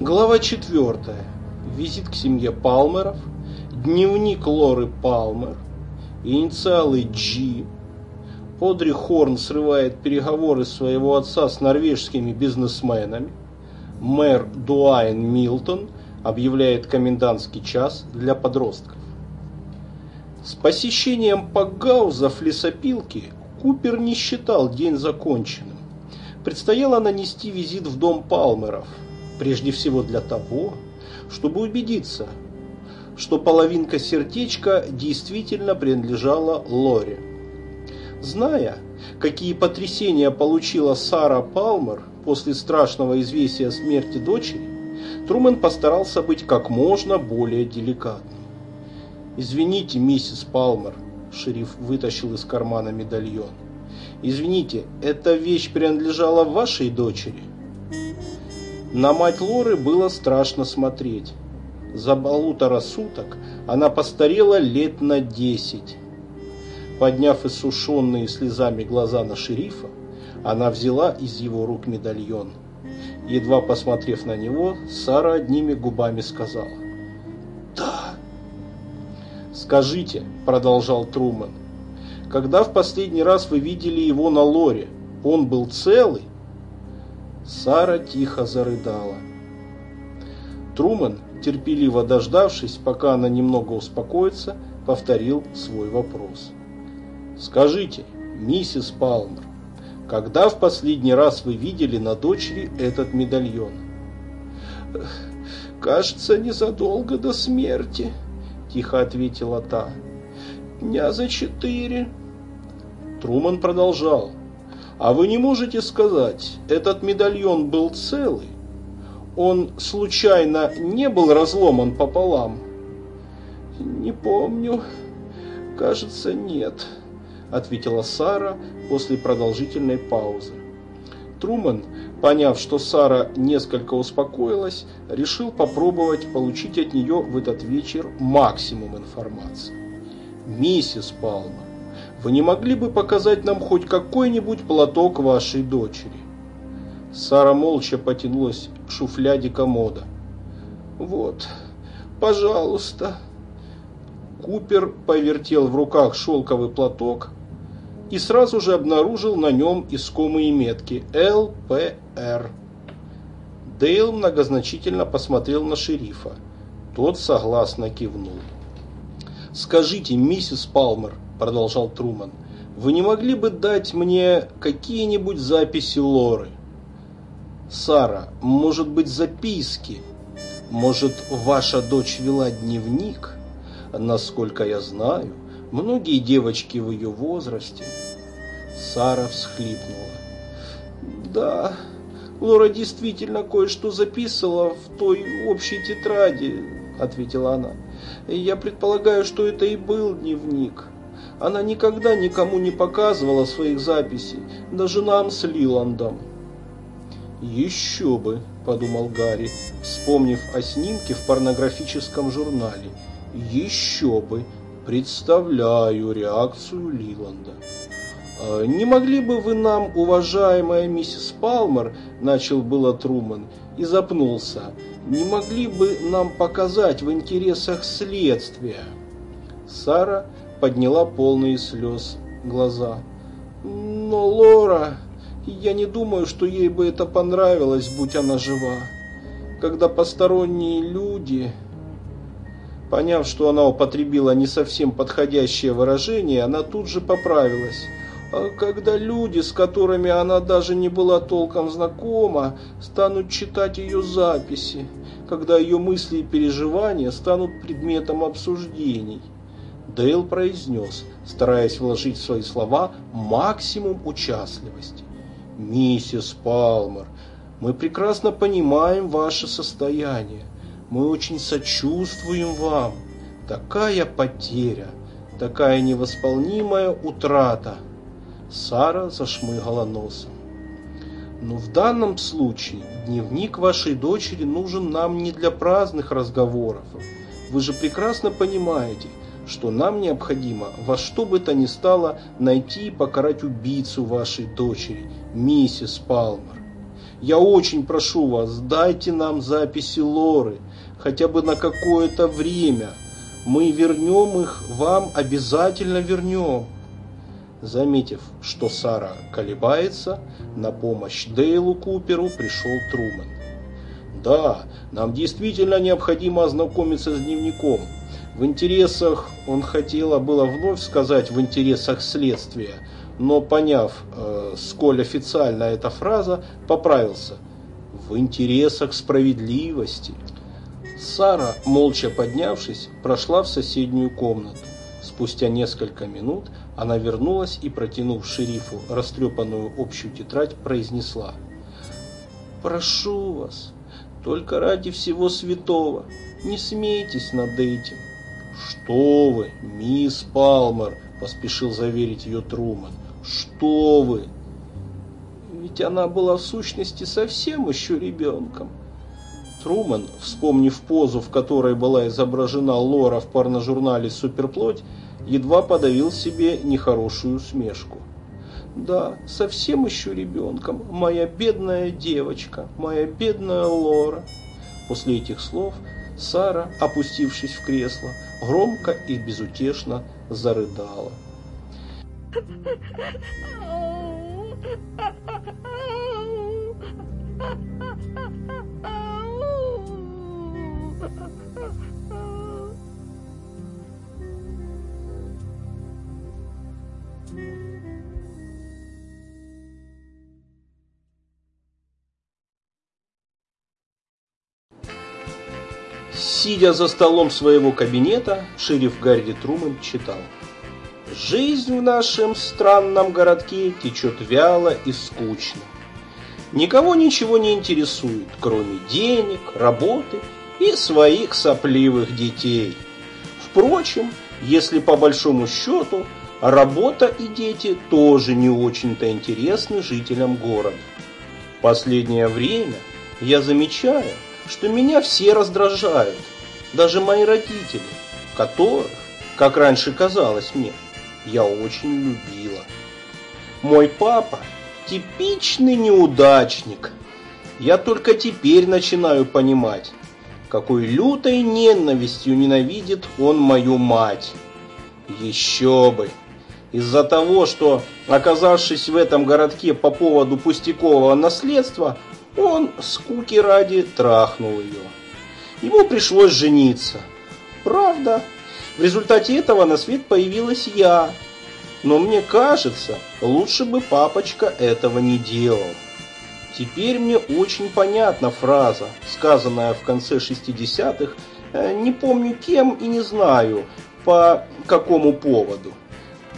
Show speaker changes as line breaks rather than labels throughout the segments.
Глава 4. Визит к семье Палмеров. Дневник Лоры Палмер. Инициалы G. Одри Хорн срывает переговоры своего отца с норвежскими бизнесменами. Мэр Дуайн Милтон объявляет комендантский час для подростков. С посещением Пагауза в лесопилке Купер не считал день законченным. Предстояло нанести визит в дом Палмеров, прежде всего для того, чтобы убедиться, что половинка сердечка действительно принадлежала Лоре. Зная, какие потрясения получила Сара Палмер после страшного известия о смерти дочери, Трумэн постарался быть как можно более деликатным. «Извините, миссис Палмер», – шериф вытащил из кармана медальон. «Извините, эта вещь принадлежала вашей дочери?» На мать Лоры было страшно смотреть. За полутора суток она постарела лет на десять. Подняв иссушенные слезами глаза на шерифа, она взяла из его рук медальон. Едва посмотрев на него, Сара одними губами сказала «Да». «Скажите», — продолжал Трумэн, — «когда в последний раз вы видели его на лоре, он был целый?» Сара тихо зарыдала. Трумэн, терпеливо дождавшись, пока она немного успокоится, повторил свой вопрос. «Скажите, миссис Палмер, когда в последний раз вы видели на дочери этот медальон?»
«Кажется, незадолго до смерти», – тихо ответила та. «Дня за четыре».
Труман продолжал. «А вы не можете сказать, этот медальон был целый? Он случайно не был разломан пополам?»
«Не помню. Кажется, нет», – ответила Сара после продолжительной паузы.
Труман, поняв, что Сара несколько успокоилась, решил попробовать получить от нее в этот вечер максимум информации. «Миссис Палма, вы не могли бы показать нам хоть какой-нибудь платок вашей дочери?» Сара молча потянулась к шуфляде комода.
«Вот, пожалуйста».
Купер повертел в руках шелковый платок, и сразу же обнаружил на нем искомые метки ЛПР. Дейл многозначительно посмотрел на шерифа. Тот согласно кивнул. «Скажите, миссис Палмер», – продолжал Труман, – «вы не могли бы дать мне какие-нибудь записи Лоры?» «Сара, может быть, записки? Может, ваша дочь вела дневник? Насколько я знаю, Многие девочки в ее возрасте. Сара всхлипнула.
Да, Лора действительно кое-что записывала в той общей тетради, ответила она. Я предполагаю, что это и был дневник. Она никогда никому не показывала своих записей, даже нам с Лиландом.
«Еще бы», – подумал Гарри, вспомнив о снимке в порнографическом журнале. «Еще бы, Представляю реакцию Лиланда. «А «Не могли бы вы нам, уважаемая миссис Палмер, – начал было Труман и запнулся, – не могли бы нам показать в интересах следствия?» Сара подняла полные слез глаза.
«Но Лора, я не думаю, что ей бы это понравилось, будь она жива. Когда посторонние люди...»
Поняв, что она употребила не совсем подходящее выражение, она тут же поправилась.
А когда люди, с которыми она даже не была толком знакома, станут читать ее записи, когда ее мысли и переживания станут предметом обсуждений.
Дейл произнес, стараясь вложить в свои слова максимум участливости. «Миссис Палмер, мы прекрасно понимаем ваше состояние. Мы очень сочувствуем вам. Такая потеря, такая невосполнимая утрата. Сара зашмыгала носом. Но в данном случае дневник вашей дочери нужен нам не для праздных разговоров. Вы же прекрасно понимаете, что нам необходимо во что бы то ни стало найти и покарать убийцу вашей дочери, миссис Палмер. Я очень прошу вас, дайте нам записи Лоры, хотя бы на какое-то время. Мы вернем их, вам обязательно вернем. Заметив, что Сара колебается, на помощь Дейлу Куперу пришел Трумэн. Да, нам действительно необходимо ознакомиться с дневником. В интересах, он хотела было вновь сказать в интересах следствия, но поняв, э, сколь официальна эта фраза, поправился. В интересах справедливости. Сара, молча поднявшись, прошла в соседнюю комнату. Спустя несколько минут она вернулась и, протянув шерифу растрепанную общую тетрадь, произнесла. «Прошу вас, только ради всего святого, не смейтесь над этим». «Что вы, мисс Палмер!» – поспешил заверить ее Труман. «Что вы!» Ведь она была в сущности совсем еще ребенком. Труман, вспомнив позу, в которой была изображена Лора в порножурнале «Суперплоть», едва подавил себе нехорошую усмешку. «Да, совсем еще ребенком, моя бедная девочка, моя бедная Лора». После этих слов Сара, опустившись в кресло, громко и безутешно зарыдала. Сидя за столом своего кабинета, шериф Гарри Трумэн читал. Жизнь в нашем странном городке течет вяло и скучно. Никого ничего не интересует, кроме денег, работы и своих сопливых детей. Впрочем, если по большому счету, работа и дети тоже не очень-то интересны жителям города. Последнее время я замечаю, что меня все раздражают, даже мои родители, которых, как раньше казалось мне, я очень любила. Мой папа типичный неудачник. Я только теперь начинаю понимать, какой лютой ненавистью ненавидит он мою мать. Еще бы! Из-за того, что, оказавшись в этом городке по поводу пустякового наследства, он, скуки ради, трахнул ее. Ему пришлось жениться. Правда, в результате этого на свет появилась я. Но мне кажется, лучше бы папочка этого не делал. Теперь мне очень понятна фраза, сказанная в конце 60-х, э, не помню кем и не знаю, по какому поводу.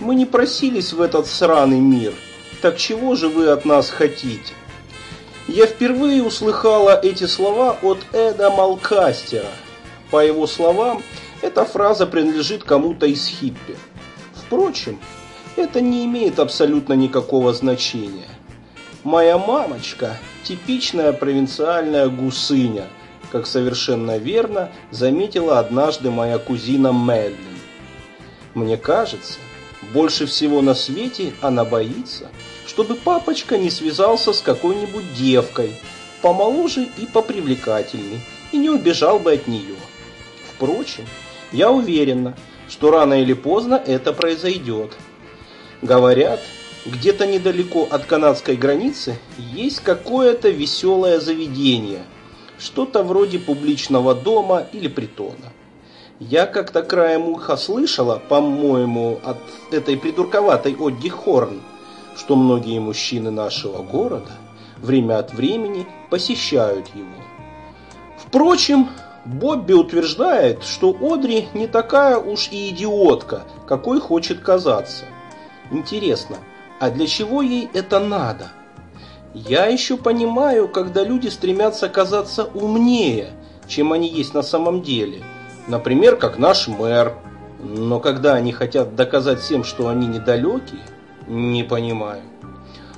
Мы не просились в этот сраный мир, так чего же вы от нас хотите? Я впервые услыхала эти слова от Эда Малкастера. По его словам, эта фраза принадлежит кому-то из хиппи. Впрочем, это не имеет абсолютно никакого значения. Моя мамочка – типичная провинциальная гусыня, как совершенно верно заметила однажды моя кузина Мэдлин. Мне кажется, больше всего на свете она боится, чтобы папочка не связался с какой-нибудь девкой, помоложе и попривлекательней, и не убежал бы от нее. Впрочем, я уверена, что рано или поздно это произойдет. Говорят, где-то недалеко от канадской границы есть какое-то веселое заведение, что-то вроде публичного дома или притона. Я как-то краем уха слышала, по-моему, от этой придурковатой Одди Хорн, что многие мужчины нашего города время от времени посещают его. Впрочем, Бобби утверждает, что Одри не такая уж и идиотка, какой хочет казаться. Интересно, а для чего ей это надо? Я еще понимаю, когда люди стремятся казаться умнее, чем они есть на самом деле. Например, как наш мэр. Но когда они хотят доказать всем, что они недалекие, не понимаю.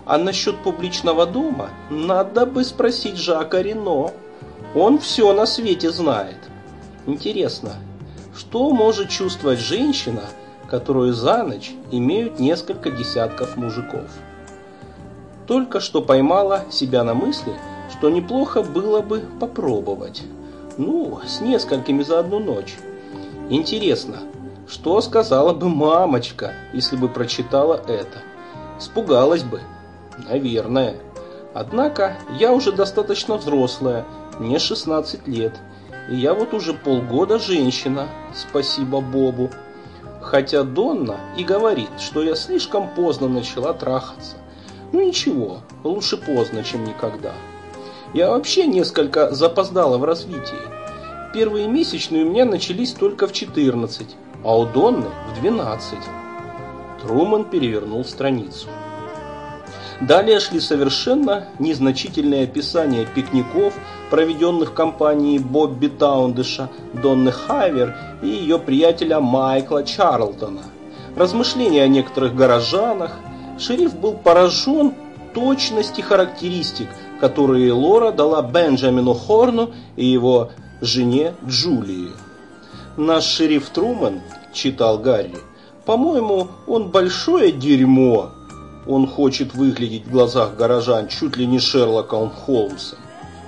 А насчет публичного дома надо бы спросить Жака Рено. Он все на свете знает. Интересно, что может чувствовать женщина, которую за ночь имеют несколько десятков мужиков? Только что поймала себя на мысли, что неплохо было бы попробовать. Ну, с несколькими за одну ночь. Интересно, что сказала бы мамочка, если бы прочитала это? Испугалась бы. Наверное. Однако я уже достаточно взрослая, мне 16 лет. И я вот уже полгода женщина, спасибо Бобу. Хотя Донна и говорит, что я слишком поздно начала трахаться. Ну ничего, лучше поздно, чем никогда. Я вообще несколько запоздала в развитии. Первые месячные у меня начались только в 14, а у Донны в 12. Труман перевернул страницу. Далее шли совершенно незначительные описания пикников, проведенных компанией Бобби Таундыша, Донны Хайвер и ее приятеля Майкла Чарлтона. Размышления о некоторых горожанах. Шериф был поражен точности характеристик, которые Лора дала Бенджамину Хорну и его жене Джулии. «Наш шериф Труман», – читал Гарри, – «по-моему, он большое дерьмо, он хочет выглядеть в глазах горожан чуть ли не Шерлоком Холмсом.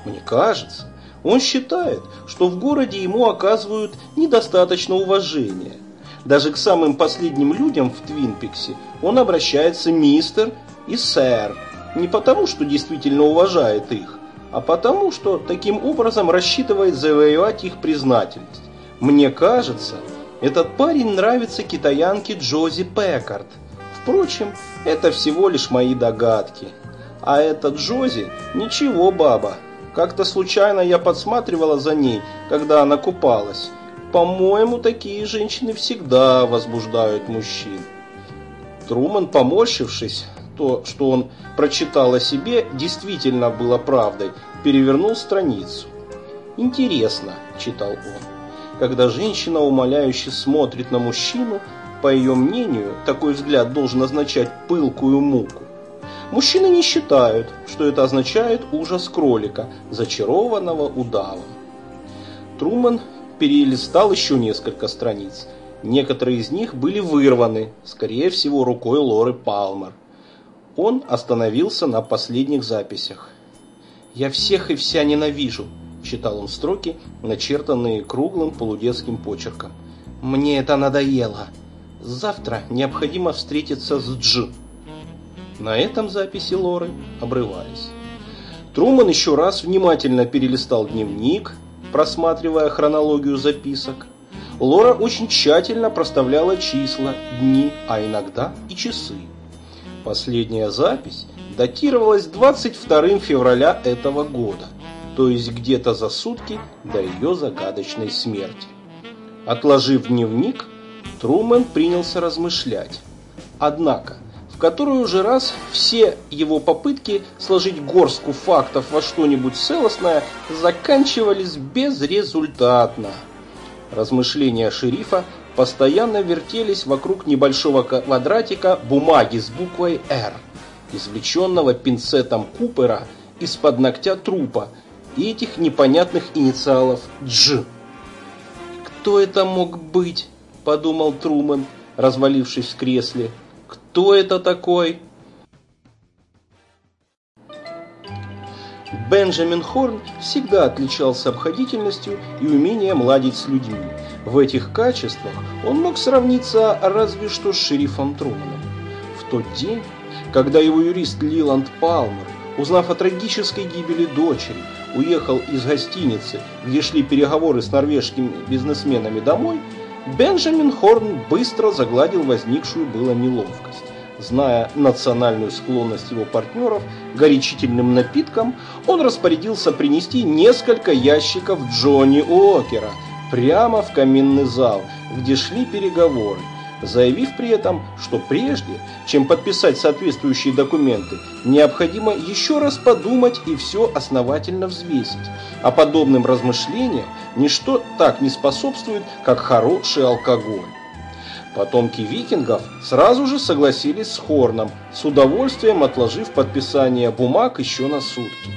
Мне кажется, он считает, что в городе ему оказывают недостаточно уважения. Даже к самым последним людям в Твинпиксе он обращается мистер и сэр. Не потому, что действительно уважает их, а потому, что таким образом рассчитывает завоевать их признательность. Мне кажется, этот парень нравится китаянке Джози Пекард – Впрочем, это всего лишь мои догадки. А эта Джози ничего, баба. Как-то случайно я подсматривала за ней, когда она купалась. По-моему, такие женщины всегда возбуждают мужчин. Труман, поморщившись, то, что он прочитал о себе, действительно было правдой, перевернул страницу. «Интересно», – читал он, – «когда женщина умоляюще смотрит на мужчину, по ее мнению, такой взгляд должен означать пылкую муку. Мужчины не считают, что это означает ужас кролика, зачарованного удавом. Труман перелистал еще несколько страниц. Некоторые из них были вырваны, скорее всего, рукой Лоры Палмер. Он остановился на последних записях. «Я всех и вся ненавижу», – читал он строки, начертанные круглым полудетским почерком. «Мне это надоело». Завтра необходимо встретиться с Дж. На этом записи Лоры обрывались. Труман еще раз внимательно перелистал дневник, просматривая хронологию записок. Лора очень тщательно проставляла числа, дни, а иногда и часы. Последняя запись датировалась 22 февраля этого года, то есть где-то за сутки до ее загадочной смерти. Отложив дневник, Трумэн принялся размышлять. Однако, в который уже раз все его попытки сложить горстку фактов во что-нибудь целостное заканчивались безрезультатно. Размышления шерифа постоянно вертелись вокруг небольшого квадратика бумаги с буквой «Р», извлеченного пинцетом Купера из-под ногтя трупа, и этих непонятных инициалов «Дж». Кто это мог быть? подумал Труман, развалившись в кресле. Кто это такой? Бенджамин Хорн всегда отличался обходительностью и умением ладить с людьми. В этих качествах он мог сравниться разве что с шерифом Труманом. В тот день, когда его юрист Лиланд Палмер, узнав о трагической гибели дочери, уехал из гостиницы, где шли переговоры с норвежскими бизнесменами домой, Бенджамин Хорн быстро загладил возникшую было неловкость. Зная национальную склонность его партнеров к горячительным напиткам, он распорядился принести несколько ящиков Джонни Уокера прямо в каминный зал, где шли переговоры, заявив при этом, что прежде, чем подписать соответствующие документы, необходимо еще раз подумать и все основательно взвесить. А подобным размышлениям ничто так не способствует, как хороший алкоголь. Потомки викингов сразу же согласились с Хорном, с удовольствием отложив подписание бумаг еще на сутки.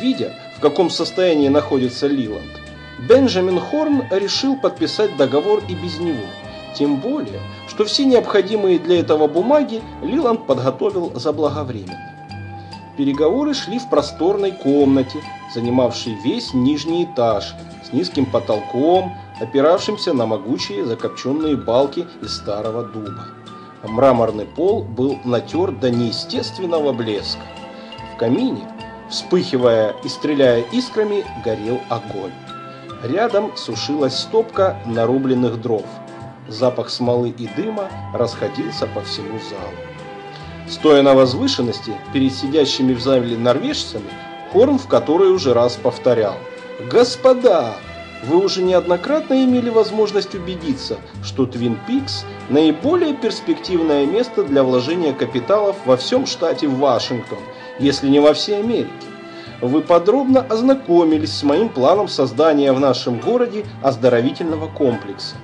Видя, в каком состоянии находится Лиланд, Бенджамин Хорн решил подписать договор и без него – тем более, что все необходимые для этого бумаги Лиланд подготовил заблаговременно. Переговоры шли в просторной комнате, занимавшей весь нижний этаж, с низким потолком, опиравшимся на могучие закопченные балки из старого дуба. Мраморный пол был натер до неестественного блеска. В камине, вспыхивая и стреляя искрами, горел огонь. Рядом сушилась стопка нарубленных дров. Запах смолы и дыма расходился по всему залу. Стоя на возвышенности перед сидящими в зале норвежцами, Хорн в который уже раз повторял «Господа, вы уже неоднократно имели возможность убедиться, что Твин Пикс – наиболее перспективное место для вложения капиталов во всем штате Вашингтон, если не во всей Америке. Вы подробно ознакомились с моим планом создания в нашем городе оздоровительного комплекса.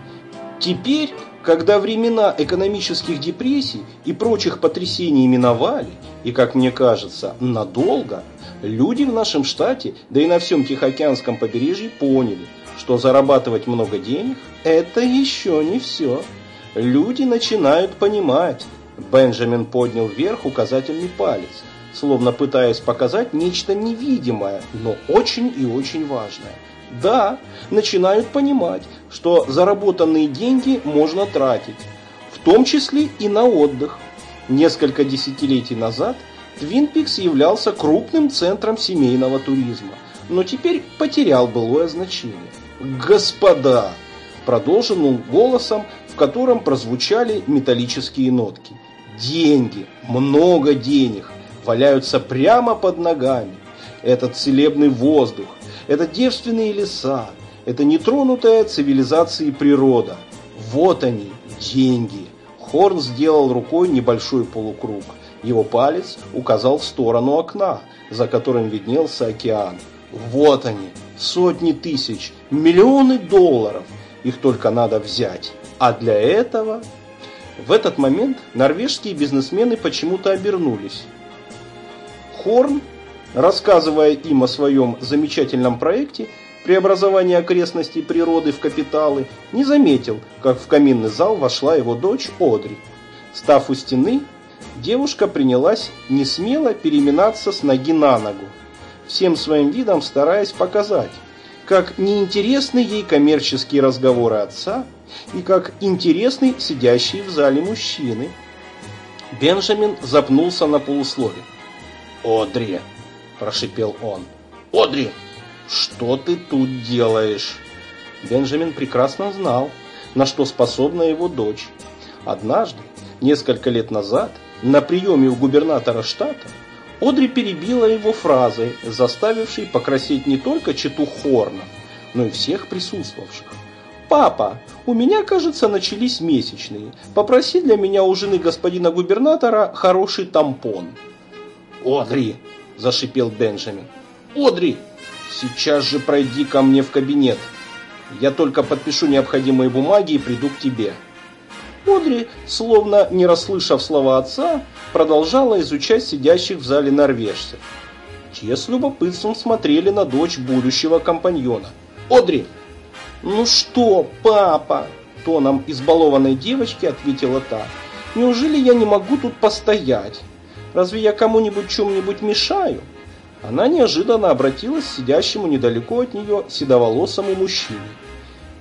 Теперь, когда времена экономических депрессий и прочих потрясений миновали, и, как мне кажется, надолго, люди в нашем штате, да и на всем Тихоокеанском побережье поняли – что зарабатывать много денег – это еще не все. Люди начинают понимать. Бенджамин поднял вверх указательный палец, словно пытаясь показать нечто невидимое, но очень и очень важное. Да, начинают понимать, что заработанные деньги можно тратить, в том числе и на отдых. Несколько десятилетий назад Твин Пикс являлся крупным центром семейного туризма, но теперь потерял былое значение. «Господа!» – продолжил он голосом, в котором прозвучали металлические нотки. «Деньги, много денег, валяются прямо под ногами. Этот целебный воздух, это девственные леса, это нетронутая цивилизацией природа. Вот они, деньги!» Хорн сделал рукой небольшой полукруг. Его палец указал в сторону окна, за которым виднелся океан. Вот они, сотни тысяч, миллионы долларов. Их только надо взять. А для этого... В этот момент норвежские бизнесмены почему-то обернулись. Хорн, рассказывая им о своем замечательном проекте преобразования окрестностей природы в капиталы, не заметил, как в каминный зал вошла его дочь Одри. Став у стены, девушка принялась несмело переминаться с ноги на ногу, всем своим видом стараясь показать, как неинтересны ей коммерческие разговоры отца и как интересны сидящие в зале мужчины. Бенджамин запнулся на полуслове. «Одри!» – прошипел он. «Одри! Что ты тут делаешь?» Бенджамин прекрасно знал, на что способна его дочь. Однажды, несколько лет назад, на приеме у губернатора штата, Одри перебила его фразой, заставившей покрасить не только читу Хорна, но и всех присутствовавших. «Папа, у меня, кажется, начались месячные. Попроси для меня у жены господина губернатора хороший тампон». «Одри!» – зашипел Бенджамин. «Одри! Сейчас же пройди ко мне в кабинет. Я только подпишу необходимые бумаги и приду к тебе». Одри, словно не расслышав слова отца, продолжала изучать сидящих в зале норвежцев. Те с любопытством смотрели на дочь будущего компаньона. «Одри!» «Ну что, папа?» Тоном избалованной девочки ответила та. «Неужели я не могу тут постоять? Разве я кому-нибудь чем-нибудь мешаю?» Она неожиданно обратилась к сидящему недалеко от нее седоволосому мужчине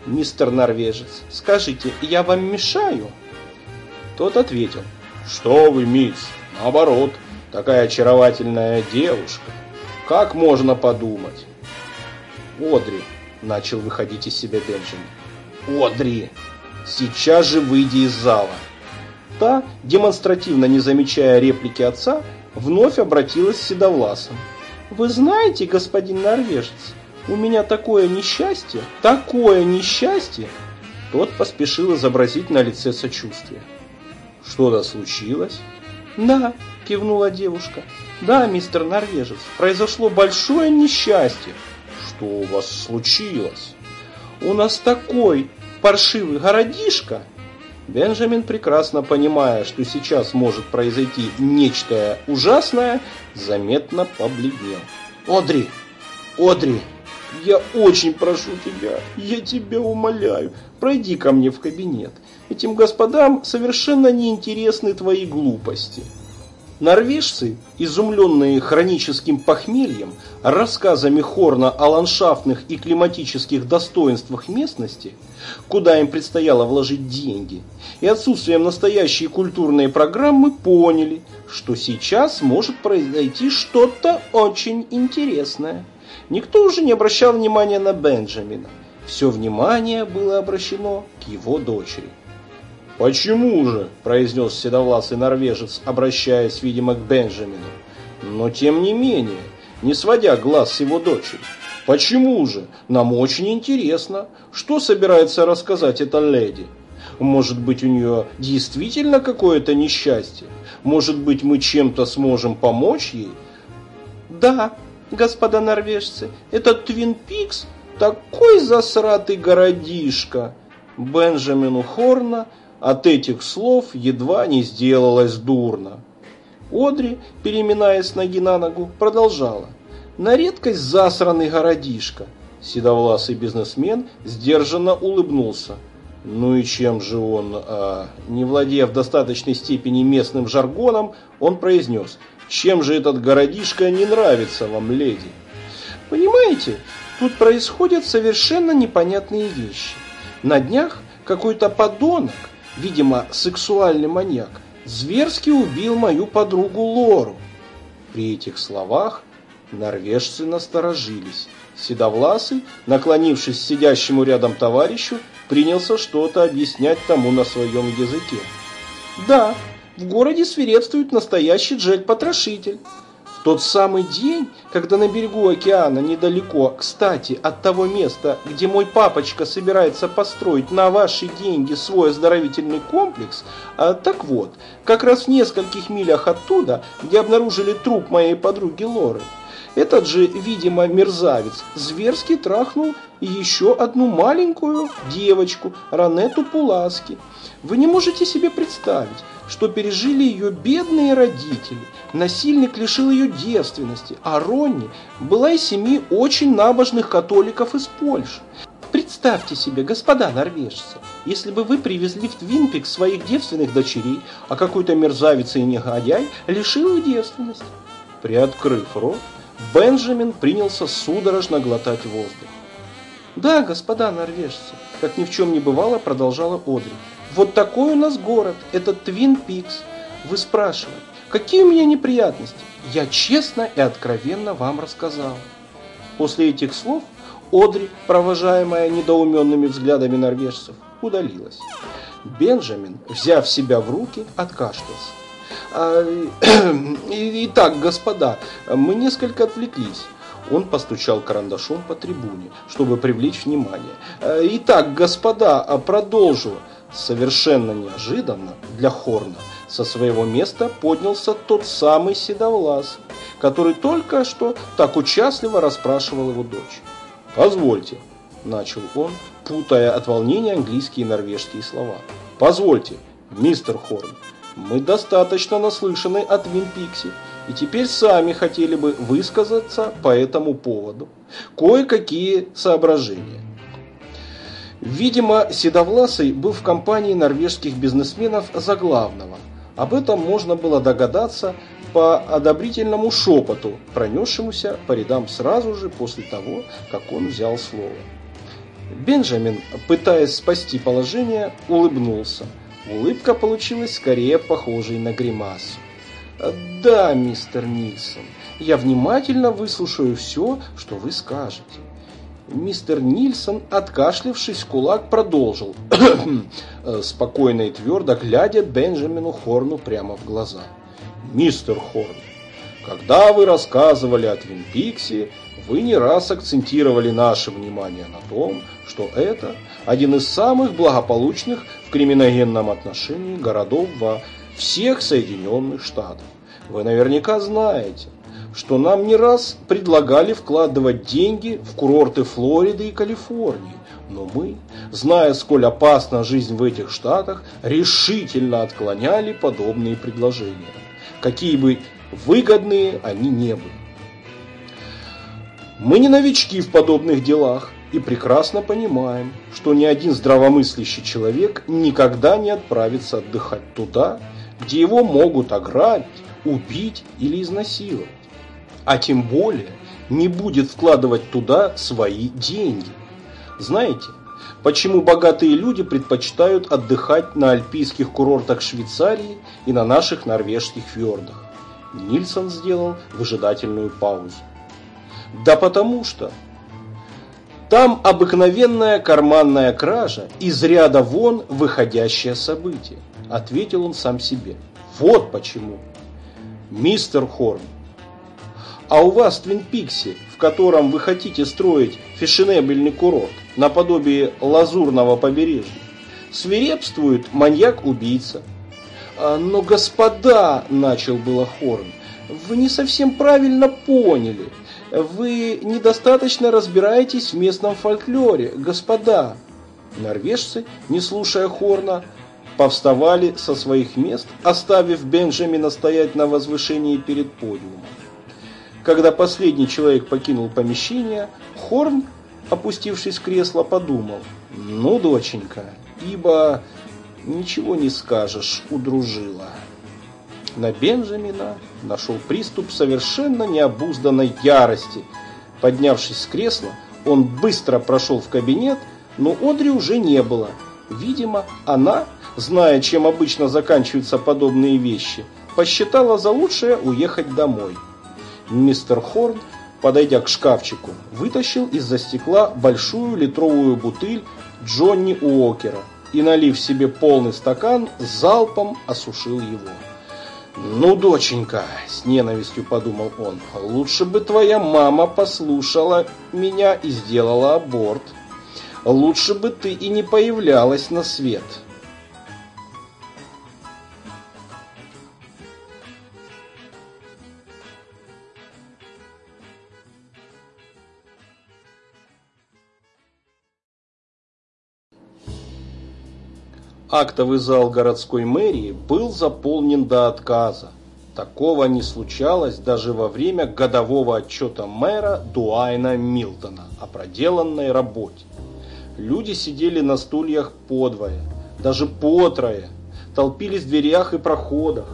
мистер норвежец, скажите, я вам мешаю?» Тот ответил, «Что вы, мисс, наоборот, такая очаровательная девушка. Как можно подумать?» «Одри», — начал выходить из себя Бенджамин. «Одри, сейчас же выйди из зала». Та, демонстративно не замечая реплики отца, вновь обратилась к Седовласам. «Вы знаете, господин норвежец, у меня такое несчастье, такое несчастье!» Тот поспешил изобразить на лице сочувствие. «Что-то случилось?» «Да», – кивнула девушка. «Да, мистер Норвежец, произошло большое несчастье». «Что у вас случилось?» «У нас такой паршивый городишко!» Бенджамин, прекрасно понимая, что сейчас может произойти нечто ужасное, заметно побледнел. «Одри! Одри!» Я очень прошу тебя, я тебя умоляю, пройди ко мне в кабинет. Этим господам совершенно неинтересны твои глупости. Норвежцы, изумленные хроническим похмельем, рассказами Хорна о ландшафтных и климатических достоинствах местности, куда им предстояло вложить деньги, и отсутствием настоящей культурной программы, поняли, что сейчас может произойти что-то очень интересное. Никто уже не обращал внимания на Бенджамина. Все внимание было обращено к его дочери. «Почему же?» – произнес седовласый норвежец, обращаясь, видимо, к Бенджамину. Но тем не менее, не сводя глаз с его дочери. «Почему же? Нам очень интересно, что собирается рассказать эта леди. Может быть, у нее действительно какое-то несчастье? Может быть, мы чем-то сможем помочь ей?»
«Да, господа норвежцы, этот Твин Пикс такой засратый городишко!» Бенджамину Хорна – от этих слов едва не сделалось дурно. Одри, переминаясь ноги на ногу, продолжала. На редкость засранный городишко. Седовласый бизнесмен сдержанно улыбнулся. Ну и чем же он, а, не владея в достаточной степени местным жаргоном, он произнес, чем же этот городишко не нравится вам, леди? Понимаете, тут происходят совершенно непонятные вещи. На днях какой-то подонок видимо, сексуальный маньяк, зверски убил мою подругу Лору. При этих словах норвежцы насторожились. Седовласый, наклонившись к сидящему рядом товарищу, принялся что-то объяснять тому на своем языке. «Да, в городе свирепствует настоящий Джек-потрошитель тот самый день, когда на берегу океана недалеко, кстати, от того места, где мой папочка собирается построить на ваши деньги свой оздоровительный комплекс, а, так вот, как раз в нескольких милях оттуда, где обнаружили труп моей подруги Лоры, этот же, видимо, мерзавец зверски трахнул еще одну маленькую девочку, Ранету Пуласки. Вы не можете себе представить, что пережили ее бедные родители. Насильник лишил ее девственности, а Ронни была из семьи очень набожных католиков из Польши. Представьте себе, господа норвежцы, если бы вы привезли в Твинпик своих девственных дочерей, а какой-то мерзавец и негодяй лишил их девственности. Приоткрыв рот, Бенджамин принялся судорожно глотать воздух. «Да, господа норвежцы», как ни в чем не бывало, продолжала Одри. Вот такой у нас город, это Твин Пикс. Вы спрашиваете, какие у меня неприятности? Я честно и откровенно вам рассказал. После этих слов Одри, провожаемая недоуменными взглядами норвежцев, удалилась. Бенджамин, взяв себя в руки, откашлялся. А, итак, господа, мы несколько отвлеклись. Он постучал карандашом по трибуне, чтобы привлечь внимание. А, итак, господа, а продолжу. Совершенно неожиданно для Хорна со своего места поднялся тот самый Седовлас, который только что так участливо расспрашивал его дочь. «Позвольте», – начал он, путая от волнения английские и норвежские слова. «Позвольте, мистер Хорн, мы достаточно наслышаны от Твин Пикси, и теперь сами хотели бы высказаться по этому поводу. Кое-какие соображения. Видимо, Седовласый был в компании норвежских бизнесменов за главного. Об этом можно было догадаться по одобрительному шепоту, пронесшемуся по рядам сразу же после того, как он взял слово. Бенджамин, пытаясь спасти положение, улыбнулся. Улыбка получилась скорее похожей на гримасу. «Да, мистер Нильсон, я внимательно выслушаю все, что вы скажете. Мистер Нильсон, откашлившись кулак, продолжил, э, спокойно и твердо глядя Бенджамину Хорну прямо в глаза. «Мистер Хорн, когда вы рассказывали о Твин Пиксе, вы не раз акцентировали наше внимание на том, что это один из самых благополучных в криминогенном отношении городов во всех Соединенных Штатах. Вы наверняка знаете, что нам не раз предлагали вкладывать деньги в курорты Флориды и Калифорнии, но мы, зная, сколь опасна жизнь в этих штатах, решительно отклоняли подобные предложения, какие бы выгодные они не были. Мы не новички в подобных делах и прекрасно понимаем, что ни один здравомыслящий человек никогда не отправится отдыхать туда, где его могут ограбить,
убить или изнасиловать. А тем более не будет вкладывать туда свои деньги. Знаете, почему богатые люди предпочитают отдыхать на альпийских курортах Швейцарии и на наших норвежских фьордах? Нильсон сделал выжидательную паузу. Да потому что там обыкновенная карманная кража, из ряда вон выходящее событие, ответил он сам себе. Вот почему. Мистер Хорн, а у вас в Твинпиксе, в котором вы хотите строить фешенебельный курорт, наподобие лазурного побережья, свирепствует маньяк-убийца. А, «Но, господа!» – начал было Хорн. «Вы не совсем правильно поняли. Вы недостаточно разбираетесь в местном фольклоре, господа!» Норвежцы, не слушая Хорна, повставали со своих мест, оставив Бенджамина стоять на возвышении перед подиумом. Когда последний человек покинул помещение, Хорн, опустившись в кресло, подумал, «Ну, доченька, ибо ничего не скажешь, удружила». На Бенджамина нашел приступ совершенно необузданной ярости. Поднявшись с кресла, он быстро прошел в кабинет, но Одри уже не было. Видимо, она, зная, чем обычно заканчиваются подобные вещи, посчитала за лучшее уехать домой. Мистер Хорн, подойдя к шкафчику, вытащил из-за стекла большую литровую бутыль Джонни Уокера и, налив себе полный стакан, залпом осушил его. «Ну, доченька», — с ненавистью подумал он, — «лучше бы твоя мама послушала меня и сделала аборт. Лучше бы ты и не появлялась на свет». Актовый зал городской мэрии был заполнен до отказа. Такого не случалось даже во время годового отчета мэра Дуайна Милтона о проделанной работе. Люди сидели на стульях подвое, даже потрое, толпились в дверях и проходах.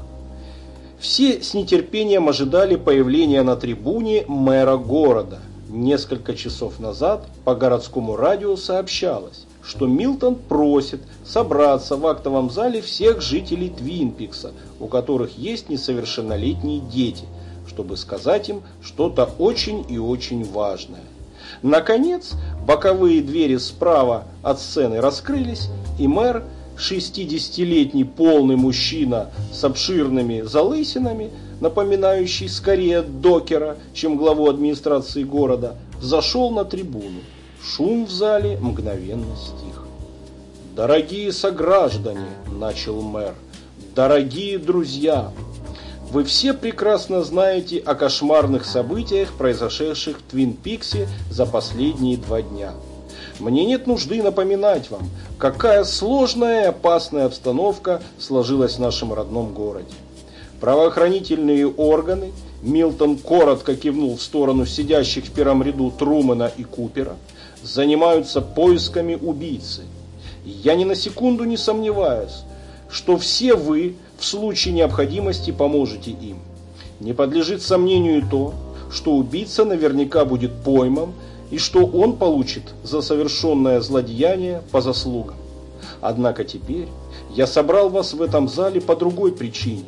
Все с нетерпением ожидали появления на трибуне мэра города. Несколько часов назад по городскому радио сообщалось, что Милтон просит собраться в актовом зале всех жителей Твинпикса, у которых есть несовершеннолетние дети, чтобы сказать им что-то очень и очень важное. Наконец, боковые двери справа от сцены раскрылись, и мэр, 60-летний полный мужчина с обширными залысинами, напоминающий скорее докера, чем главу администрации города, зашел на трибуну. Шум в зале мгновенно стих. «Дорогие сограждане!» – начал мэр. «Дорогие друзья! Вы все прекрасно знаете о кошмарных событиях, произошедших в Твин-Пиксе за последние два дня. Мне нет нужды напоминать вам, какая сложная и опасная обстановка сложилась в нашем родном городе. Правоохранительные органы, Милтон коротко кивнул в сторону сидящих в первом ряду Трумана и Купера – занимаются поисками убийцы. Я ни на секунду не сомневаюсь, что все вы в случае необходимости поможете им. Не подлежит сомнению то, что убийца наверняка будет пойман и что он получит за совершенное злодеяние по заслугам. Однако теперь я собрал вас в этом зале по другой причине.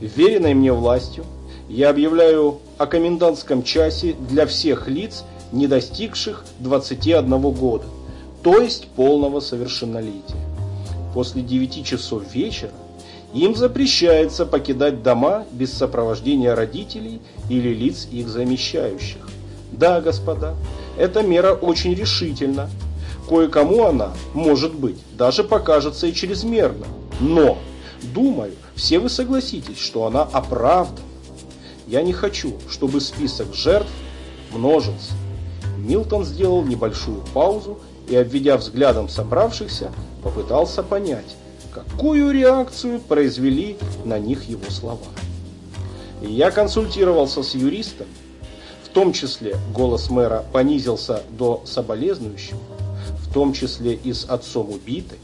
Веренной мне властью я объявляю о комендантском часе для всех лиц, не достигших 21 года, то есть полного совершеннолетия. После 9 часов вечера им запрещается покидать дома без сопровождения родителей или лиц их замещающих. Да, господа, эта мера очень решительна. Кое-кому она, может быть, даже покажется и чрезмерно. Но, думаю, все вы согласитесь, что она оправдана. Я не хочу, чтобы список жертв множился. Милтон сделал небольшую паузу и, обведя взглядом собравшихся, попытался понять, какую реакцию произвели на них его слова. я консультировался с юристом, в том числе голос мэра понизился до соболезнующего, в том числе и с отцом убитой,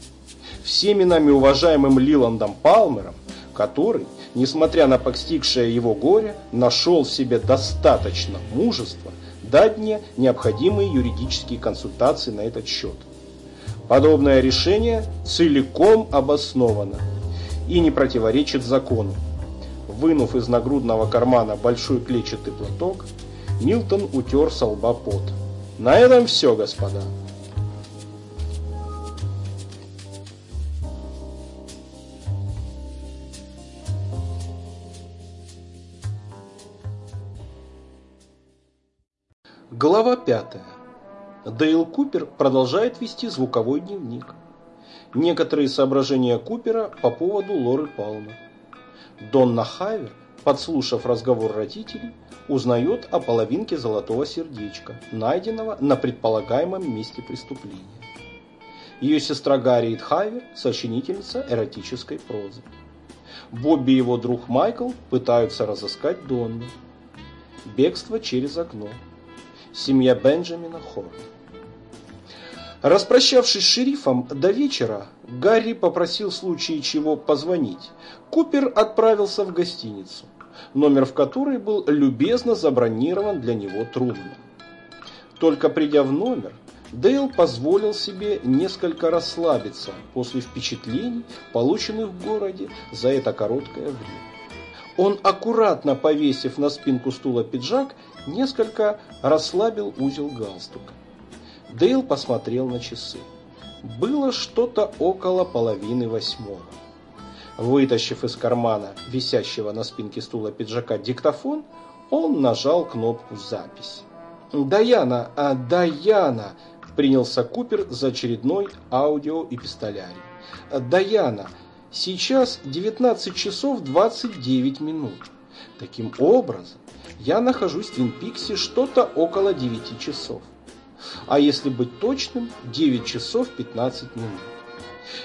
всеми нами уважаемым Лиландом Палмером, который несмотря на постигшее его горе, нашел в себе достаточно мужества дать мне необходимые юридические консультации на этот счет. Подобное решение целиком обосновано и не противоречит закону. Вынув из нагрудного кармана большой клетчатый платок, Милтон утер со лба пот. На этом все, господа. Глава 5. Дейл Купер продолжает вести звуковой дневник. Некоторые соображения Купера по поводу Лоры Палмер. Донна Хайвер, подслушав разговор родителей, узнает о половинке золотого сердечка, найденного на предполагаемом месте преступления. Ее сестра Гарриет Хайвер – сочинительница эротической прозы. Бобби и его друг Майкл пытаются разыскать Донну. Бегство через окно семья Бенджамина Хорна. Распрощавшись с шерифом до вечера, Гарри попросил в случае чего позвонить. Купер отправился в гостиницу, номер в которой был любезно забронирован для него трудно. Только придя в номер, Дейл позволил себе несколько расслабиться после впечатлений, полученных в городе за это короткое время. Он, аккуратно повесив на спинку стула пиджак, несколько расслабил узел галстука. Дейл посмотрел на часы. Было что-то около половины восьмого. Вытащив из кармана, висящего на спинке стула пиджака, диктофон, он нажал кнопку «Запись». «Даяна, а, Даяна!» – принялся Купер за очередной аудиоэпистолярий. «Даяна, сейчас 19 часов 29 минут. Таким образом, я нахожусь в Твинпиксе что-то около 9 часов. А если быть точным, 9 часов 15 минут.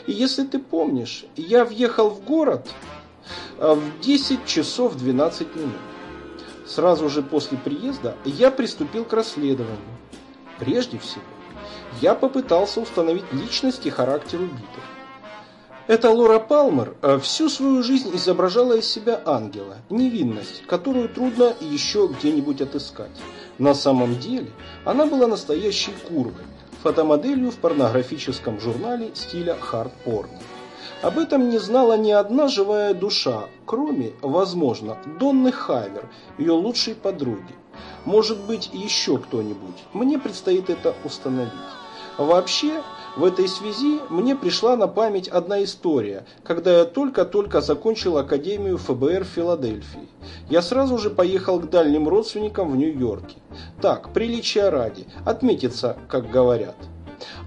И если ты помнишь, я въехал в город а, в 10 часов 12 минут. Сразу же после приезда я приступил к расследованию. Прежде всего, я попытался установить личность и характер убитых. Эта Лора Палмер э, всю свою жизнь изображала из себя ангела, невинность, которую трудно еще где-нибудь отыскать. На самом деле она была настоящей курвой, фотомоделью в порнографическом журнале стиля хард-порно. Об этом не знала ни одна живая душа, кроме, возможно, Донны Хайвер, ее лучшей подруги. Может быть, еще кто-нибудь. Мне предстоит это установить. Вообще, в этой связи мне пришла на память одна история, когда я только-только закончил Академию ФБР в Филадельфии. Я сразу же поехал к дальним родственникам в Нью-Йорке. Так, приличия ради, отметиться, как говорят.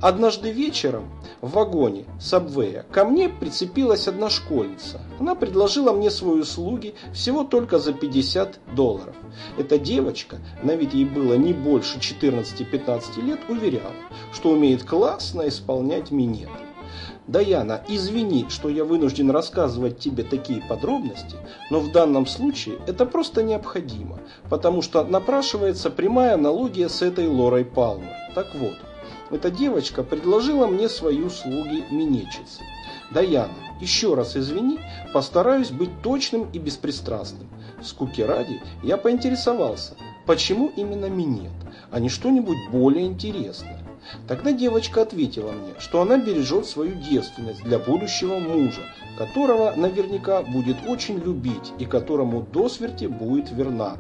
Однажды вечером в вагоне Сабвея ко мне прицепилась одна школьница. Она предложила мне свои услуги всего только за 50 долларов. Эта девочка, на вид ей было не больше 14-15 лет, уверяла, что умеет классно исполнять минет. Даяна, извини, что я вынужден рассказывать тебе такие подробности, но в данном случае это просто необходимо, потому что напрашивается прямая аналогия с этой Лорой Палмер. Так вот, эта девочка предложила мне свои услуги минетчицы. Даяна, еще раз извини, постараюсь быть точным и беспристрастным. Скуки ради я поинтересовался, почему именно минет, а не что-нибудь более интересное. Тогда девочка ответила мне, что она бережет свою девственность для будущего мужа, которого наверняка будет очень любить и которому до смерти будет верна.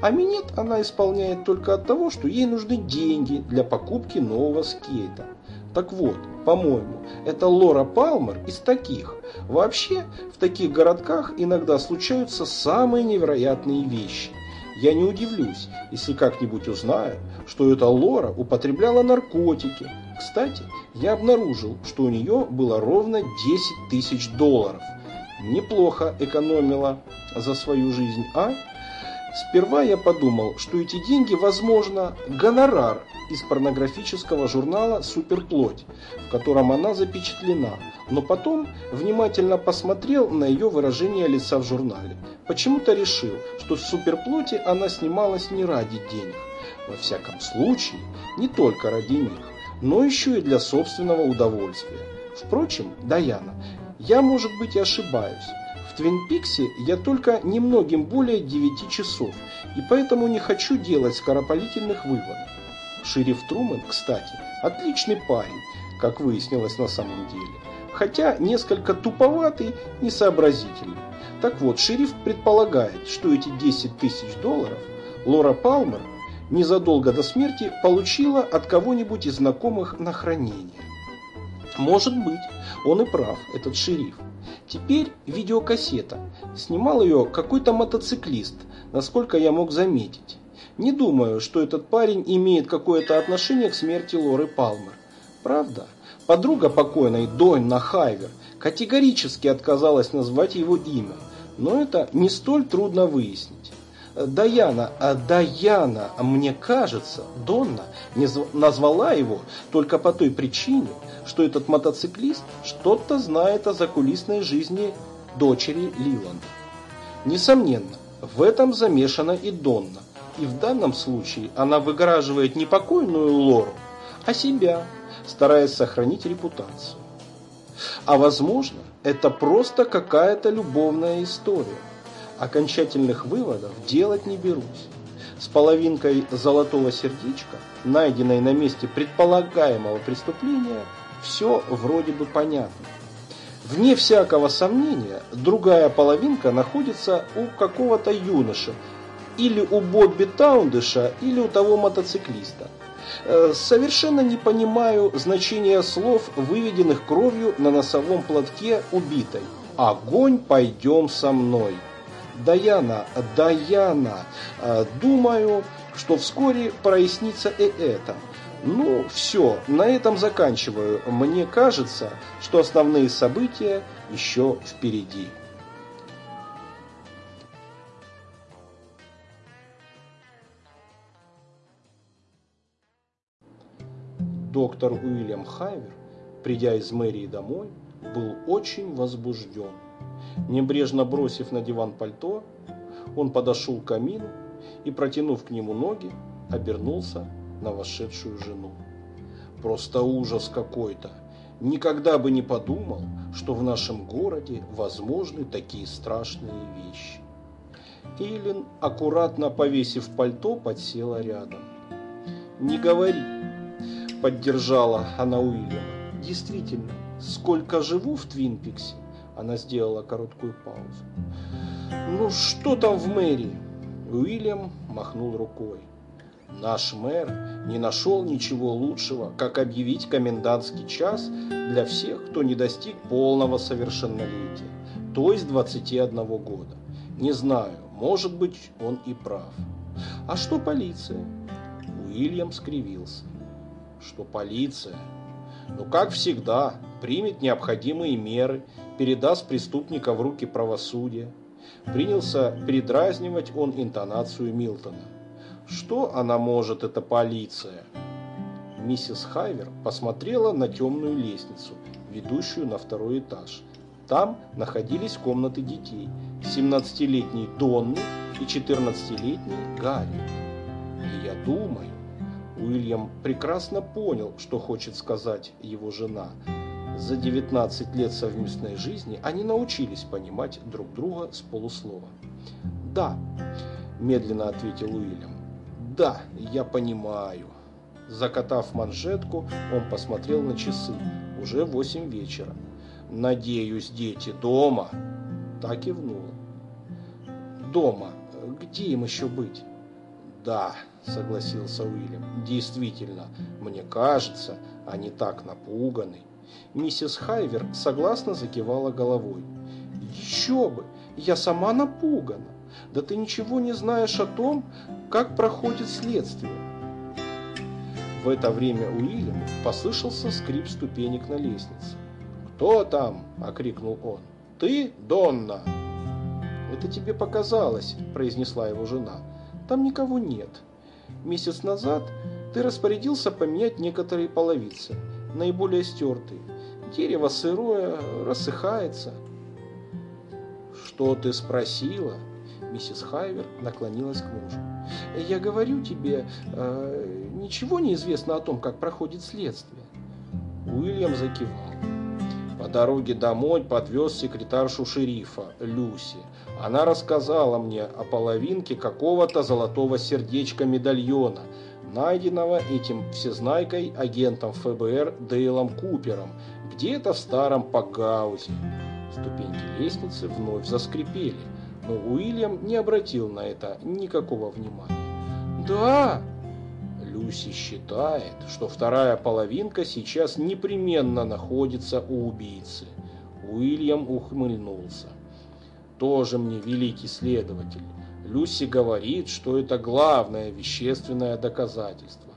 А минет она исполняет только от того, что ей нужны деньги для покупки нового скейта. Так вот, по-моему, это Лора Палмер из таких. Вообще, в таких городках иногда случаются самые невероятные вещи. Я не удивлюсь, если как-нибудь узнаю, что эта Лора употребляла наркотики. Кстати, я обнаружил, что у нее было ровно 10 тысяч долларов. Неплохо экономила за свою жизнь, а? Сперва я подумал, что эти деньги, возможно, гонорар из порнографического журнала «Суперплоть», в котором она запечатлена, но потом внимательно посмотрел на ее выражение лица в журнале. Почему-то решил, что в «Суперплоти» она снималась не ради денег. Во всяком случае, не только ради них, но еще и для собственного удовольствия. Впрочем, Даяна, я, может быть, и ошибаюсь Твин Пиксе я только немногим более 9 часов, и поэтому не хочу делать скоропалительных выводов. Шериф Трумен, кстати, отличный парень, как выяснилось на самом деле, хотя несколько туповатый, несообразительный. Так вот, шериф предполагает, что эти 10 тысяч долларов Лора Палмер незадолго до смерти получила от кого-нибудь из знакомых на хранение. Может быть, он и прав, этот шериф. Теперь видеокассета. Снимал ее какой-то мотоциклист, насколько я мог заметить. Не думаю, что этот парень имеет какое-то отношение к смерти Лоры Палмер. Правда? Подруга покойной, Дойна Хайвер, категорически отказалась назвать его имя, но это не столь трудно выяснить. Даяна, а Даяна, мне кажется, Донна назвала его только по той причине, что этот мотоциклист что-то знает о закулисной жизни дочери Лиланда. Несомненно, в этом замешана и Донна, и в данном случае она выгораживает не покойную Лору, а себя, стараясь сохранить репутацию. А возможно, это просто какая-то любовная история. Окончательных выводов делать не берусь. С половинкой золотого сердечка, найденной на месте предполагаемого преступления, все вроде бы понятно. Вне всякого сомнения, другая половинка находится у какого-то юноши, или у Бобби Таундыша, или у того мотоциклиста. Э, совершенно не понимаю значения слов, выведенных кровью на носовом платке убитой. «Огонь, пойдем со мной». Даяна, Даяна, э, думаю, что вскоре прояснится и это. Ну, все, на этом заканчиваю. Мне кажется, что основные события еще впереди. Доктор Уильям Хайвер, придя из мэрии домой, был очень возбужден. Небрежно бросив на диван пальто, он подошел к камину и, протянув к нему ноги, обернулся на вошедшую жену. Просто ужас какой-то. Никогда бы не подумал, что в нашем городе возможны такие страшные вещи. Эйлин, аккуратно повесив пальто, подсела рядом. «Не говори», – поддержала она Уильяма. «Действительно, сколько живу в Твинпиксе?» Она сделала короткую паузу. «Ну что там в мэрии?» Уильям махнул рукой. Наш мэр не нашел ничего лучшего, как объявить комендантский час для всех, кто не достиг полного совершеннолетия, то есть 21 года. Не знаю, может быть, он и прав. А что полиция? Уильям скривился. Что полиция? Ну, как всегда, примет необходимые меры, передаст преступника в руки правосудия. Принялся передразнивать он интонацию Милтона. Что она может, эта полиция? Миссис Хайвер посмотрела на темную лестницу, ведущую на второй этаж. Там находились комнаты детей. 17-летний Донны и 14-летний Гарри. И я думаю, Уильям прекрасно понял, что хочет сказать его жена. За 19 лет совместной жизни они научились понимать друг друга с полуслова. «Да», – медленно ответил Уильям, да, я понимаю. Закатав манжетку, он посмотрел на часы. Уже восемь вечера. Надеюсь, дети дома. Так и внула. Дома. Где им еще быть? Да, согласился Уильям. Действительно, мне кажется, они так напуганы. Миссис Хайвер согласно закивала головой. Еще бы, я сама напугана. Да ты ничего не знаешь о том, как проходит следствие. В это время Уильям послышался скрип ступенек на лестнице. «Кто там?» – окрикнул он. «Ты, Донна?» «Это тебе показалось», – произнесла его жена. «Там никого нет. Месяц назад ты распорядился поменять некоторые половицы, наиболее стертые. Дерево сырое, рассыхается». «Что ты спросила?» Миссис Хайвер наклонилась к мужу. «Я говорю тебе, э, ничего не известно о том, как проходит следствие». Уильям закивал. По дороге домой подвез секретаршу шерифа, Люси. Она рассказала мне о половинке какого-то золотого сердечка медальона, найденного этим всезнайкой агентом ФБР Дейлом Купером, где-то в старом Пагаузе. Ступеньки лестницы вновь заскрипели, но Уильям не обратил на это никакого внимания. «Да!» Люси считает, что вторая половинка сейчас непременно находится у убийцы. Уильям ухмыльнулся. Тоже мне великий следователь. Люси говорит, что это главное вещественное доказательство.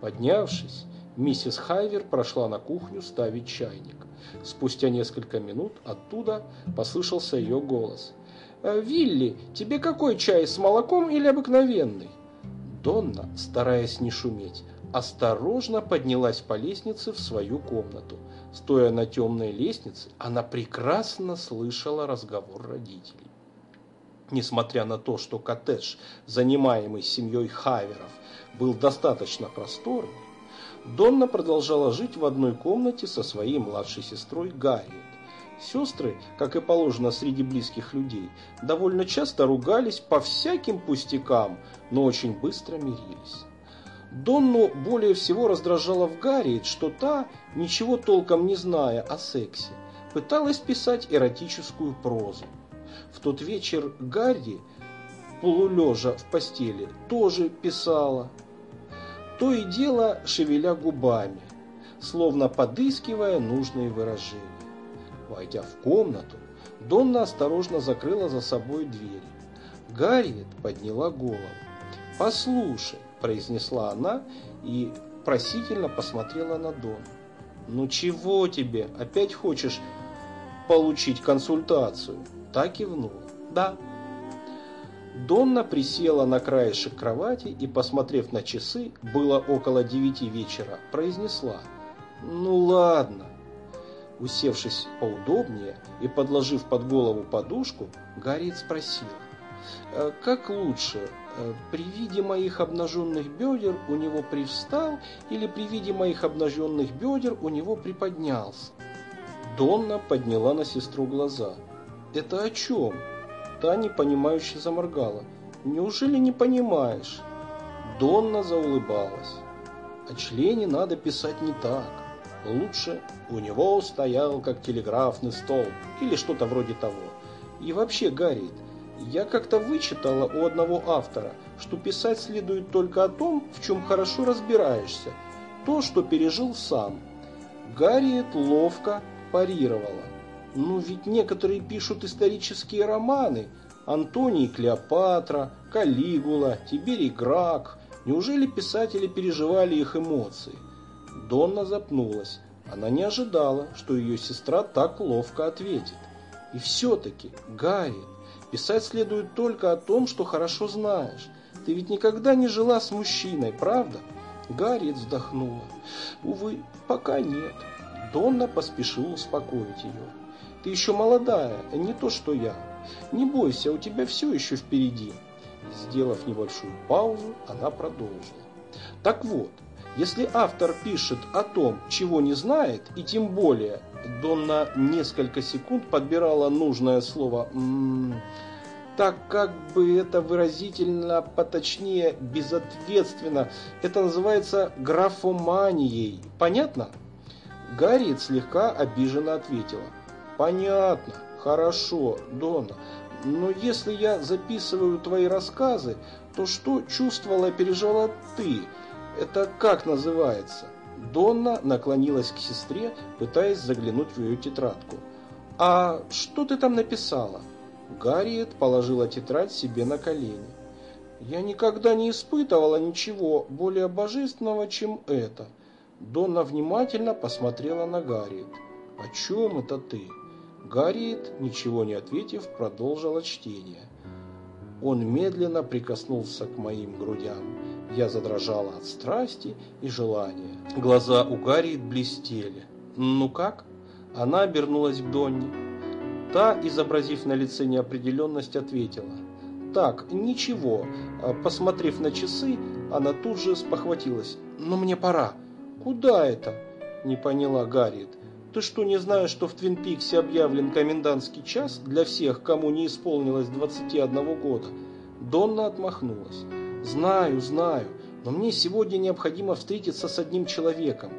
Поднявшись, миссис Хайвер прошла на кухню ставить чайник. Спустя несколько минут оттуда послышался ее голос. «Э, «Вилли, тебе какой чай, с молоком или обыкновенный?» Донна, стараясь не шуметь, осторожно поднялась по лестнице в свою комнату. Стоя на темной лестнице, она прекрасно слышала разговор родителей. Несмотря на то, что коттедж, занимаемый семьей Хаверов, был достаточно просторный, Донна продолжала жить в одной комнате со своей младшей сестрой Гарриет. Сестры, как и положено среди близких людей, довольно часто ругались по всяким пустякам, но очень быстро мирились. Донну более всего раздражало в Гарриет, что та, ничего толком не зная о сексе, пыталась писать эротическую прозу. В тот вечер Гарри, полулежа в постели, тоже писала, то и дело шевеля губами, словно подыскивая нужные выражения. Войдя в комнату, Донна осторожно закрыла за собой дверь. Гарриет подняла голову. «Послушай», – произнесла она и просительно посмотрела на Донну. «Ну чего тебе? Опять хочешь получить консультацию?» Так кивнула. «Да». Донна присела на краешек кровати и, посмотрев на часы, было около девяти вечера, произнесла. «Ну ладно, Усевшись поудобнее и подложив под голову подушку, Гарриет спросила. «Э, «Как лучше, э, при виде моих обнаженных бедер у него привстал или при виде моих обнаженных бедер у него приподнялся?» Донна подняла на сестру глаза. «Это о чем?» Та непонимающе заморгала. «Неужели не понимаешь?» Донна заулыбалась. «О члене надо писать не так. Лучше у него стоял как телеграфный столб или что-то вроде того. И вообще, Гарриет, я как-то вычитала у одного автора, что писать следует только о том, в чем хорошо разбираешься, то, что пережил сам. Гарриет ловко парировала. Ну ведь некоторые пишут исторические романы. Антоний Клеопатра, Калигула, Тиберий Грак. Неужели писатели переживали их эмоции? Донна запнулась. Она не ожидала, что ее сестра так ловко ответит. И все-таки, Гарри, писать следует только о том, что хорошо знаешь. Ты ведь никогда не жила с мужчиной, правда? Гарри вздохнула. Увы, пока нет. Донна поспешила успокоить ее. Ты еще молодая, не то что я. Не бойся, у тебя все еще впереди. Сделав небольшую паузу, она продолжила. Так вот, если автор пишет о том, чего не знает, и тем более Донна несколько секунд подбирала нужное слово «м -м, так как бы это выразительно, поточнее, безответственно, это называется графоманией. Понятно? Гарриет слегка обиженно ответила. Понятно, хорошо, Донна. Но если я записываю твои рассказы, то что чувствовала и переживала ты – это как называется? Донна наклонилась к сестре, пытаясь заглянуть в ее тетрадку. «А что ты там написала?» Гарриет положила тетрадь себе на колени. «Я никогда не испытывала ничего более божественного, чем это». Донна внимательно посмотрела на Гарриет. «О чем это ты?» Гарриет, ничего не ответив, продолжила чтение. Он медленно прикоснулся к моим грудям. Я задрожала от страсти и желания. Глаза у Гарри блестели. «Ну как?» Она обернулась к Донни. Та, изобразив на лице неопределенность, ответила. «Так, ничего». Посмотрев на часы, она тут же спохватилась. «Но мне пора». «Куда это?» – не поняла Гарриет.
Ты что, не знаешь, что в Твин Пиксе объявлен комендантский час для всех, кому не исполнилось 21 года? Донна отмахнулась. Знаю, знаю, но мне сегодня необходимо встретиться с одним человеком.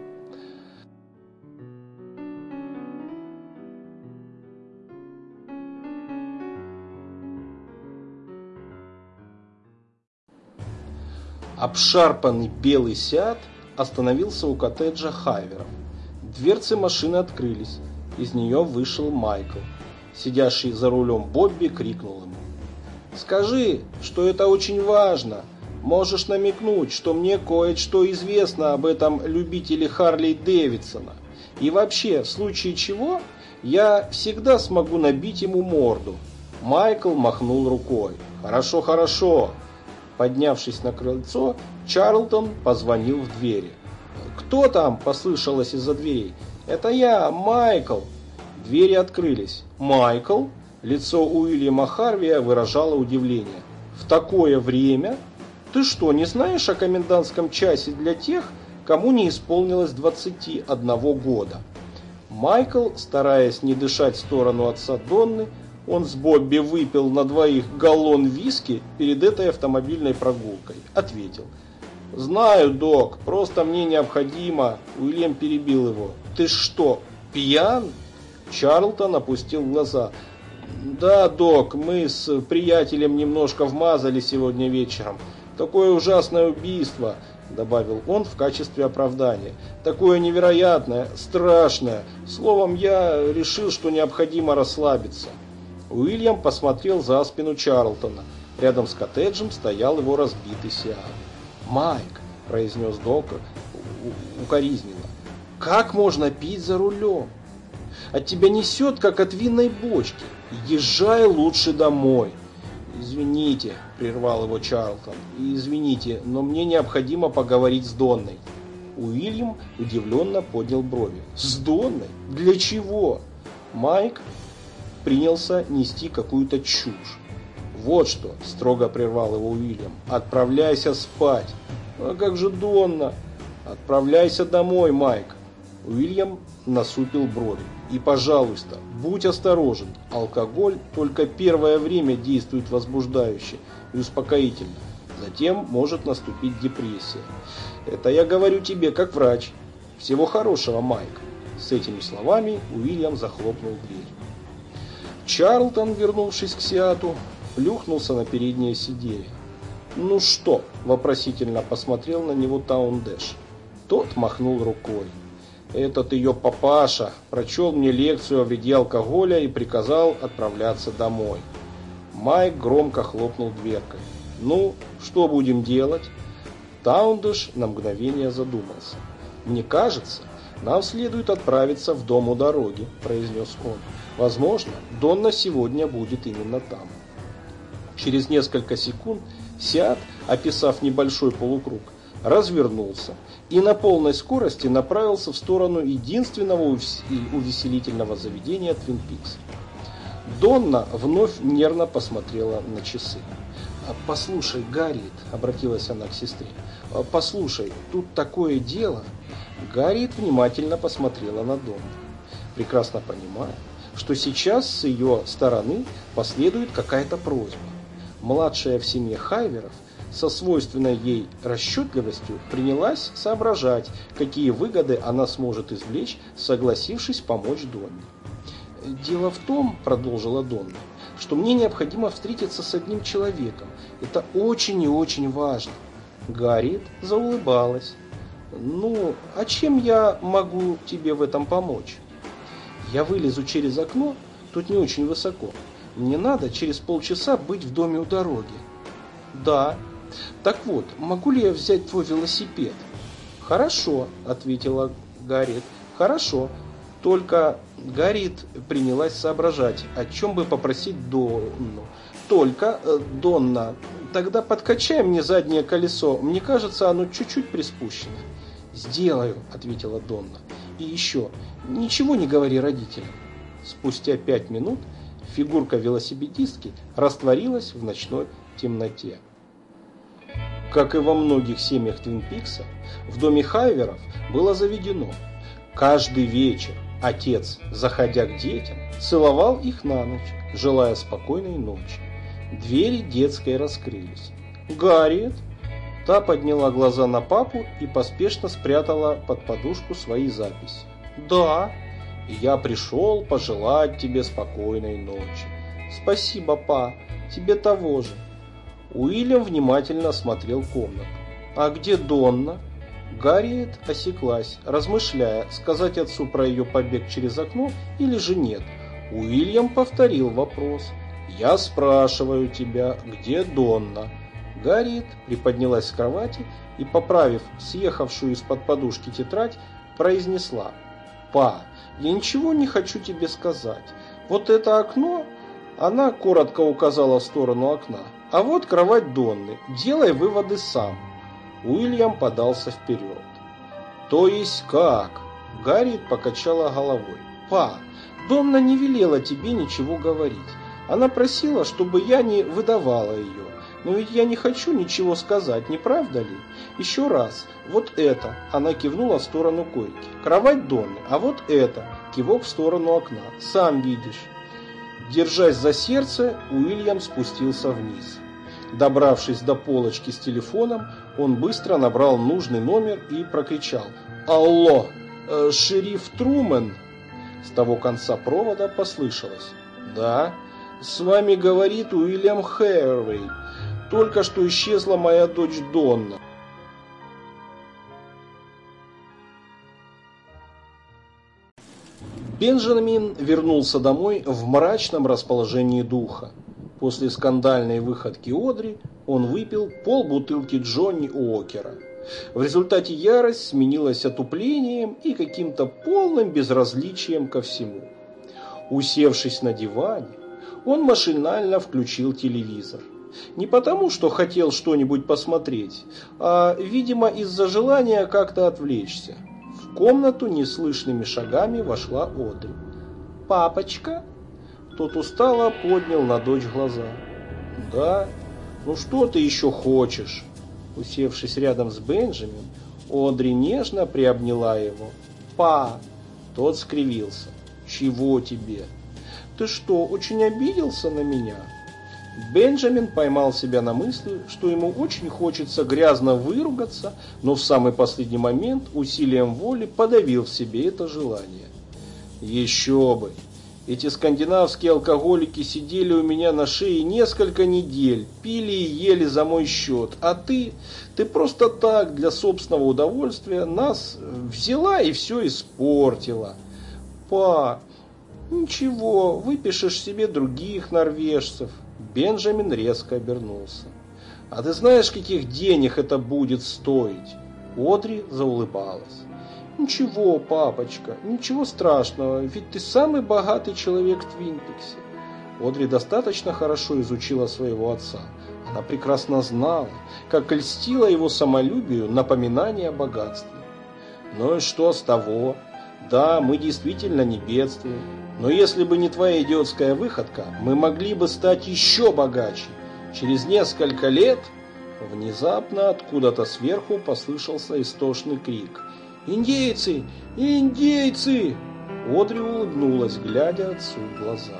Обшарпанный белый Сиат остановился у коттеджа Хайверов. Дверцы машины открылись. Из нее вышел Майкл. Сидящий за рулем Бобби крикнул ему. «Скажи, что это очень важно. Можешь намекнуть, что мне кое-что известно об этом любителе Харли Дэвидсона. И вообще, в случае чего, я всегда смогу набить ему морду». Майкл махнул рукой. «Хорошо, хорошо». Поднявшись на крыльцо, Чарлтон позвонил в двери. «Кто там?» – послышалось из-за дверей. «Это я, Майкл!» Двери открылись. «Майкл?» Лицо Уильяма Харвия выражало удивление. «В такое время? Ты что, не знаешь о комендантском часе для тех, кому не исполнилось 21 года?» Майкл, стараясь не дышать в сторону отца Донны, он с Бобби выпил на двоих галлон виски перед этой автомобильной прогулкой. Ответил – «Знаю, док, просто мне необходимо...» Уильям перебил его. «Ты что, пьян?» Чарлтон опустил глаза. «Да, док, мы с приятелем немножко вмазали сегодня вечером. Такое ужасное убийство», добавил он в качестве оправдания. «Такое невероятное, страшное. Словом, я решил, что необходимо расслабиться». Уильям посмотрел за спину Чарлтона. Рядом с коттеджем стоял его разбитый Сиар. «Майк», – произнес доктор укоризненно, – «как можно пить за рулем? От тебя несет, как от винной бочки. Езжай лучше домой». «Извините», – прервал его Чарлтон, – «извините, но мне необходимо поговорить с Донной». Уильям удивленно поднял брови. «С Донной? Для чего?» Майк принялся нести какую-то чушь. «Вот что!» – строго прервал его Уильям. «Отправляйся спать!» «А как же Донна?» «Отправляйся домой, Майк!» Уильям насупил брови. «И, пожалуйста, будь осторожен. Алкоголь только первое время действует возбуждающе и успокоительно. Затем может наступить депрессия. Это я говорю тебе как врач. Всего хорошего, Майк!» С этими словами Уильям захлопнул дверь. Чарлтон, вернувшись к Сиату, плюхнулся на переднее сиденье. «Ну что?» – вопросительно посмотрел на него Таундэш. Тот махнул рукой. «Этот ее папаша прочел мне лекцию о вреде алкоголя и приказал отправляться домой». Майк громко хлопнул дверкой. «Ну, что будем делать?» Таундыш на мгновение задумался. «Мне кажется, нам следует отправиться в дом у дороги», – произнес он. «Возможно, Донна сегодня будет именно там». Через несколько секунд Сиат, описав небольшой полукруг, развернулся и на полной скорости направился в сторону единственного увеселительного заведения Твин Пикс. Донна вновь нервно посмотрела на часы. «Послушай, Гарриет», — обратилась она к сестре, — «послушай, тут такое дело». Гарриет внимательно посмотрела на Донну, прекрасно понимая, что сейчас с ее стороны последует какая-то просьба младшая в семье Хайверов, со свойственной ей расчетливостью принялась соображать, какие выгоды она сможет извлечь, согласившись помочь Донне. «Дело в том, — продолжила Донна, — что мне необходимо встретиться с одним человеком. Это очень и очень важно». Гарриет заулыбалась. «Ну, а чем я могу тебе в этом помочь?» «Я вылезу через окно, тут не очень высоко. Мне надо через полчаса быть в доме у дороги. Да. Так вот, могу ли я взять твой велосипед? Хорошо, ответила Гарриет. Хорошо. Только Гарриет принялась соображать, о чем бы попросить Донну. Только, э, Донна, тогда подкачай мне заднее колесо. Мне кажется, оно чуть-чуть приспущено. Сделаю, ответила Донна. И еще, ничего не говори родителям. Спустя пять минут фигурка велосипедистки растворилась в ночной темноте. Как и во многих семьях Твин Пикса, в доме Хайверов было заведено каждый вечер
Отец, заходя к детям, целовал их на ночь, желая спокойной ночи. Двери детской раскрылись. «Гарриет!» Та подняла глаза на папу и поспешно спрятала под подушку свои записи. «Да, я пришел пожелать тебе спокойной ночи». «Спасибо, па, тебе того же». Уильям внимательно осмотрел комнату. «А где Донна?» Гарриет осеклась, размышляя, сказать отцу про ее побег через окно или же нет. Уильям повторил вопрос. «Я спрашиваю тебя, где Донна?» Гарриет приподнялась с кровати и, поправив съехавшую из-под подушки тетрадь, произнесла. «Па, я ничего не хочу тебе сказать. Вот это окно...» Она коротко указала в сторону окна. «А вот кровать Донны. Делай выводы сам». Уильям подался вперед. «То есть как?» Гарриет покачала головой. «Па, Донна не велела тебе ничего говорить. Она просила, чтобы я не выдавала ее. Но ведь я не хочу ничего сказать, не правда ли? Еще раз, вот это, она кивнула в сторону койки. Кровать Донны, а вот это, кивок в сторону окна. Сам видишь. Держась за сердце, Уильям спустился вниз. Добравшись до полочки с телефоном, он быстро набрал нужный номер и прокричал «Алло, э, шериф Трумен!» С того конца провода послышалось «Да, с вами говорит Уильям Хэрвей. Только что исчезла моя дочь Донна». Бенджамин вернулся домой в мрачном расположении духа. После скандальной выходки Одри он выпил полбутылки Джонни Уокера. В результате ярость сменилась отуплением и каким-то полным безразличием ко всему. Усевшись на диване, он машинально включил телевизор. Не потому, что хотел что-нибудь посмотреть, а, видимо, из-за желания как-то отвлечься. В комнату неслышными шагами вошла Одри. «Папочка?» Тот устало поднял на дочь глаза. «Да? Ну что ты еще хочешь?» Усевшись рядом с Бенджамин, Одри нежно приобняла его. «Па!» Тот скривился. «Чего тебе?» «Ты что, очень обиделся на меня?» Бенджамин поймал себя на мысли, что ему очень хочется грязно выругаться, но в самый последний момент усилием воли подавил в себе это желание. «Еще бы! Эти скандинавские алкоголики сидели у меня на шее несколько недель, пили и ели за мой счет, а ты, ты просто так, для собственного удовольствия, нас взяла и все испортила. Па, ничего, выпишешь себе других норвежцев. Бенджамин резко обернулся. А ты знаешь, каких денег это будет стоить? Одри заулыбалась. Ничего, папочка, ничего страшного, ведь ты самый богатый человек в Твинпиксе. Одри достаточно хорошо изучила своего отца. Она прекрасно знала, как льстило его самолюбию напоминание о богатстве. Ну и что с того? Да, мы действительно не бедствуем. Но если бы не твоя идиотская выходка, мы могли бы стать еще богаче. Через несколько лет... Внезапно откуда-то сверху послышался истошный крик – «Индейцы! Индейцы!» Одри улыбнулась, глядя отцу в глаза.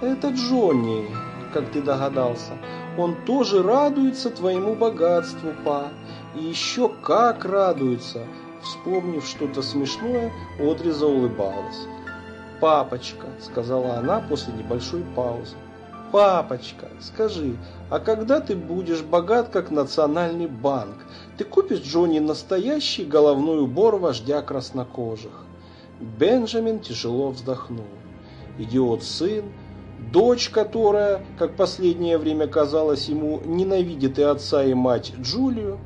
«Это Джонни, как ты догадался. Он тоже радуется твоему богатству, па. И еще как радуется!» Вспомнив что-то смешное, Одри заулыбалась. «Папочка», — сказала она после небольшой паузы, «Папочка, скажи, а когда ты будешь богат, как национальный банк, ты купишь Джонни настоящий головной убор вождя краснокожих?» Бенджамин тяжело вздохнул. Идиот-сын, дочь, которая, как последнее время казалось ему, ненавидит и отца, и мать Джулию.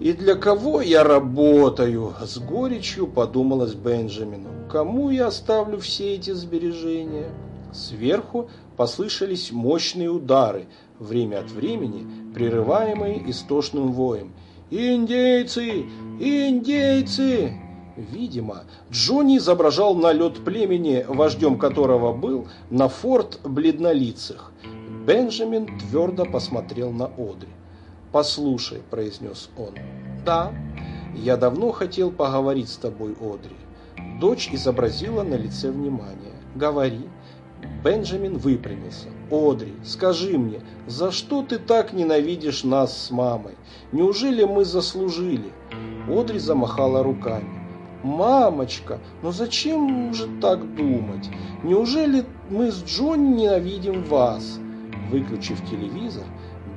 «И для кого я работаю?» – с горечью подумалось Бенджамину. «Кому я оставлю все эти сбережения?» Сверху послышались мощные удары, время от времени прерываемые истошным воем. «Индейцы! Индейцы!» Видимо, Джонни изображал налет племени, вождем которого был на форт бледнолицых. Бенджамин твердо посмотрел на Одри. «Послушай», – произнес он. «Да, я давно хотел поговорить с тобой, Одри. Дочь изобразила на лице внимание. «Говори». Бенджамин выпрямился. «Одри, скажи мне, за что ты так ненавидишь нас с мамой? Неужели мы заслужили?» Одри замахала руками. «Мамочка, но зачем же так думать? Неужели мы с Джонни ненавидим вас?» Выключив телевизор,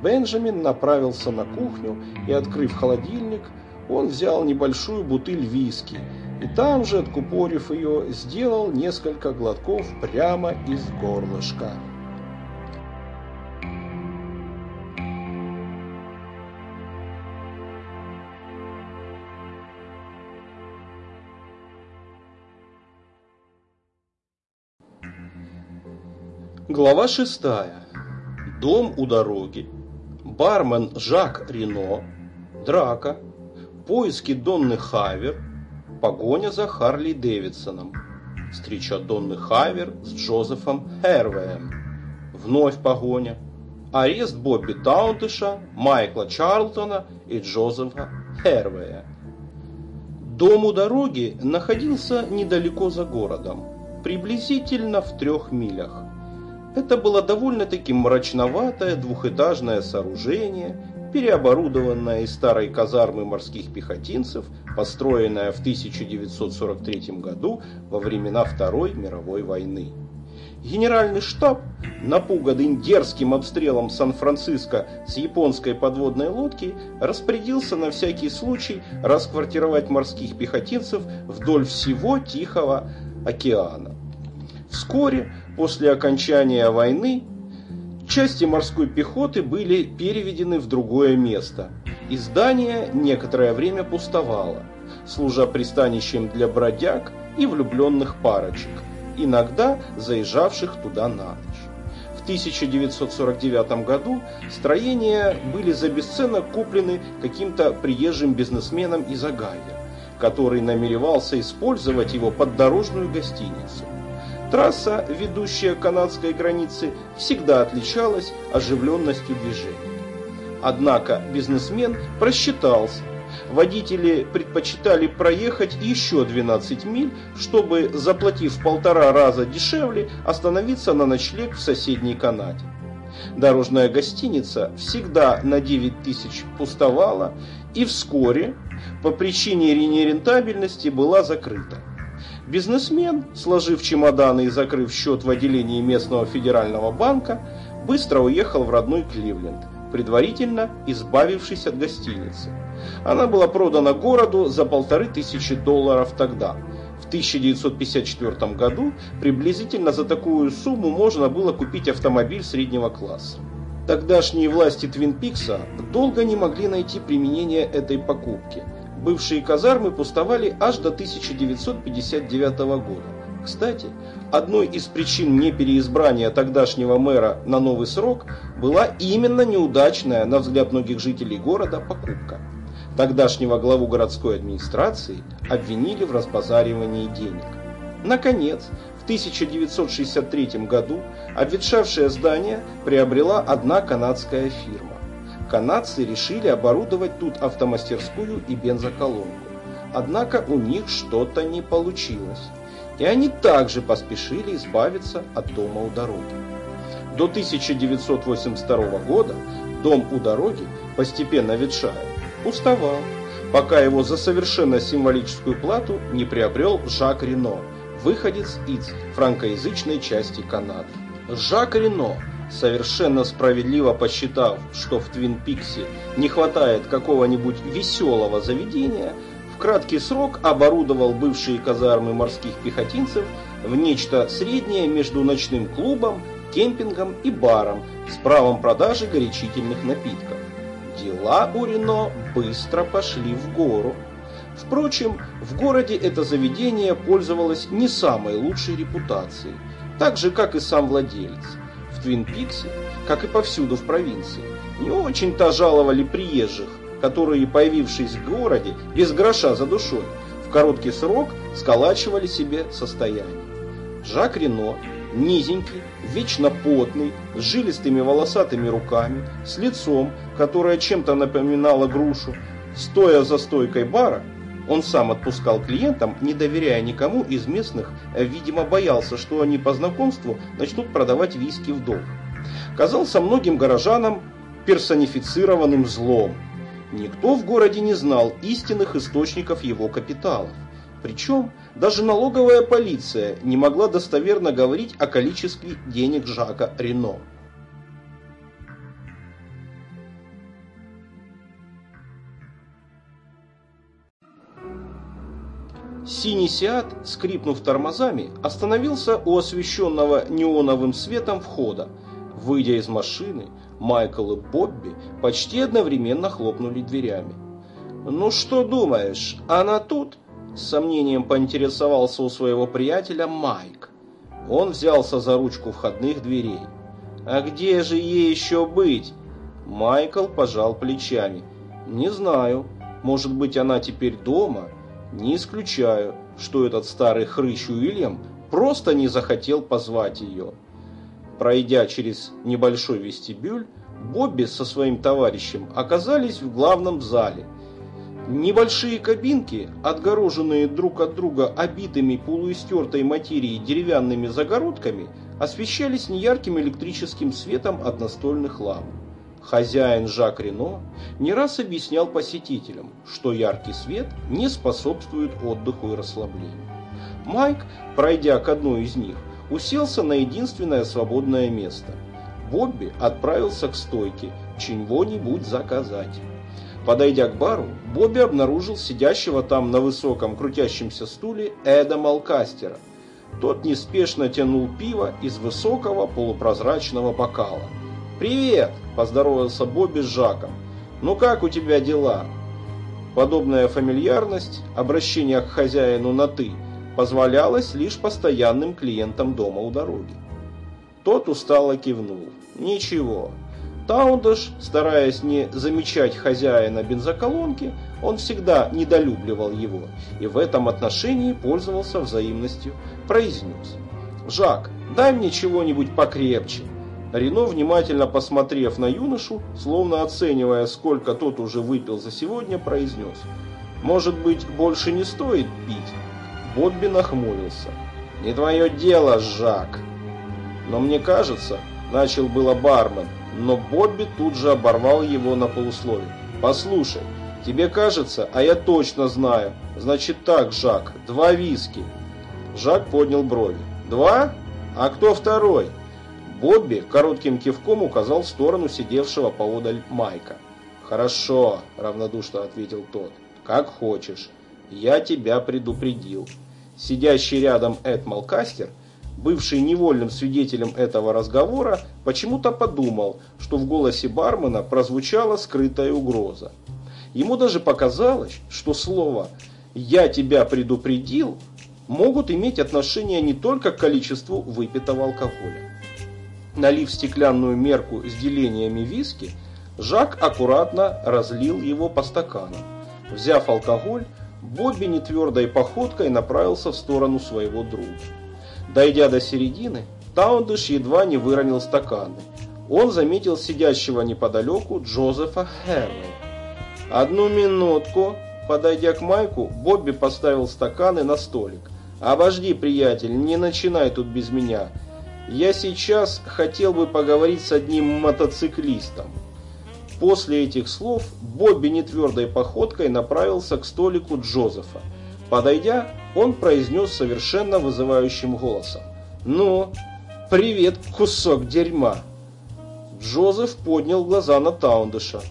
Бенджамин направился на кухню и, открыв холодильник, он взял небольшую бутыль виски и там же, откупорив ее, сделал несколько глотков прямо из горлышка. Глава шестая. Дом у дороги. Бармен Жак Рено. Драка. Поиски Донны Хавер. Погоня за Харли Дэвидсоном. Встреча Донны Хавер с Джозефом Хервеем. Вновь погоня. Арест Бобби Таунтыша, Майкла Чарлтона и Джозефа Хервея. Дом у дороги находился недалеко за городом, приблизительно в трех милях. Это было довольно-таки мрачноватое двухэтажное сооружение, переоборудованное из старой казармы морских пехотинцев, построенное в 1943 году во времена Второй мировой войны. Генеральный штаб, напуганный дерзким обстрелом Сан-Франциско с японской подводной лодки, распорядился на всякий случай расквартировать морских пехотинцев вдоль всего Тихого океана. Вскоре После окончания войны части морской пехоты были переведены в другое место, и здание некоторое время пустовало, служа пристанищем для бродяг и влюбленных парочек, иногда заезжавших туда на ночь. В 1949 году строения были за бесценок куплены каким-то приезжим бизнесменом из Огайо, который намеревался использовать его под дорожную гостиницу. Трасса, ведущая к канадской границе, всегда отличалась оживленностью движения. Однако бизнесмен просчитался. Водители предпочитали проехать еще 12 миль, чтобы, заплатив полтора раза дешевле, остановиться на ночлег в соседней Канаде. Дорожная гостиница всегда на 9 тысяч пустовала и вскоре по причине нерентабельности была закрыта. Бизнесмен, сложив чемоданы и закрыв счет в отделении местного федерального банка, быстро уехал в родной Кливленд, предварительно избавившись от гостиницы. Она была продана городу за полторы тысячи долларов тогда. В 1954 году приблизительно за такую сумму можно было купить автомобиль среднего класса. Тогдашние власти Твин Пикса долго не могли найти применение этой покупки – бывшие казармы пустовали аж до 1959 года. Кстати, одной из причин непереизбрания тогдашнего мэра на новый срок была именно неудачная, на взгляд многих жителей города, покупка. Тогдашнего главу городской администрации обвинили в разбазаривании денег. Наконец, в 1963 году обветшавшее здание приобрела одна канадская фирма канадцы решили оборудовать тут автомастерскую и бензоколонку. Однако у них что-то не получилось. И они также поспешили избавиться от дома у дороги. До 1982 года дом у дороги, постепенно ветшая, уставал, пока его за совершенно символическую плату не приобрел Жак Рено, выходец из франкоязычной части Канады. Жак Рено совершенно справедливо посчитав, что в Твин Пиксе не хватает какого-нибудь веселого заведения, в краткий срок оборудовал бывшие казармы морских пехотинцев в нечто среднее между ночным клубом, кемпингом и баром с правом продажи горячительных напитков. Дела у Рено быстро пошли в гору. Впрочем, в городе это заведение пользовалось не самой лучшей репутацией, так же, как и сам владелец. Твин-Пиксе, как и повсюду в провинции, не очень-то жаловали приезжих, которые, появившись в городе без гроша за душой, в короткий срок сколачивали себе состояние. Жак Рено, низенький, вечно потный, с жилистыми волосатыми руками, с лицом, которое чем-то напоминало грушу, стоя за стойкой бара, он сам отпускал клиентам, не доверяя никому из местных, видимо боялся, что они по знакомству начнут продавать виски в долг. Казался многим горожанам персонифицированным злом. Никто в городе не знал истинных источников его капиталов. Причем даже налоговая полиция не могла достоверно говорить о количестве денег Жака Рено. Синий Сиат, скрипнув тормозами, остановился у освещенного неоновым светом входа. Выйдя из машины, Майкл и Бобби почти одновременно хлопнули дверями. «Ну что думаешь, она тут?» С сомнением поинтересовался у своего приятеля Майк. Он взялся за ручку входных дверей. «А где же ей еще быть?» Майкл пожал плечами. «Не знаю. Может быть, она теперь дома?» Не исключаю, что этот старый хрыщ Уильям просто не захотел позвать ее. Пройдя через небольшой вестибюль, Бобби со своим товарищем оказались в главном зале. Небольшие кабинки, отгороженные друг от друга обитыми полуистертой материей деревянными загородками, освещались неярким электрическим светом от настольных ламп. Хозяин Жак Рено не раз объяснял посетителям, что яркий свет не способствует отдыху и расслаблению. Майк, пройдя к одной из них, уселся на единственное свободное место. Бобби отправился к стойке чего-нибудь заказать. Подойдя к бару, Бобби обнаружил сидящего там на высоком крутящемся стуле Эда Малкастера. Тот неспешно тянул пиво из высокого полупрозрачного бокала – «Привет!» – поздоровался Бобби с Жаком. «Ну как у тебя дела?» Подобная фамильярность, обращение к хозяину на «ты» позволялось лишь постоянным клиентам дома у дороги. Тот устало кивнул. «Ничего». Таундаш, стараясь не замечать хозяина бензоколонки, он всегда недолюбливал его и в этом отношении пользовался взаимностью, произнес. «Жак, дай мне чего-нибудь покрепче». Рено, внимательно посмотрев на юношу, словно оценивая, сколько тот уже выпил за сегодня, произнес. «Может быть, больше не стоит пить?» Бобби нахмурился. «Не твое дело, Жак!» «Но мне кажется...» – начал было бармен, но Бобби тут же оборвал его на полусловие. «Послушай, тебе кажется, а я точно знаю. Значит так, Жак, два виски». Жак поднял брови. «Два? А кто второй?» Бобби коротким кивком указал в сторону сидевшего поодаль Майка. «Хорошо», – равнодушно ответил тот. «Как хочешь. Я тебя предупредил». Сидящий рядом Эд Малкастер, бывший невольным свидетелем этого разговора, почему-то подумал, что в голосе бармена прозвучала скрытая угроза. Ему даже показалось, что слово «я тебя предупредил» могут иметь отношение не только к количеству выпитого алкоголя. Налив стеклянную мерку с делениями виски, Жак аккуратно разлил его по стаканам. Взяв алкоголь, Бобби нетвердой походкой направился в сторону своего друга. Дойдя до середины, Таундыш едва не выронил стаканы. Он заметил сидящего неподалеку Джозефа Херли. «Одну минутку!» Подойдя к Майку, Бобби поставил стаканы на столик. «Обожди, приятель, не начинай тут без меня. Я сейчас хотел бы поговорить с одним мотоциклистом. После этих слов Бобби нетвердой походкой направился к столику Джозефа. Подойдя, он произнес совершенно вызывающим голосом. «Ну, привет, кусок дерьма!» Джозеф поднял глаза на Таундыша.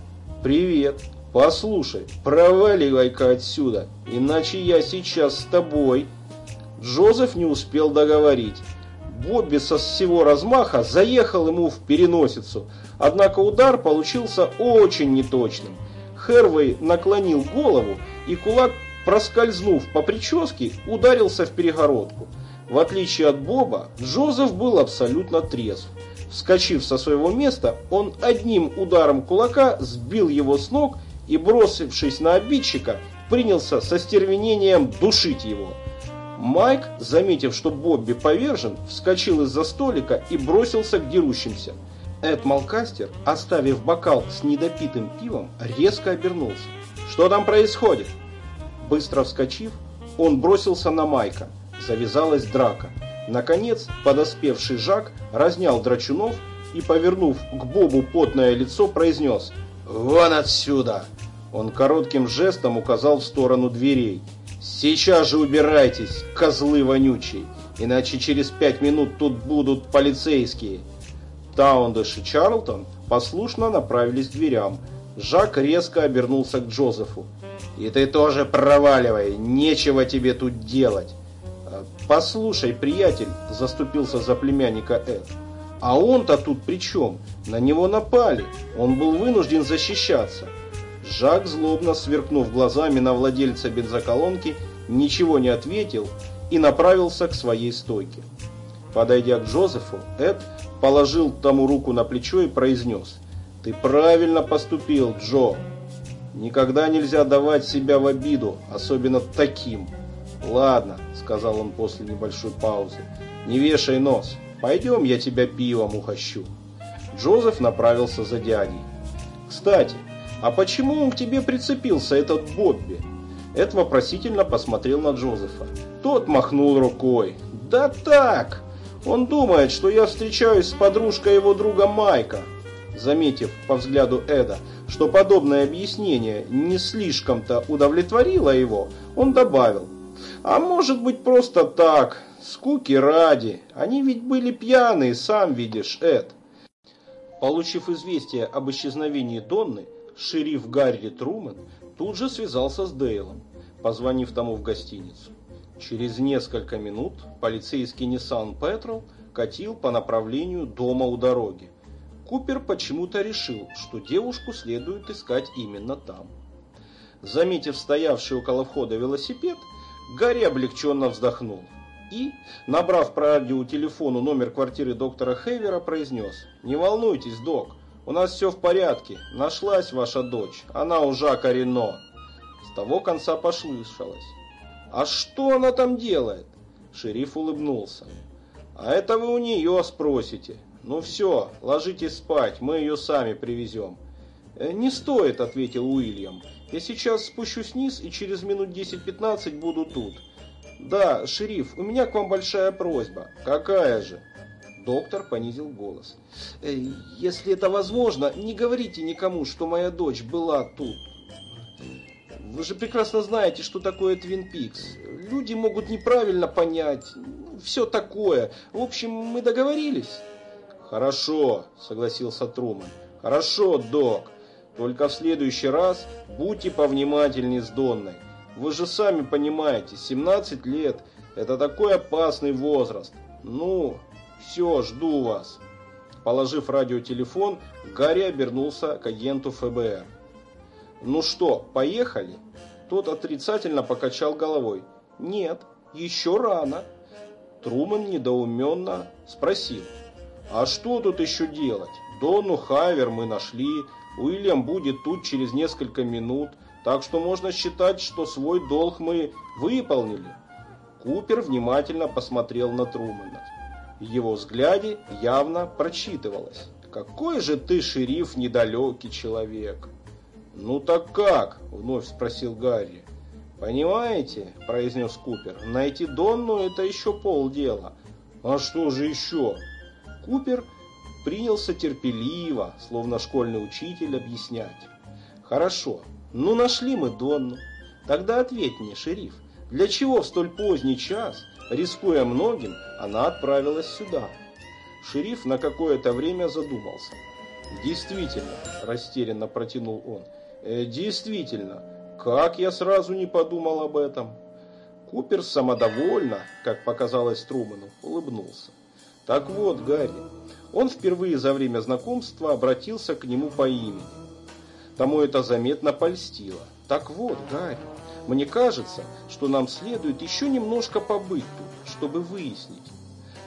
«Привет. Послушай, проваливай-ка отсюда, иначе я сейчас с тобой...» Джозеф не успел договорить. Бобби со всего размаха заехал ему в переносицу, однако удар получился очень неточным. Хервей наклонил голову, и кулак, проскользнув по прическе, ударился в перегородку. В отличие от Боба, Джозеф был абсолютно трезв. Вскочив со своего места, он одним ударом кулака сбил его с ног и, бросившись на обидчика, принялся со стервенением душить его. Майк, заметив, что Бобби повержен, вскочил из-за столика и бросился к дерущимся. Эд Малкастер, оставив бокал с недопитым пивом, резко обернулся. «Что там происходит?» Быстро вскочив, он бросился на Майка. Завязалась драка. Наконец, подоспевший Жак разнял драчунов и, повернув к Бобу потное лицо, произнес «Вон отсюда!». Он коротким жестом указал в сторону дверей. «Сейчас же убирайтесь, козлы вонючие, иначе через пять минут тут будут полицейские». Таундыш и Чарлтон послушно направились к дверям. Жак резко обернулся к Джозефу. «И ты тоже проваливай, нечего тебе тут делать!» «Послушай, приятель», – заступился за племянника Эд, – «а он-то тут при чем? На него напали, он был вынужден защищаться». Жак, злобно сверкнув глазами на владельца бензоколонки, ничего не ответил и направился к своей стойке. Подойдя к Джозефу, Эд положил тому руку на плечо и произнес «Ты правильно поступил, Джо. Никогда нельзя давать себя в обиду, особенно таким». «Ладно», — сказал он после небольшой паузы, — «не вешай нос. Пойдем, я тебя пивом ухощу». Джозеф направился за дядей. «Кстати, а почему он к тебе прицепился, этот Бобби?» Эд вопросительно посмотрел на Джозефа. Тот махнул рукой. «Да так! Он думает, что я встречаюсь с подружкой его друга Майка». Заметив по взгляду Эда, что подобное объяснение не слишком-то удовлетворило его, он добавил. А может быть просто так, скуки ради. Они ведь были пьяные, сам видишь, Эд. Получив известие об исчезновении Донны, шериф Гарри Трумэн тут же связался с Дейлом, позвонив тому в гостиницу. Через несколько минут полицейский Nissan Petrol катил по направлению дома у дороги. Купер почему-то решил, что девушку следует искать именно там. Заметив стоявший около входа велосипед, Гарри облегченно вздохнул и, набрав по радиотелефону номер квартиры доктора Хейвера, произнес «Не волнуйтесь, док, у нас все в порядке, нашлась ваша дочь, она у Жака Рено». С того конца послышалось «А что она там делает?» Шериф улыбнулся. «А это вы у нее спросите. Ну все, ложитесь спать, мы ее сами привезем». «Э, «Не стоит», — ответил Уильям. Я сейчас спущусь вниз и через минут 10-15 буду тут. Да, шериф, у меня к вам большая просьба. Какая же? Доктор понизил голос. «Э, если это возможно, не говорите никому, что моя дочь была тут. Вы же прекрасно знаете, что такое Твин Пикс. Люди могут неправильно понять. Все такое. В общем, мы договорились. Хорошо, согласился Труман. Хорошо, док. Только в следующий раз будьте повнимательнее с Донной. Вы же сами понимаете, 17 лет – это такой опасный возраст. Ну, все, жду вас. Положив радиотелефон, Гарри обернулся к агенту ФБР. «Ну что, поехали?» Тот отрицательно покачал головой. «Нет, еще рано». Труман недоуменно спросил. «А что тут еще делать? Дону Хайвер мы нашли, Уильям будет тут через несколько минут, так что можно считать, что свой долг мы выполнили. Купер внимательно посмотрел на Трумэна. В его взгляде явно прочитывалось. «Какой же ты, шериф, недалекий человек!» «Ну так как?» – вновь спросил Гарри. «Понимаете?» – произнес Купер. «Найти Донну – это еще полдела». «А что же еще?» Купер принялся терпеливо, словно школьный учитель, объяснять. «Хорошо, ну нашли мы Донну. Тогда ответь мне, шериф, для чего в столь поздний час, рискуя многим, она отправилась сюда?» Шериф на какое-то время задумался. «Действительно», – растерянно протянул он, э, – «действительно, как я сразу не подумал об этом?» Купер самодовольно, как показалось Труману, улыбнулся. «Так вот, Гарри, он впервые за время знакомства обратился к нему по имени. Тому это заметно польстило. «Так вот, Гарри, мне кажется, что нам следует еще немножко побыть тут, чтобы выяснить».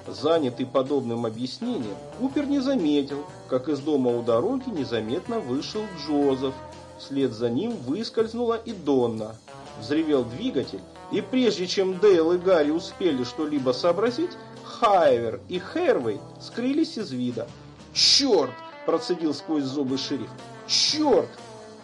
Занятый подобным объяснением, Купер не заметил, как из дома у дороги незаметно вышел Джозеф. Вслед за ним выскользнула и Донна. Взревел двигатель, и прежде чем Дейл и Гарри успели что-либо сообразить, Хайвер и Хервей скрылись из вида. «Черт!» – процедил сквозь зубы шериф. «Черт!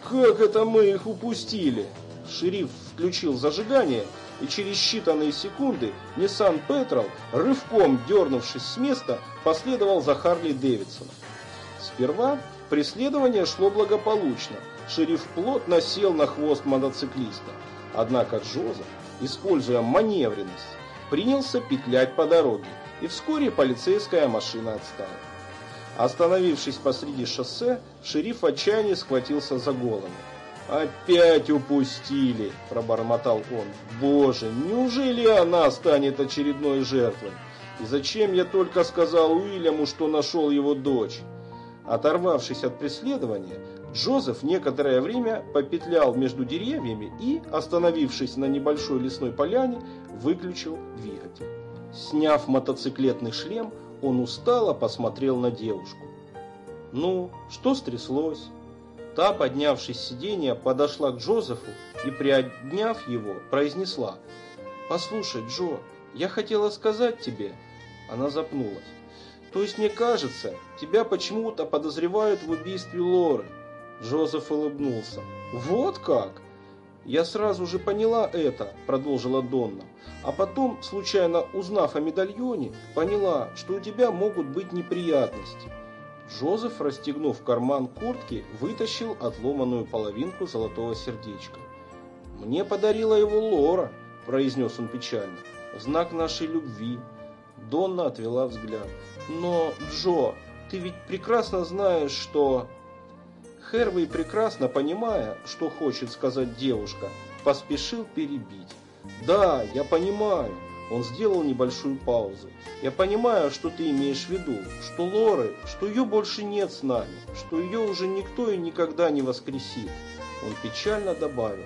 Как это мы их упустили!» Шериф включил зажигание, и через считанные секунды Nissan Petrol, рывком дернувшись с места, последовал за Харли Дэвидсоном. Сперва преследование шло благополучно. Шериф плотно сел на хвост мотоциклиста. Однако Джозеф, используя маневренность, принялся петлять по дороге, и вскоре полицейская машина отстала. Остановившись посреди шоссе, шериф в схватился за голову. «Опять упустили!» – пробормотал он. «Боже, неужели она станет очередной жертвой? И зачем я только сказал Уильяму, что нашел его дочь?» Оторвавшись от преследования, Джозеф некоторое время попетлял между деревьями и, остановившись на небольшой лесной поляне, выключил двигатель. Сняв мотоциклетный шлем, он устало посмотрел на девушку. «Ну, что стряслось?» Та, поднявшись с сиденья, подошла к Джозефу и, приобняв его, произнесла. «Послушай, Джо, я хотела сказать тебе...» Она запнулась. «То есть мне кажется, тебя почему-то подозревают в убийстве Лоры». Джозеф улыбнулся. «Вот как?» «Я сразу же поняла это», – продолжила Донна. «А потом, случайно узнав о медальоне, поняла, что у тебя могут быть неприятности». Джозеф, расстегнув карман куртки, вытащил отломанную половинку золотого сердечка. «Мне подарила его Лора», – произнес он печально, – «знак нашей любви». Донна отвела взгляд. «Но, Джо, ты ведь прекрасно знаешь, что...» Хервей, прекрасно понимая, что хочет сказать девушка, поспешил перебить. «Да, я понимаю». Он сделал небольшую паузу. «Я понимаю, что ты имеешь в виду, что Лоры, что ее больше нет с нами, что ее уже никто и никогда не воскресит». Он печально добавил.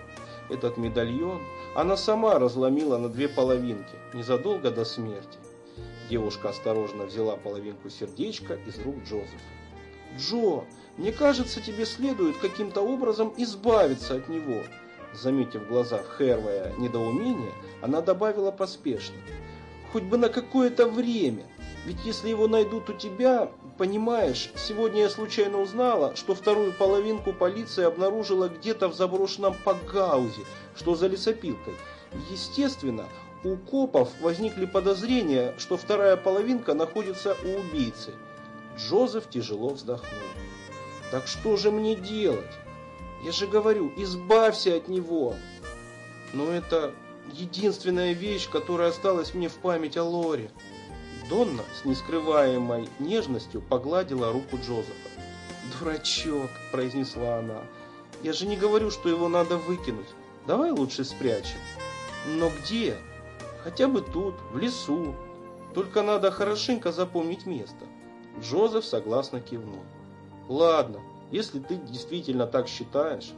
«Этот медальон она сама разломила на две половинки, незадолго до смерти». Девушка осторожно взяла половинку сердечка из рук Джозефа. «Джо, мне кажется, тебе следует каким-то образом избавиться от него». Заметив в глазах Хервая недоумение, она добавила поспешно. «Хоть бы на какое-то время. Ведь если его найдут у тебя, понимаешь, сегодня я случайно узнала, что вторую половинку полиция обнаружила где-то в заброшенном Пагаузе, что за лесопилкой. Естественно, у копов возникли подозрения, что вторая половинка находится у убийцы. Джозеф тяжело вздохнул. Так что же мне делать? Я же говорю, избавься от него. Но это единственная вещь, которая осталась мне в память о Лоре. Донна с нескрываемой нежностью погладила руку Джозефа. «Дурачок», – произнесла она, – «я же не говорю, что его надо выкинуть. Давай лучше спрячем». «Но где?» «Хотя бы тут, в лесу. Только надо хорошенько запомнить место». Джозеф согласно кивнул. Ладно, если ты действительно так считаешь.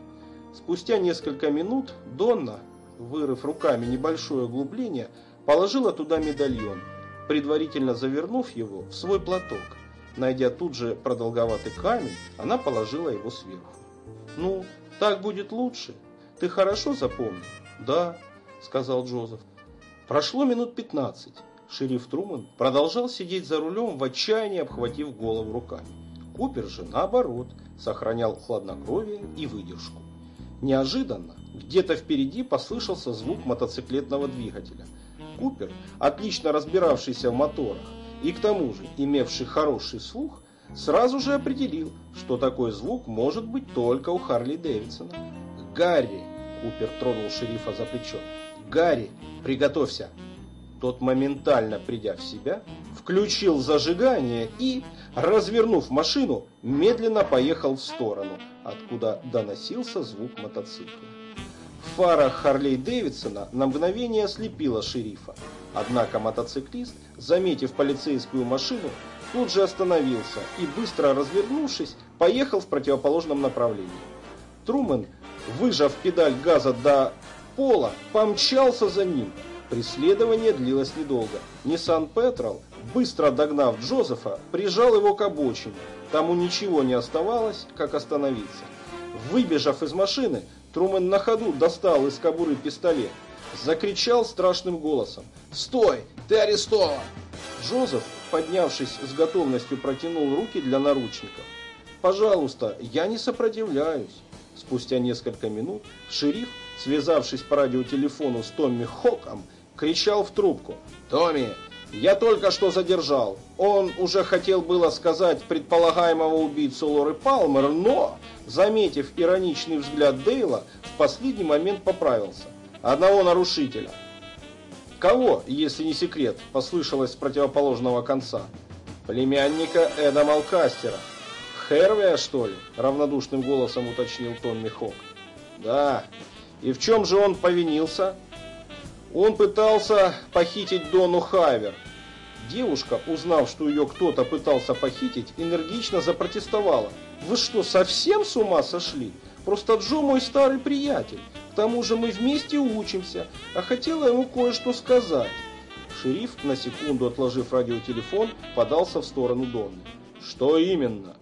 Спустя несколько минут Донна, вырыв руками небольшое углубление, положила туда медальон, предварительно завернув его в свой платок. Найдя тут же продолговатый камень, она положила его сверху. «Ну, так будет лучше. Ты хорошо запомнил?» «Да», — сказал Джозеф. Прошло минут пятнадцать. Шериф Труман продолжал сидеть за рулем в отчаянии, обхватив голову руками. Купер же, наоборот, сохранял хладнокровие и выдержку. Неожиданно, где-то впереди послышался звук мотоциклетного двигателя. Купер, отлично разбиравшийся в моторах и к тому же имевший хороший слух, сразу же определил, что такой звук может быть только у Харли Дэвидсона. «Гарри!» – Купер тронул шерифа за плечо. «Гарри, приготовься!» Тот, моментально придя в себя, включил зажигание и, развернув машину, медленно поехал в сторону, откуда доносился звук мотоцикла. Фара Харлей Дэвидсона на мгновение ослепила шерифа. Однако мотоциклист, заметив полицейскую машину, тут же остановился и, быстро развернувшись, поехал в противоположном направлении. Трумэн, выжав педаль газа до пола, помчался за ним. Преследование длилось недолго. Nissan Petrol Быстро догнав Джозефа, прижал его к обочине. Тому ничего не оставалось, как остановиться. Выбежав из машины, Трумен на ходу достал из кобуры пистолет. Закричал страшным голосом. «Стой! Ты арестован!» Джозеф, поднявшись с готовностью, протянул руки для наручников. «Пожалуйста, я не сопротивляюсь». Спустя несколько минут шериф связавшись по радиотелефону с Томми Хоком, кричал в трубку. «Томми, я только что задержал. Он уже хотел было сказать предполагаемого убийцу Лоры Палмер, но, заметив ироничный взгляд Дейла, в последний момент поправился. Одного нарушителя. Кого, если не секрет, послышалось с противоположного конца? Племянника Эда Малкастера. Хервия, что ли? Равнодушным голосом уточнил Томми Хок. Да. И в чем же он повинился? Он пытался похитить Дону Хайвер. Девушка, узнав, что ее кто-то пытался похитить, энергично запротестовала. «Вы что, совсем с ума сошли? Просто Джо мой старый приятель. К тому же мы вместе учимся, а хотела ему кое-что сказать». Шериф, на секунду отложив радиотелефон, подался в сторону Донны. «Что именно?»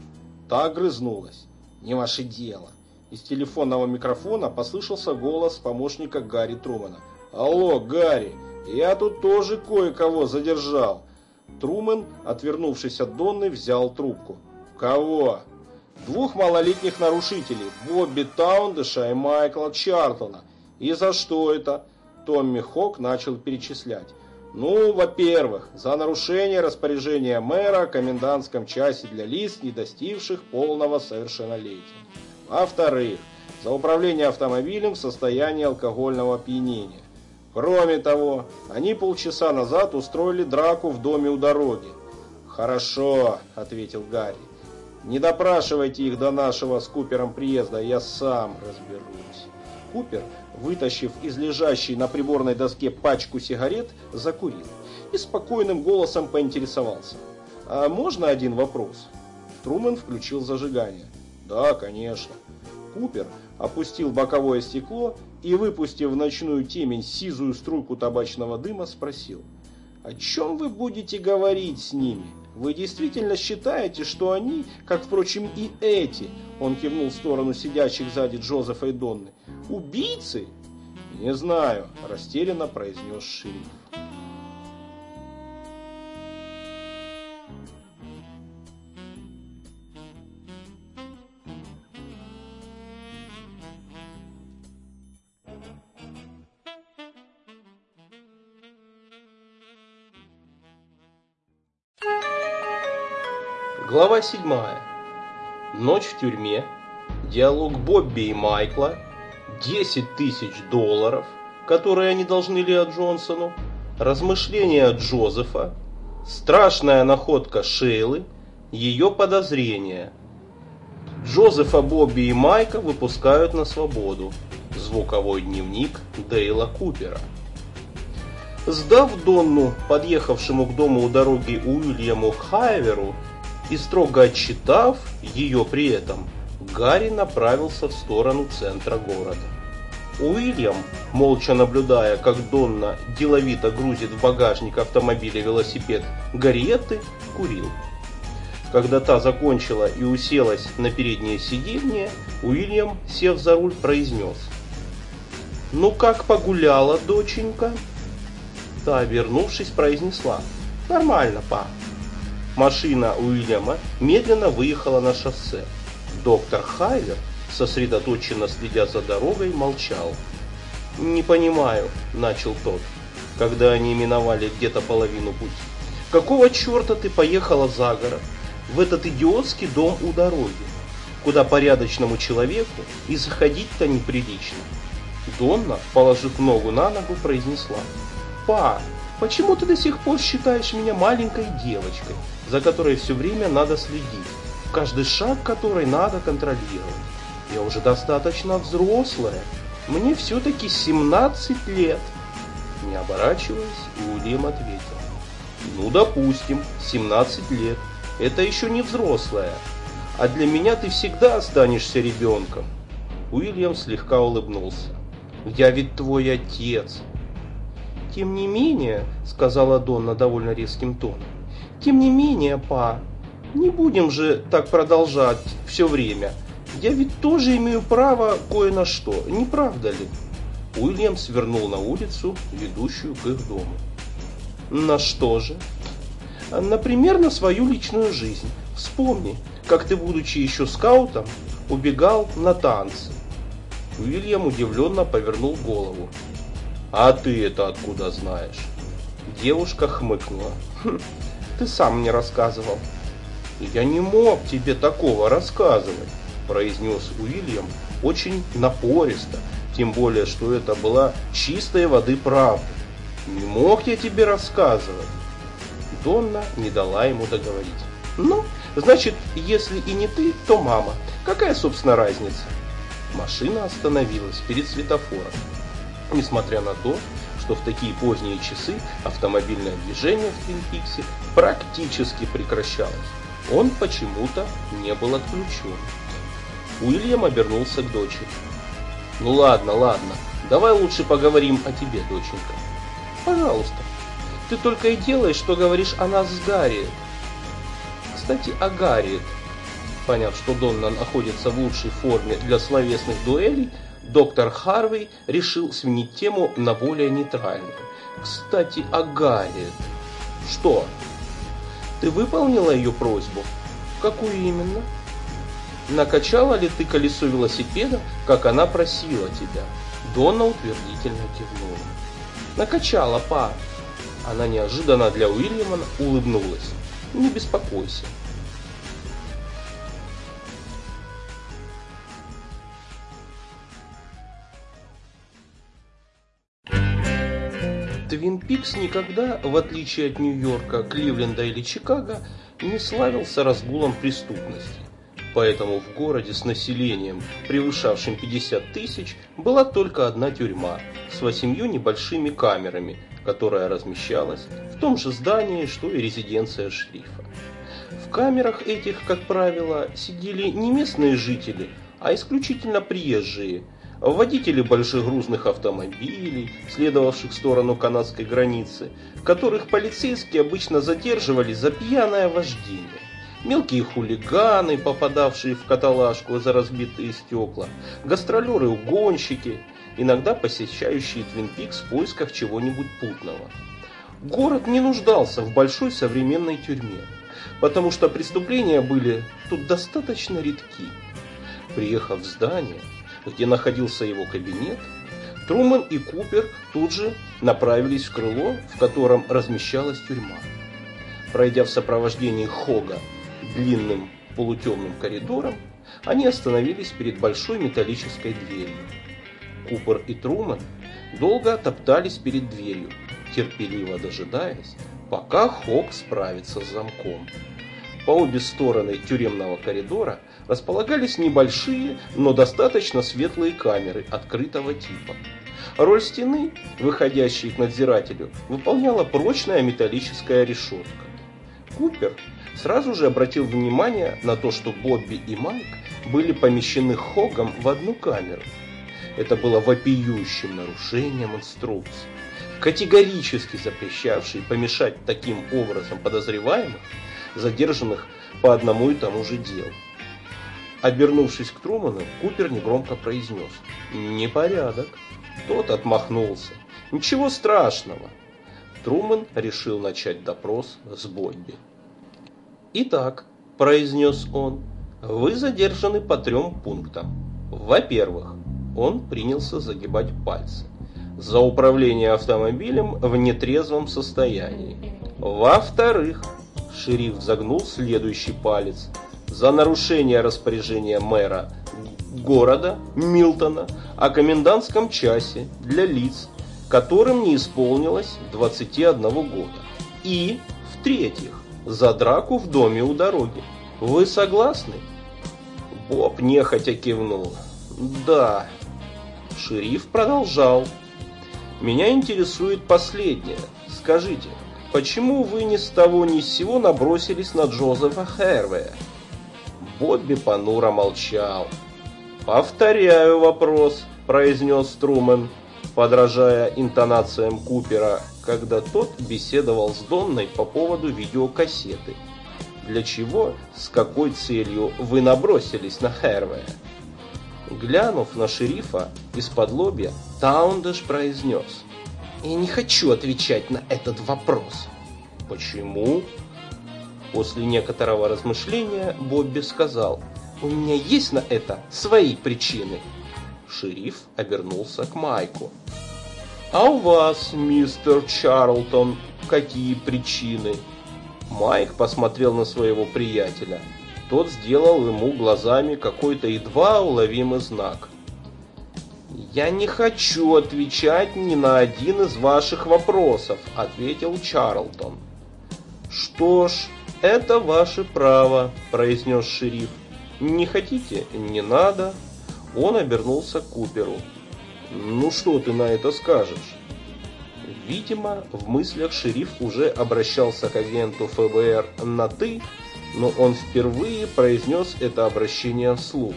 Та грызнулась. «Не ваше дело». Из телефонного микрофона послышался голос помощника Гарри Трумана. «Алло, Гарри, я тут тоже кое-кого задержал». Трумен, отвернувшись от Донны, взял трубку. «Кого?» «Двух малолетних нарушителей, Бобби Таундыша и Майкла Чартона. И за что это?» Томми Хок начал перечислять. Ну, во-первых, за нарушение распоряжения мэра о комендантском часе для лиц, не достигших полного совершеннолетия. Во-вторых, за управление автомобилем в состоянии алкогольного опьянения. Кроме того, они полчаса назад устроили драку в доме у дороги. «Хорошо», — ответил Гарри. «Не допрашивайте их до нашего с Купером приезда, я сам разберусь». Купер, вытащив из лежащей на приборной доске пачку сигарет, закурил и спокойным голосом поинтересовался. «А можно один вопрос?» Трумэн включил зажигание. «Да, конечно». Купер опустил боковое стекло и, выпустив в ночную темень сизую струйку табачного дыма, спросил. «О чем вы будете говорить с ними? Вы действительно считаете, что они, как, впрочем, и эти, он кивнул в сторону сидящих сзади Джозефа и Донны, убийцы?» «Не знаю», – растерянно произнес шериф. Глава 7. Ночь в тюрьме. Диалог Бобби и Майкла. 10 тысяч долларов, которые они должны Лео Джонсону. Размышления Джозефа. Страшная находка Шейлы. Ее подозрения. Джозефа, Бобби и Майка выпускают на свободу. Звуковой дневник Дейла Купера. Сдав Донну, подъехавшему к дому у дороги Уильяму Хайверу, и строго отчитав ее при этом, Гарри направился в сторону центра города. Уильям, молча наблюдая, как Донна деловито грузит в багажник автомобиля велосипед Гарриетты, курил. Когда та закончила и уселась на переднее сиденье, Уильям, сев за руль, произнес. «Ну как погуляла, доченька?» Та, вернувшись, произнесла. «Нормально, па». Машина Уильяма медленно выехала на шоссе. Доктор Хайвер, сосредоточенно следя за дорогой, молчал. «Не понимаю», – начал тот, когда они миновали где-то половину пути. «Какого черта ты поехала за город, в этот идиотский дом у дороги, куда порядочному человеку и заходить-то неприлично?» Донна, положив ногу на ногу, произнесла. «Па, почему ты до сих пор считаешь меня маленькой девочкой?» За которой все время надо следить, каждый шаг которой надо контролировать. Я уже достаточно взрослая, мне все-таки 17 лет. Не оборачиваясь, Уильям ответил. Ну, допустим, 17 лет. Это еще не взрослая. А для меня ты всегда останешься ребенком. Уильям слегка улыбнулся. Я ведь твой отец. Тем не менее, сказала Донна довольно резким тоном, тем не менее, па, не будем же так продолжать все время. Я ведь тоже имею право кое на что, не правда ли? Уильям свернул на улицу, ведущую к их дому. На что же? Например, на свою личную жизнь. Вспомни, как ты, будучи еще скаутом, убегал на танцы. Уильям удивленно повернул голову. «А ты это откуда знаешь?» Девушка хмыкнула. «Хм, «Ты сам мне рассказывал». «Я не мог тебе такого рассказывать», произнес Уильям очень напористо, тем более, что это была чистой воды правда. «Не мог я тебе рассказывать». Донна не дала ему договорить. «Ну, значит, если и не ты, то мама. Какая, собственно, разница?» Машина остановилась перед светофором. Несмотря на то, что в такие поздние часы автомобильное движение в Твинпиксе практически прекращалось, он почему-то не был отключен. Уильям обернулся к дочери. «Ну ладно, ладно, давай лучше поговорим о тебе, доченька. Пожалуйста, ты только и делаешь, что говоришь о нас с Гарриет. Кстати, о Гарриет. Поняв, что Донна находится в лучшей форме для словесных дуэлей, доктор Харвей решил сменить тему на более нейтральную. Кстати, о Гарриет. Что? Ты выполнила ее просьбу? Какую именно? Накачала ли ты колесо велосипеда, как она просила тебя? Донна утвердительно кивнула. Накачала, па. Она неожиданно для Уильяма улыбнулась. Не беспокойся. Твин Пикс никогда, в отличие от Нью-Йорка, Кливленда или Чикаго, не славился разгулом преступности. Поэтому в городе с населением, превышавшим 50 тысяч, была только одна тюрьма с восемью небольшими камерами, которая размещалась в том же здании, что и резиденция шерифа. В камерах этих, как правило, сидели не местные жители, а исключительно приезжие – водители больших грузных автомобилей, следовавших в сторону канадской границы, которых полицейские обычно задерживали за пьяное вождение. Мелкие хулиганы, попадавшие в каталажку за разбитые стекла, гастролеры-угонщики, иногда посещающие Твин Пикс в поисках чего-нибудь путного. Город не нуждался в большой современной тюрьме, потому что преступления были тут достаточно редки. Приехав в здание, где находился его кабинет, Трумэн и Купер тут же направились в крыло, в котором размещалась тюрьма. Пройдя в сопровождении Хога длинным полутемным коридором, они остановились перед большой металлической дверью. Купер и Трумэн долго топтались перед дверью, терпеливо дожидаясь, пока Хог справится с замком. По обе стороны тюремного коридора располагались небольшие, но достаточно светлые камеры открытого типа. Роль стены, выходящей к надзирателю, выполняла прочная металлическая решетка. Купер сразу же обратил внимание на то, что Бобби и Майк были помещены Хогом в одну камеру. Это было вопиющим нарушением инструкций, категорически запрещавшей помешать таким образом подозреваемых, задержанных по одному и тому же делу. Обернувшись к Труману, Купер негромко произнес «Непорядок». Тот отмахнулся. «Ничего страшного». Труман решил начать допрос с Бобби. «Итак», – произнес он, – «вы задержаны по трем пунктам. Во-первых, он принялся загибать пальцы. За управление автомобилем в нетрезвом состоянии. Во-вторых, шериф загнул следующий палец – за нарушение распоряжения мэра города Милтона о комендантском часе для лиц, которым не исполнилось 21 года. И, в-третьих, за драку в доме у дороги. Вы согласны? Боб нехотя кивнул. Да. Шериф продолжал. Меня интересует последнее. Скажите, почему вы ни с того ни с сего набросились на Джозефа Хервея? Бобби понуро молчал. «Повторяю вопрос», – произнес Трумэн, подражая интонациям Купера, когда тот беседовал с Донной по поводу видеокассеты. «Для чего, с какой целью вы набросились на Хервея?» Глянув на шерифа из-под лобья, Таундеш произнес. «Я не хочу отвечать на этот вопрос». «Почему?» После некоторого размышления Бобби сказал, «У меня есть на это свои причины». Шериф обернулся к Майку. «А у вас, мистер Чарлтон, какие причины?» Майк посмотрел на своего приятеля. Тот сделал ему глазами какой-то едва уловимый знак. «Я не хочу отвечать ни на один из ваших вопросов», — ответил Чарлтон. «Что ж, это ваше право», — произнес шериф. «Не хотите? Не надо». Он обернулся к Куперу. «Ну что ты на это скажешь?» Видимо, в мыслях шериф уже обращался к агенту ФБР на «ты», но он впервые произнес это обращение вслух.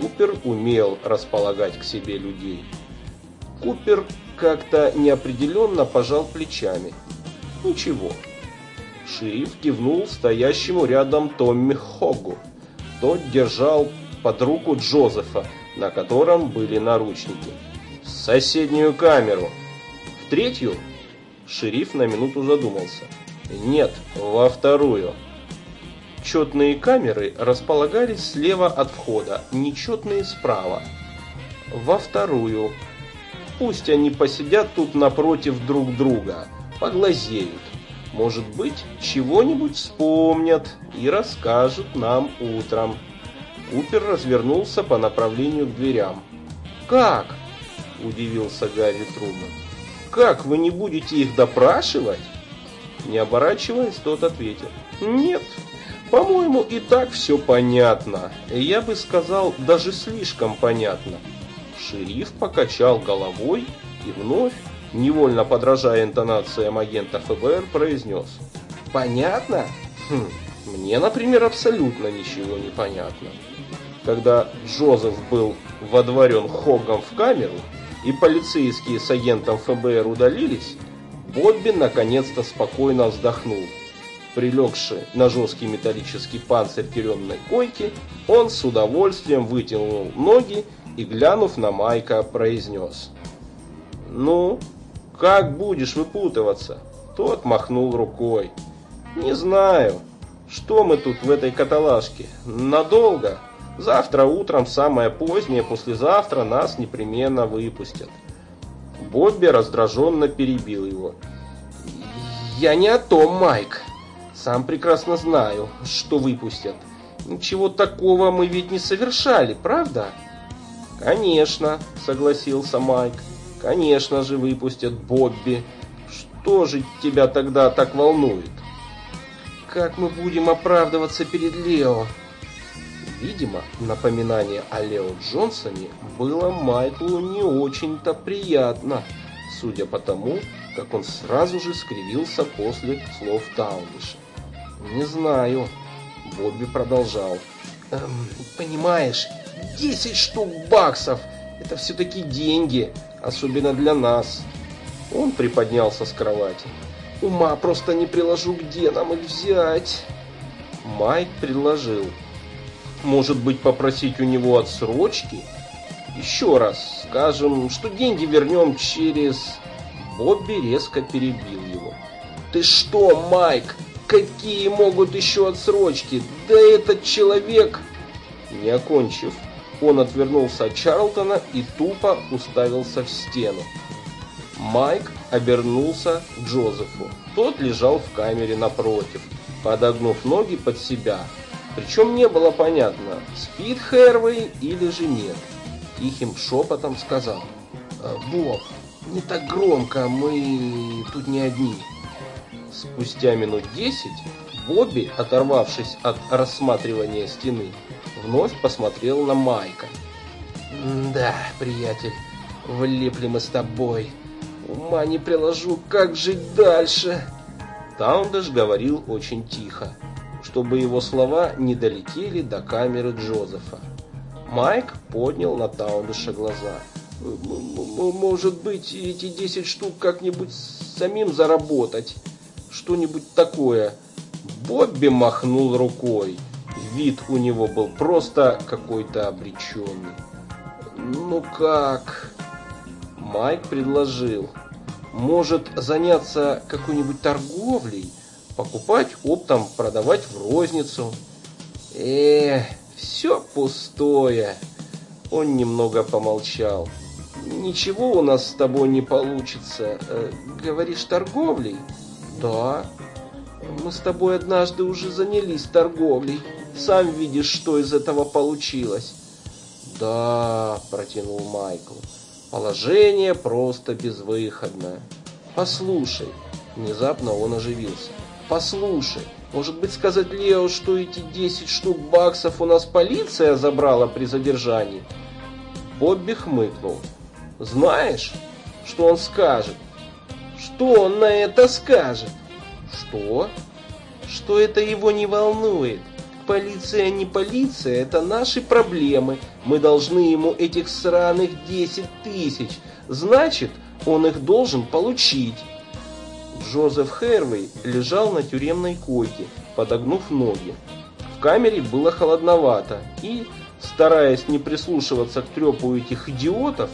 Купер умел располагать к себе людей. Купер как-то неопределенно пожал плечами. Ничего. Шериф кивнул стоящему рядом Томми Хогу. Тот держал под руку Джозефа, на котором были наручники. В соседнюю камеру. В третью? Шериф на минуту задумался. Нет, во вторую. Четные камеры располагались слева от входа, нечетные справа. Во вторую. Пусть они посидят тут напротив друг друга, поглазеют. Может быть, чего-нибудь вспомнят и расскажут нам утром. Купер развернулся по направлению к дверям. «Как?» – удивился Гарри Труман. «Как, вы не будете их допрашивать?» Не оборачиваясь, тот ответил. «Нет, по-моему, и так все понятно. Я бы сказал, даже слишком понятно. Шериф покачал головой и вновь, невольно подражая интонациям агента ФБР, произнес. Понятно? Хм, мне, например, абсолютно ничего не понятно. Когда Джозеф был водворен Хогом в камеру, и полицейские с агентом ФБР удалились, Бобби наконец-то спокойно вздохнул. Прилегший на жесткий металлический панцирь тюремной койки, он с удовольствием вытянул ноги и, глянув на Майка, произнес. «Ну, как будешь выпутываться?» Тот махнул рукой. «Не знаю. Что мы тут в этой каталажке? Надолго? Завтра утром, самое позднее, послезавтра нас непременно выпустят». Бобби раздраженно перебил его. «Я не о том, Майк. Сам прекрасно знаю, что выпустят. Ничего такого мы ведь не совершали, правда? Конечно, согласился Майк. Конечно же выпустят Бобби. Что же тебя тогда так волнует? Как мы будем оправдываться перед Лео? Видимо, напоминание о Лео Джонсоне было Майклу не очень-то приятно, судя по тому, как он сразу же скривился после слов Таунбиша. «Не знаю», — Бобби продолжал. Эм, «Понимаешь, 10 штук баксов — это все-таки деньги, особенно для нас». Он приподнялся с кровати. «Ума просто не приложу, где нам их взять?» Майк предложил. «Может быть, попросить у него отсрочки?» «Еще раз, скажем, что деньги вернем через...» Бобби резко перебил его. «Ты что, Майк, Какие могут еще отсрочки? Да этот человек... Не окончив, он отвернулся от Чарлтона и тупо уставился в стену. Майк обернулся к Джозефу. Тот лежал в камере напротив, подогнув ноги под себя. Причем не было понятно, спит Хэрвей или же нет. Тихим шепотом сказал. «Э, «Боб, не так громко, мы тут не одни». Спустя минут десять Бобби, оторвавшись от рассматривания стены, вновь посмотрел на Майка. «Да, приятель, влипли мы с тобой. Ума не приложу, как жить дальше?» Таундеш говорил очень тихо, чтобы его слова не долетели до камеры Джозефа. Майк поднял на Таундеша глаза. «Может быть, эти десять штук как-нибудь самим заработать?» что-нибудь такое. Бобби махнул рукой. Вид у него был просто какой-то обреченный. «Ну как?» Майк предложил. «Может заняться какой-нибудь торговлей? Покупать оптом, продавать в розницу?» «Э, все пустое. Он немного помолчал. «Ничего у нас с тобой не получится. Э, говоришь, торговлей?» «Да. Мы с тобой однажды уже занялись торговлей. Сам видишь, что из этого получилось». «Да», – протянул Майкл. «Положение просто безвыходное. Послушай». Внезапно он оживился. «Послушай, может быть сказать Лео, что эти 10 штук баксов у нас полиция забрала при задержании?» Бобби хмыкнул. «Знаешь, что он скажет?» «Что он на это скажет?» «Что?» «Что это его не волнует?» Полиция не полиция, это наши проблемы. Мы должны ему этих сраных 10 тысяч. Значит, он их должен получить. Джозеф Хервей лежал на тюремной койке, подогнув ноги. В камере было холодновато, и, стараясь не прислушиваться к трепу этих идиотов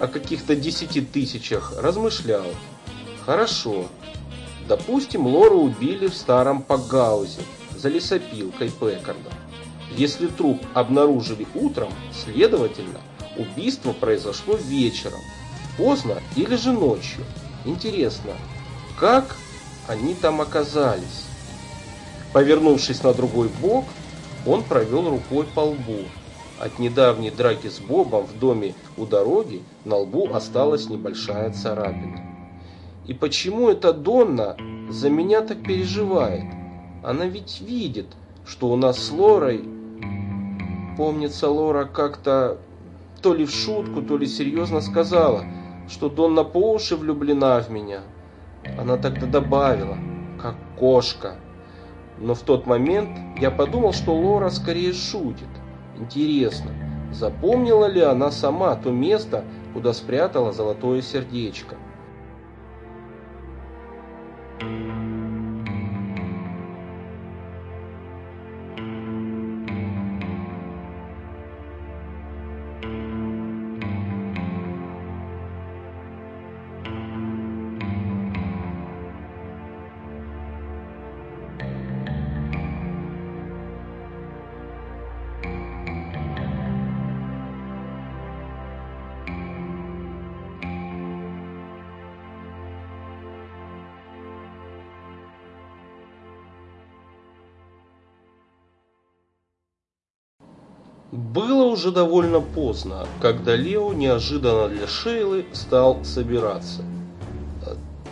о каких-то десяти тысячах, размышлял. Хорошо. Допустим, Лору убили в старом Пагаузе за лесопилкой Пекарда. Если труп обнаружили утром, следовательно, убийство произошло вечером, поздно или же ночью. Интересно, как они там оказались? Повернувшись на другой бок, он провел рукой по лбу. От недавней драки с Бобом в доме у дороги на лбу осталась небольшая царапина. И почему эта Донна за меня так переживает? Она ведь видит, что у нас с Лорой... Помнится, Лора как-то то ли в шутку, то ли серьезно сказала, что Донна по уши влюблена в меня. Она тогда добавила, как кошка. Но в тот момент я подумал, что Лора скорее шутит. Интересно, запомнила ли она сама то место, куда спрятала золотое сердечко? Было уже довольно поздно, когда Лео неожиданно для Шейлы стал собираться.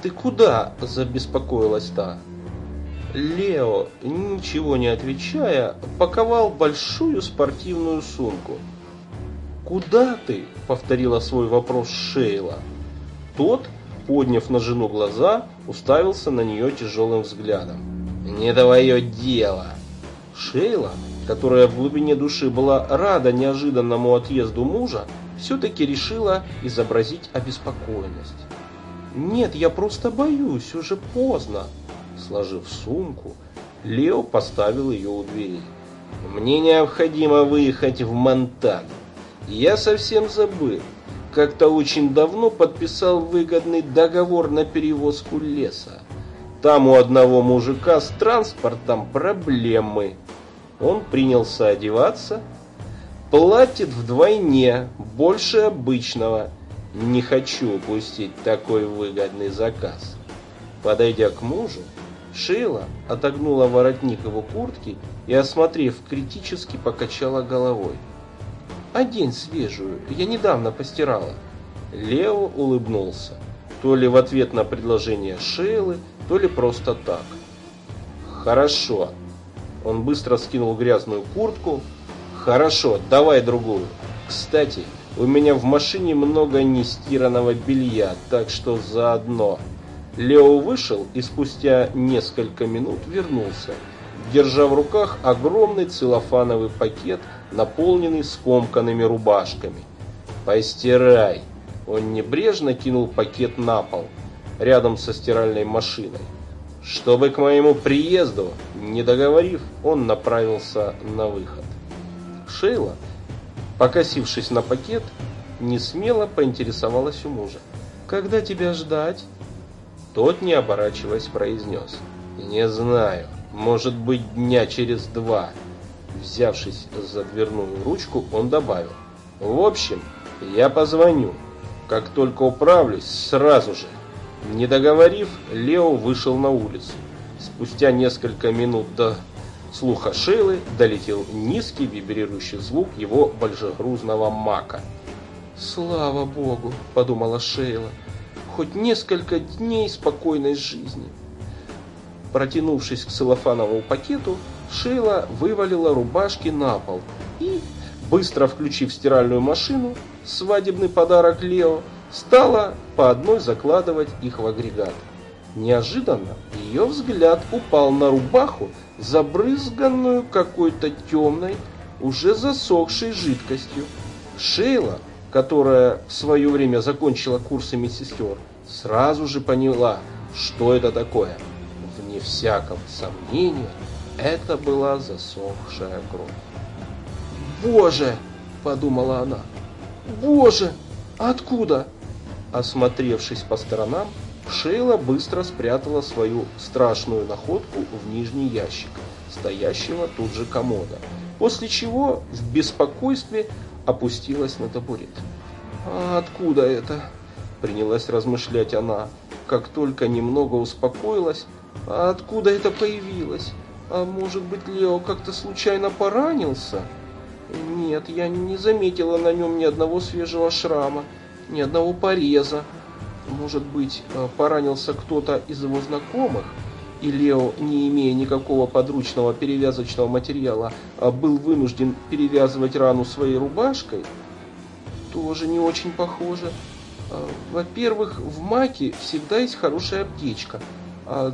«Ты куда?» – забеспокоилась та. Лео, ничего не отвечая, паковал большую спортивную сумку. «Куда ты?» – повторила свой вопрос Шейла. Тот, подняв на жену глаза, уставился на нее тяжелым взглядом. «Не твое дело!» Шейла которая в глубине души была рада неожиданному отъезду мужа, все-таки решила изобразить обеспокоенность. «Нет, я просто боюсь, уже поздно». Сложив сумку, Лео поставил ее у двери. «Мне необходимо выехать в Монтану. Я совсем забыл. Как-то очень давно подписал выгодный договор на перевозку леса. Там у одного мужика с транспортом проблемы. Он принялся одеваться. Платит вдвойне, больше обычного. Не хочу упустить такой выгодный заказ. Подойдя к мужу, Шейла отогнула воротник его куртки и, осмотрев, критически покачала головой. «Одень свежую, я недавно постирала». Лео улыбнулся, то ли в ответ на предложение Шейлы, то ли просто так. «Хорошо, он быстро скинул грязную куртку. Хорошо, давай другую. Кстати, у меня в машине много нестиранного белья, так что заодно. Лео вышел и спустя несколько минут вернулся, держа в руках огромный целлофановый пакет, наполненный скомканными рубашками. «Постирай!» Он небрежно кинул пакет на пол, рядом со стиральной машиной чтобы к моему приезду, не договорив, он направился на выход. Шейла, покосившись на пакет, не смело поинтересовалась у мужа. «Когда тебя ждать?» Тот, не оборачиваясь, произнес. «Не знаю. Может быть, дня через два». Взявшись за дверную ручку, он добавил. В общем, я позвоню. Как только управлюсь, сразу же. Не договорив, Лео вышел на улицу. Спустя несколько минут до слуха Шейлы долетел низкий вибрирующий звук его большегрузного мака.
«Слава Богу!» – подумала Шейла. «Хоть несколько дней спокойной жизни!» Протянувшись к целлофановому пакету, Шейла вывалила рубашки на пол и, быстро включив стиральную машину, свадебный подарок Лео, стала по одной закладывать их в агрегат. Неожиданно ее взгляд упал на рубаху, забрызганную какой-то темной, уже засохшей жидкостью. Шейла, которая в свое время закончила курсы медсестер, сразу же поняла, что это такое. Вне всякого сомнения, это была засохшая кровь. «Боже!» – подумала она. «Боже! Откуда?» Осмотревшись по сторонам, Шейла быстро спрятала свою страшную находку в нижний ящик, стоящего тут же комода, после чего в беспокойстве опустилась на табурет. «А откуда это?» – принялась размышлять она. Как только немного успокоилась, а откуда это появилось? А может быть, Лео как-то случайно поранился? Нет, я не заметила на нем ни одного свежего шрама, ни одного пореза. Может быть, э, поранился кто-то из его знакомых, и Лео, не имея никакого подручного перевязочного материала, а был вынужден перевязывать рану своей рубашкой? Тоже не очень похоже. Э, во-первых, в Маке всегда есть хорошая аптечка,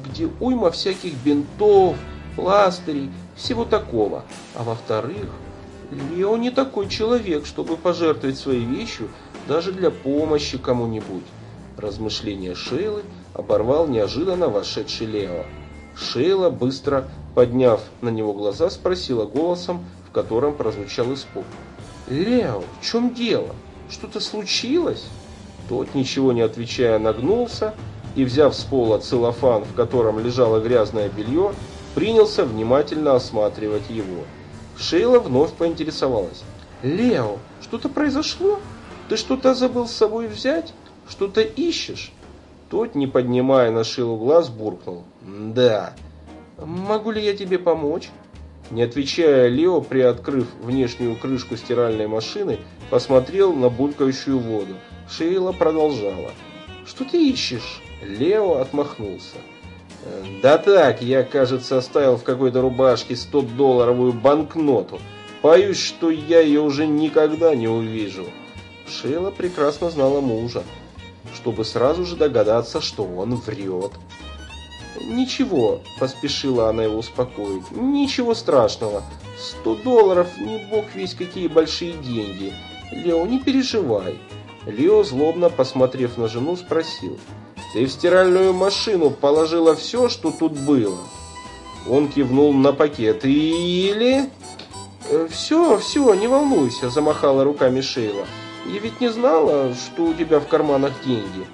где уйма всяких бинтов, пластырей, всего такого. А во-вторых, Лео не такой человек, чтобы пожертвовать своей вещью даже для помощи кому-нибудь. Размышления Шейлы оборвал неожиданно вошедший Лео. Шейла, быстро подняв на него глаза, спросила голосом, в котором прозвучал испуг. «Лео, в чем дело? Что-то случилось?» Тот, ничего не отвечая, нагнулся и, взяв с пола целлофан, в котором лежало грязное белье, принялся внимательно осматривать его. Шейла вновь поинтересовалась. «Лео, что-то произошло? Ты что-то забыл с собой взять? Что-то ищешь?» Тот, не поднимая на Шейлу глаз, буркнул. «Да. Могу ли я тебе помочь?» Не отвечая, Лео, приоткрыв внешнюю крышку стиральной машины, посмотрел на булькающую воду. Шейла продолжала. «Что ты ищешь?» Лео отмахнулся. Да так, я, кажется, оставил в какой-то рубашке 100-долларовую банкноту. Боюсь, что я ее уже никогда не увижу. Шейла прекрасно знала мужа, чтобы сразу же догадаться, что он врет. «Ничего», – поспешила она его успокоить, – «ничего страшного. 100 долларов не бог весь какие большие деньги. Лео, не переживай». Лео, злобно посмотрев на жену, спросил – ты в стиральную машину положила все, что тут было. Он кивнул на пакет. Или... «Э, все, все, не волнуйся, замахала руками Шейла. Я ведь не знала, что у тебя в карманах деньги.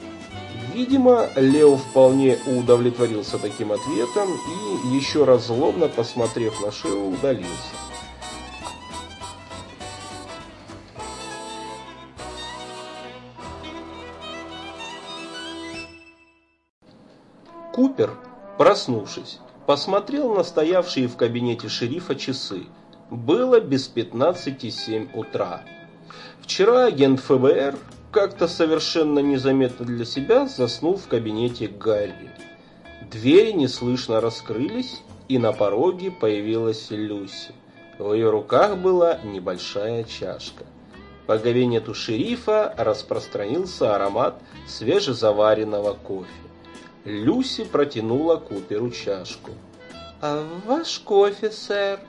Видимо, Лео вполне удовлетворился таким ответом и, еще раз злобно посмотрев на Шейлу, удалился. Купер, проснувшись, посмотрел на стоявшие в кабинете шерифа часы. Было без 15,7 утра. Вчера агент ФБР как-то совершенно незаметно для себя заснул в кабинете Гарри. Двери неслышно раскрылись, и на пороге появилась Люси. В ее руках была небольшая чашка. По кабинету шерифа распространился аромат свежезаваренного кофе. Люси протянула Куперу чашку. «А ваш кофе, сэр?»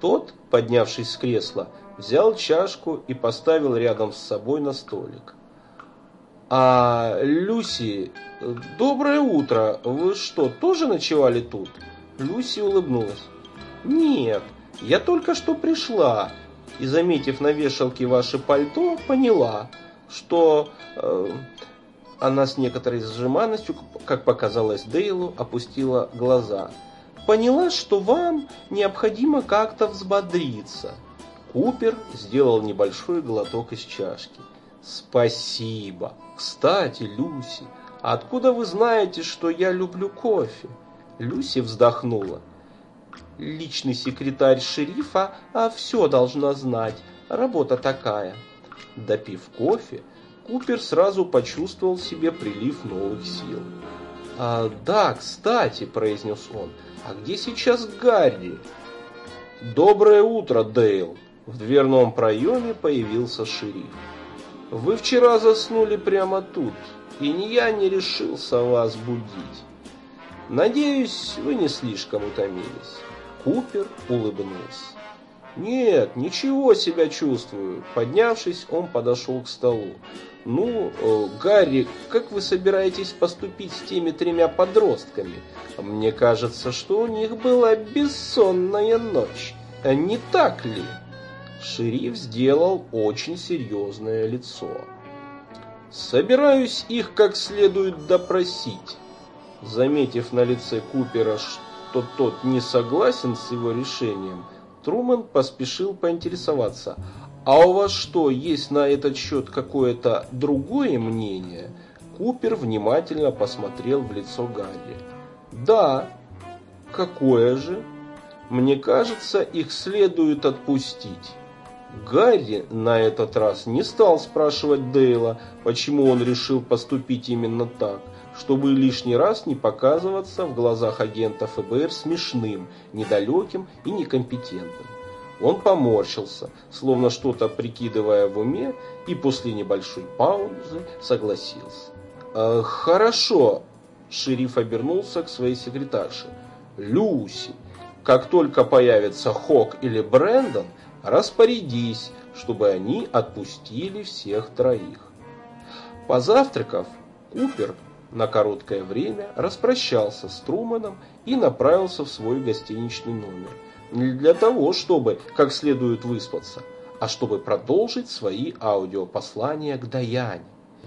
Тот, поднявшись с кресла, взял чашку и поставил рядом с собой на столик. «А, Люси, доброе утро! Вы что, тоже ночевали тут?» Люси улыбнулась. «Нет, я только что пришла и, заметив на вешалке ваше пальто, поняла, что э, она с некоторой сжиманностью, как показалось Дейлу, опустила глаза. «Поняла, что вам необходимо как-то взбодриться.
Купер сделал небольшой глоток из чашки. Спасибо. Кстати, Люси, откуда вы знаете, что я люблю кофе? Люси вздохнула. Личный секретарь шерифа а все должна знать. Работа такая. Допив кофе, Купер сразу почувствовал в себе прилив новых сил. «А, «Да, кстати», — произнес он, — «а где сейчас Гарри?» «Доброе утро, Дейл!» В дверном проеме появился шериф. «Вы вчера заснули прямо тут, и ни я не решился вас будить. Надеюсь, вы не слишком утомились». Купер улыбнулся. «Нет, ничего себя чувствую». Поднявшись, он подошел к столу. «Ну, э, Гарри, как вы собираетесь поступить с теми тремя подростками? Мне кажется, что у них была бессонная ночь. Не так ли?» Шериф сделал очень серьезное лицо. «Собираюсь их как следует допросить». Заметив на лице Купера, что тот не согласен с его решением, Трумэн поспешил поинтересоваться, «А у вас что, есть на этот счет какое-то другое мнение?» Купер внимательно посмотрел в лицо Гарри. «Да». «Какое же?» «Мне кажется, их следует отпустить». Гарри на этот раз не стал спрашивать Дейла, почему он решил поступить именно так – чтобы лишний раз не показываться в глазах агента ФБР смешным, недалеким и некомпетентным. Он поморщился, словно что-то прикидывая в уме, и после небольшой паузы согласился. «Э, «Хорошо», – шериф обернулся к своей секретарше. «Люси, как только появится Хок или Брэндон, распорядись, чтобы они отпустили всех троих». Позавтракав, Купер на короткое время распрощался с Труманом и направился в свой гостиничный номер. Не для того, чтобы как следует выспаться, а чтобы продолжить свои аудиопослания к Даяне.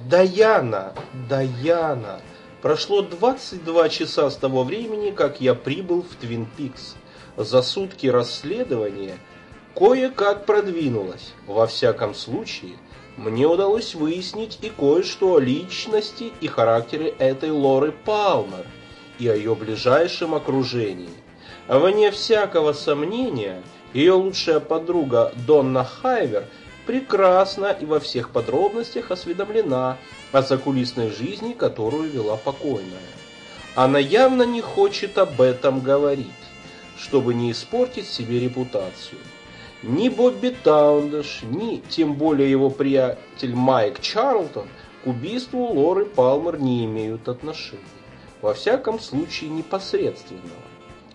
«Даяна! Даяна!» Прошло 22 часа с того времени, как я прибыл в Твин Пикс. За сутки расследования кое-как продвинулось. Во всяком случае, мне удалось выяснить и кое-что о личности и характере этой Лоры Палмер и о ее ближайшем окружении. Вне всякого сомнения, ее лучшая подруга Донна Хайвер прекрасно и во всех подробностях осведомлена о закулисной жизни, которую вела покойная. Она явно не хочет об этом говорить, чтобы не испортить себе репутацию. Ни Бобби Таундеш, ни тем более его приятель Майк Чарлтон к убийству Лоры Палмер не имеют отношения. Во всяком случае непосредственного.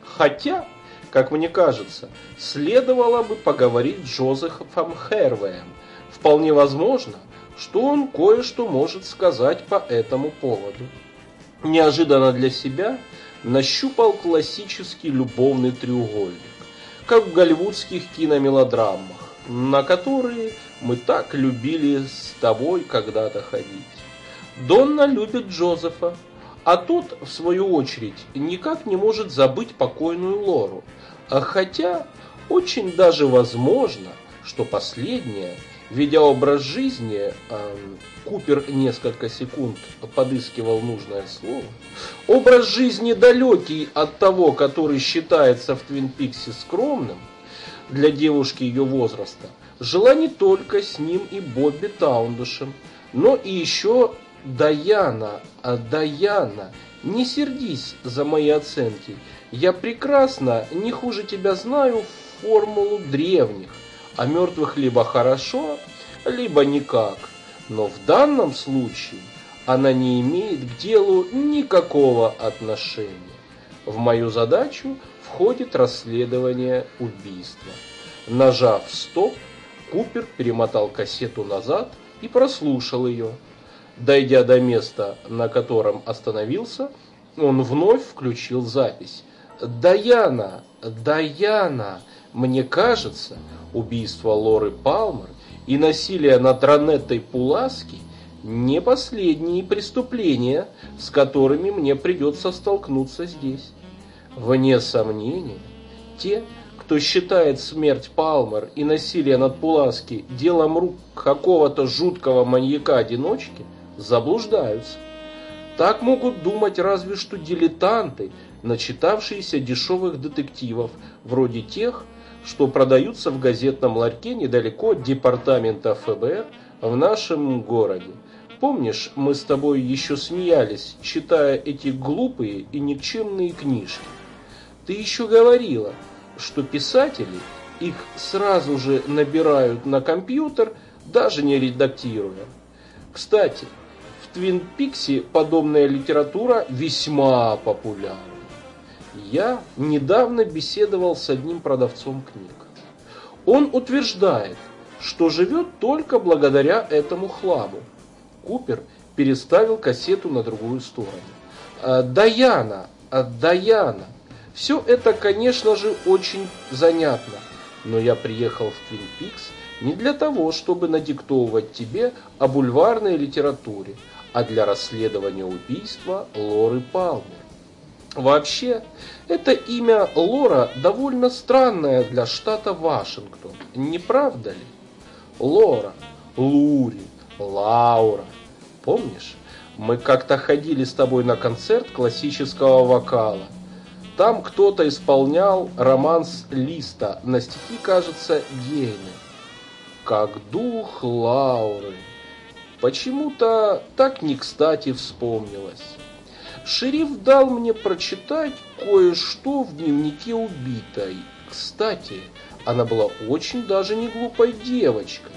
Хотя, как мне кажется, следовало бы поговорить с Джозефом Хервеем. Вполне возможно, что он кое-что может сказать по этому поводу. Неожиданно для себя нащупал классический любовный треугольник как в голливудских киномелодрамах, на которые мы так любили с тобой когда-то ходить. Донна любит Джозефа, а тот, в свою очередь, никак не может забыть покойную Лору. А хотя очень даже возможно, что последняя, ведя образ жизни, э, Купер несколько секунд подыскивал нужное слово, образ жизни далекий от того, который считается в Твин Пиксе скромным для девушки ее возраста, жила не только с ним и Бобби Таундушем, но и еще Даяна, а Даяна, не сердись за мои оценки, я прекрасно, не хуже тебя знаю формулу древних, а мертвых либо хорошо, либо никак – но в данном случае она не имеет к делу никакого отношения. В мою задачу входит расследование убийства. Нажав «Стоп», Купер перемотал кассету назад и прослушал ее. Дойдя до места, на котором остановился, он вновь включил запись. «Даяна! Даяна! Мне кажется, убийство Лоры Палмер и насилие над Ранеттой Пуласки не последние преступления, с которыми мне придется столкнуться здесь. Вне сомнения, те, кто считает смерть Палмер и насилие над Пуласки делом рук какого-то жуткого маньяка-одиночки, заблуждаются. Так могут думать разве что дилетанты, начитавшиеся дешевых детективов, вроде тех, что продаются в газетном ларьке недалеко от департамента ФБР в нашем городе. Помнишь, мы с тобой еще смеялись, читая эти глупые и никчемные книжки? Ты еще говорила, что писатели их сразу же набирают на компьютер, даже не редактируя. Кстати, в Твин Пиксе подобная литература весьма популярна. Я недавно беседовал с одним продавцом книг. Он утверждает, что живет только благодаря этому хламу. Купер переставил кассету на другую сторону. «А, «Даяна, а, Даяна, все это, конечно же, очень занятно, но я приехал в Твин Пикс не для того, чтобы надиктовывать тебе о бульварной литературе, а для расследования убийства Лоры Палмер. Вообще, это имя Лора довольно странное для штата Вашингтон, не правда ли? Лора, Лури, Лаура. Помнишь, мы как-то ходили с тобой на концерт классического вокала. Там кто-то исполнял романс Листа на стихи, кажется, Гейны. Как дух Лауры. Почему-то так не кстати вспомнилось. Шериф дал мне прочитать кое-что в дневнике убитой. Кстати, она была очень даже не глупой девочкой.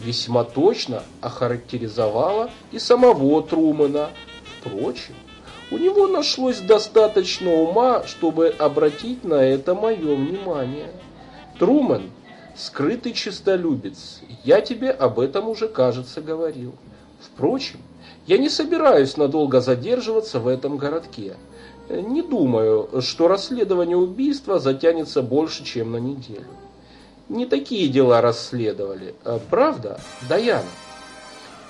Весьма точно охарактеризовала и самого Трумана. Впрочем, у него нашлось достаточно ума, чтобы обратить на это мое внимание. Труман – скрытый честолюбец. Я тебе об этом уже, кажется, говорил. Впрочем, я не собираюсь надолго задерживаться в этом городке. Не думаю, что расследование убийства затянется больше, чем на неделю. Не такие дела расследовали, а правда, Даяна?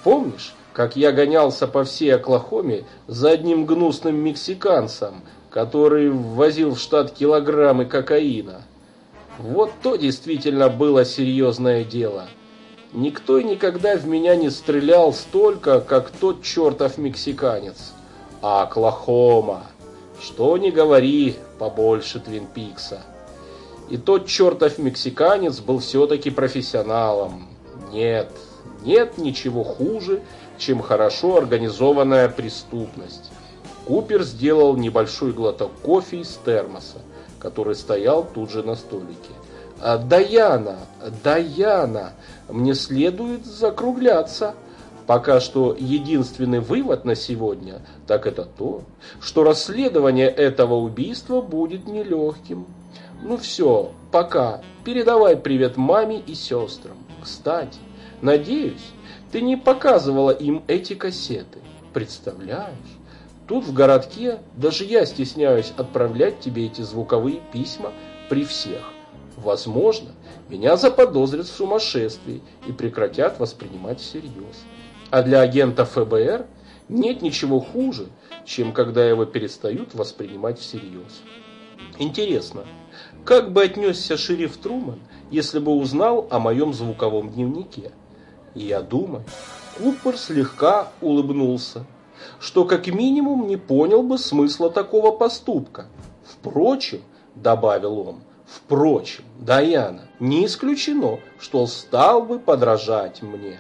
Помнишь, как я гонялся по всей Оклахоме за одним гнусным мексиканцем, который ввозил в штат килограммы кокаина? Вот то действительно было серьезное дело. Никто и никогда в меня не стрелял столько, как тот чертов мексиканец. А Оклахома, что не говори, побольше Твин Пикса. И тот чертов мексиканец был все-таки профессионалом. Нет, нет ничего хуже, чем хорошо организованная преступность. Купер сделал небольшой глоток кофе из термоса, который стоял тут же на столике. «А, «Даяна, Даяна, мне следует закругляться. Пока что единственный вывод на сегодня, так это то, что расследование этого убийства будет нелегким. Ну все, пока. Передавай привет маме и сестрам. Кстати, надеюсь, ты не показывала им эти кассеты. Представляешь? Тут в городке даже я стесняюсь отправлять тебе эти звуковые письма при всех. Возможно, меня заподозрят в сумасшествии и прекратят воспринимать всерьез. А для агента ФБР нет ничего хуже, чем когда его перестают воспринимать всерьез. Интересно, как бы отнесся шериф Труман, если бы узнал о моем звуковом дневнике? я думаю, Купер слегка улыбнулся, что как минимум не понял бы смысла такого поступка. Впрочем, добавил он, Впрочем, Даяна, не исключено, что стал бы подражать мне.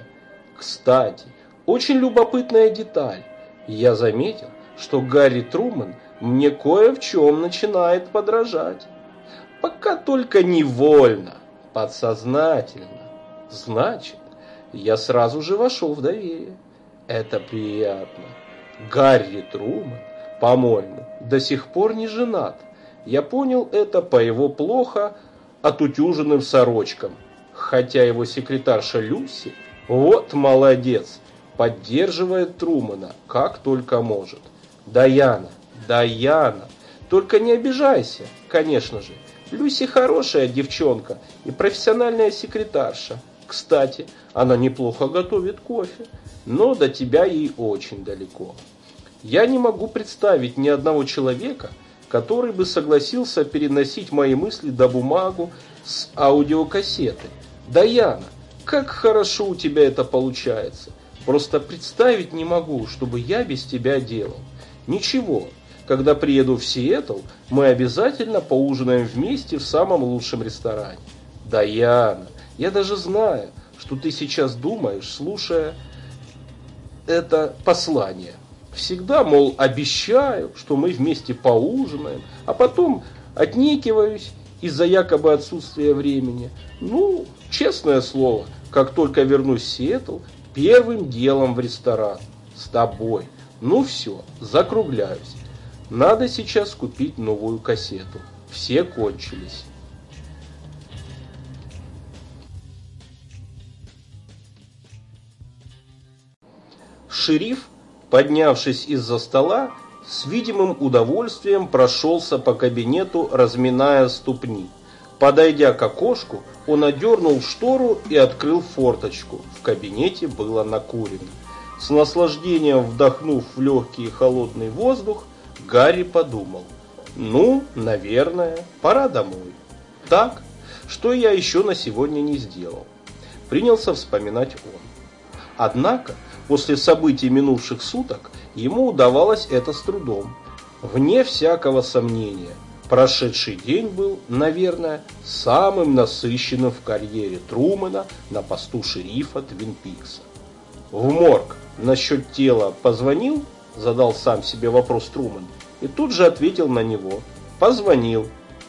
Кстати, очень любопытная деталь. Я заметил, что Гарри Труман мне кое в чем начинает подражать. Пока только невольно, подсознательно. Значит, я сразу же вошел в доверие. Это приятно. Гарри Труман, по-моему, до сих пор не женат. Я понял это по его плохо отутюженным сорочкам. Хотя его секретарша Люси, вот молодец, поддерживает Трумана, как только может. Даяна, Даяна, только не обижайся, конечно же. Люси хорошая девчонка и профессиональная секретарша. Кстати, она неплохо готовит кофе, но до тебя ей очень далеко. Я не могу представить ни одного человека, который бы согласился переносить мои мысли до бумагу с аудиокассеты. Даяна, как хорошо у тебя это получается. Просто представить не могу, чтобы я без тебя делал. Ничего, когда приеду в Сиэтл, мы обязательно поужинаем вместе в самом лучшем ресторане. Даяна, я даже знаю, что ты сейчас думаешь, слушая это послание. Всегда, мол, обещаю, что мы вместе поужинаем, а потом отнекиваюсь из-за якобы отсутствия времени. Ну, честное слово, как только вернусь в Сиэтл, первым делом в ресторан. С тобой. Ну все, закругляюсь. Надо сейчас купить новую кассету. Все кончились. Шериф, поднявшись из-за стола, с видимым удовольствием прошелся по кабинету, разминая ступни. Подойдя к окошку, он одернул штору и открыл форточку. В кабинете было накурено. С наслаждением вдохнув в легкий холодный воздух, Гарри подумал, ну, наверное, пора домой. Так, что я еще на сегодня не сделал? Принялся вспоминать он. Однако, после событий минувших суток, ему удавалось это с трудом. Вне всякого сомнения, прошедший день был, наверное, самым насыщенным в карьере Трумэна на посту шерифа Твин Пикса. В морг насчет тела позвонил? Задал сам себе вопрос Трумэн. И тут же ответил на него. Позвонил.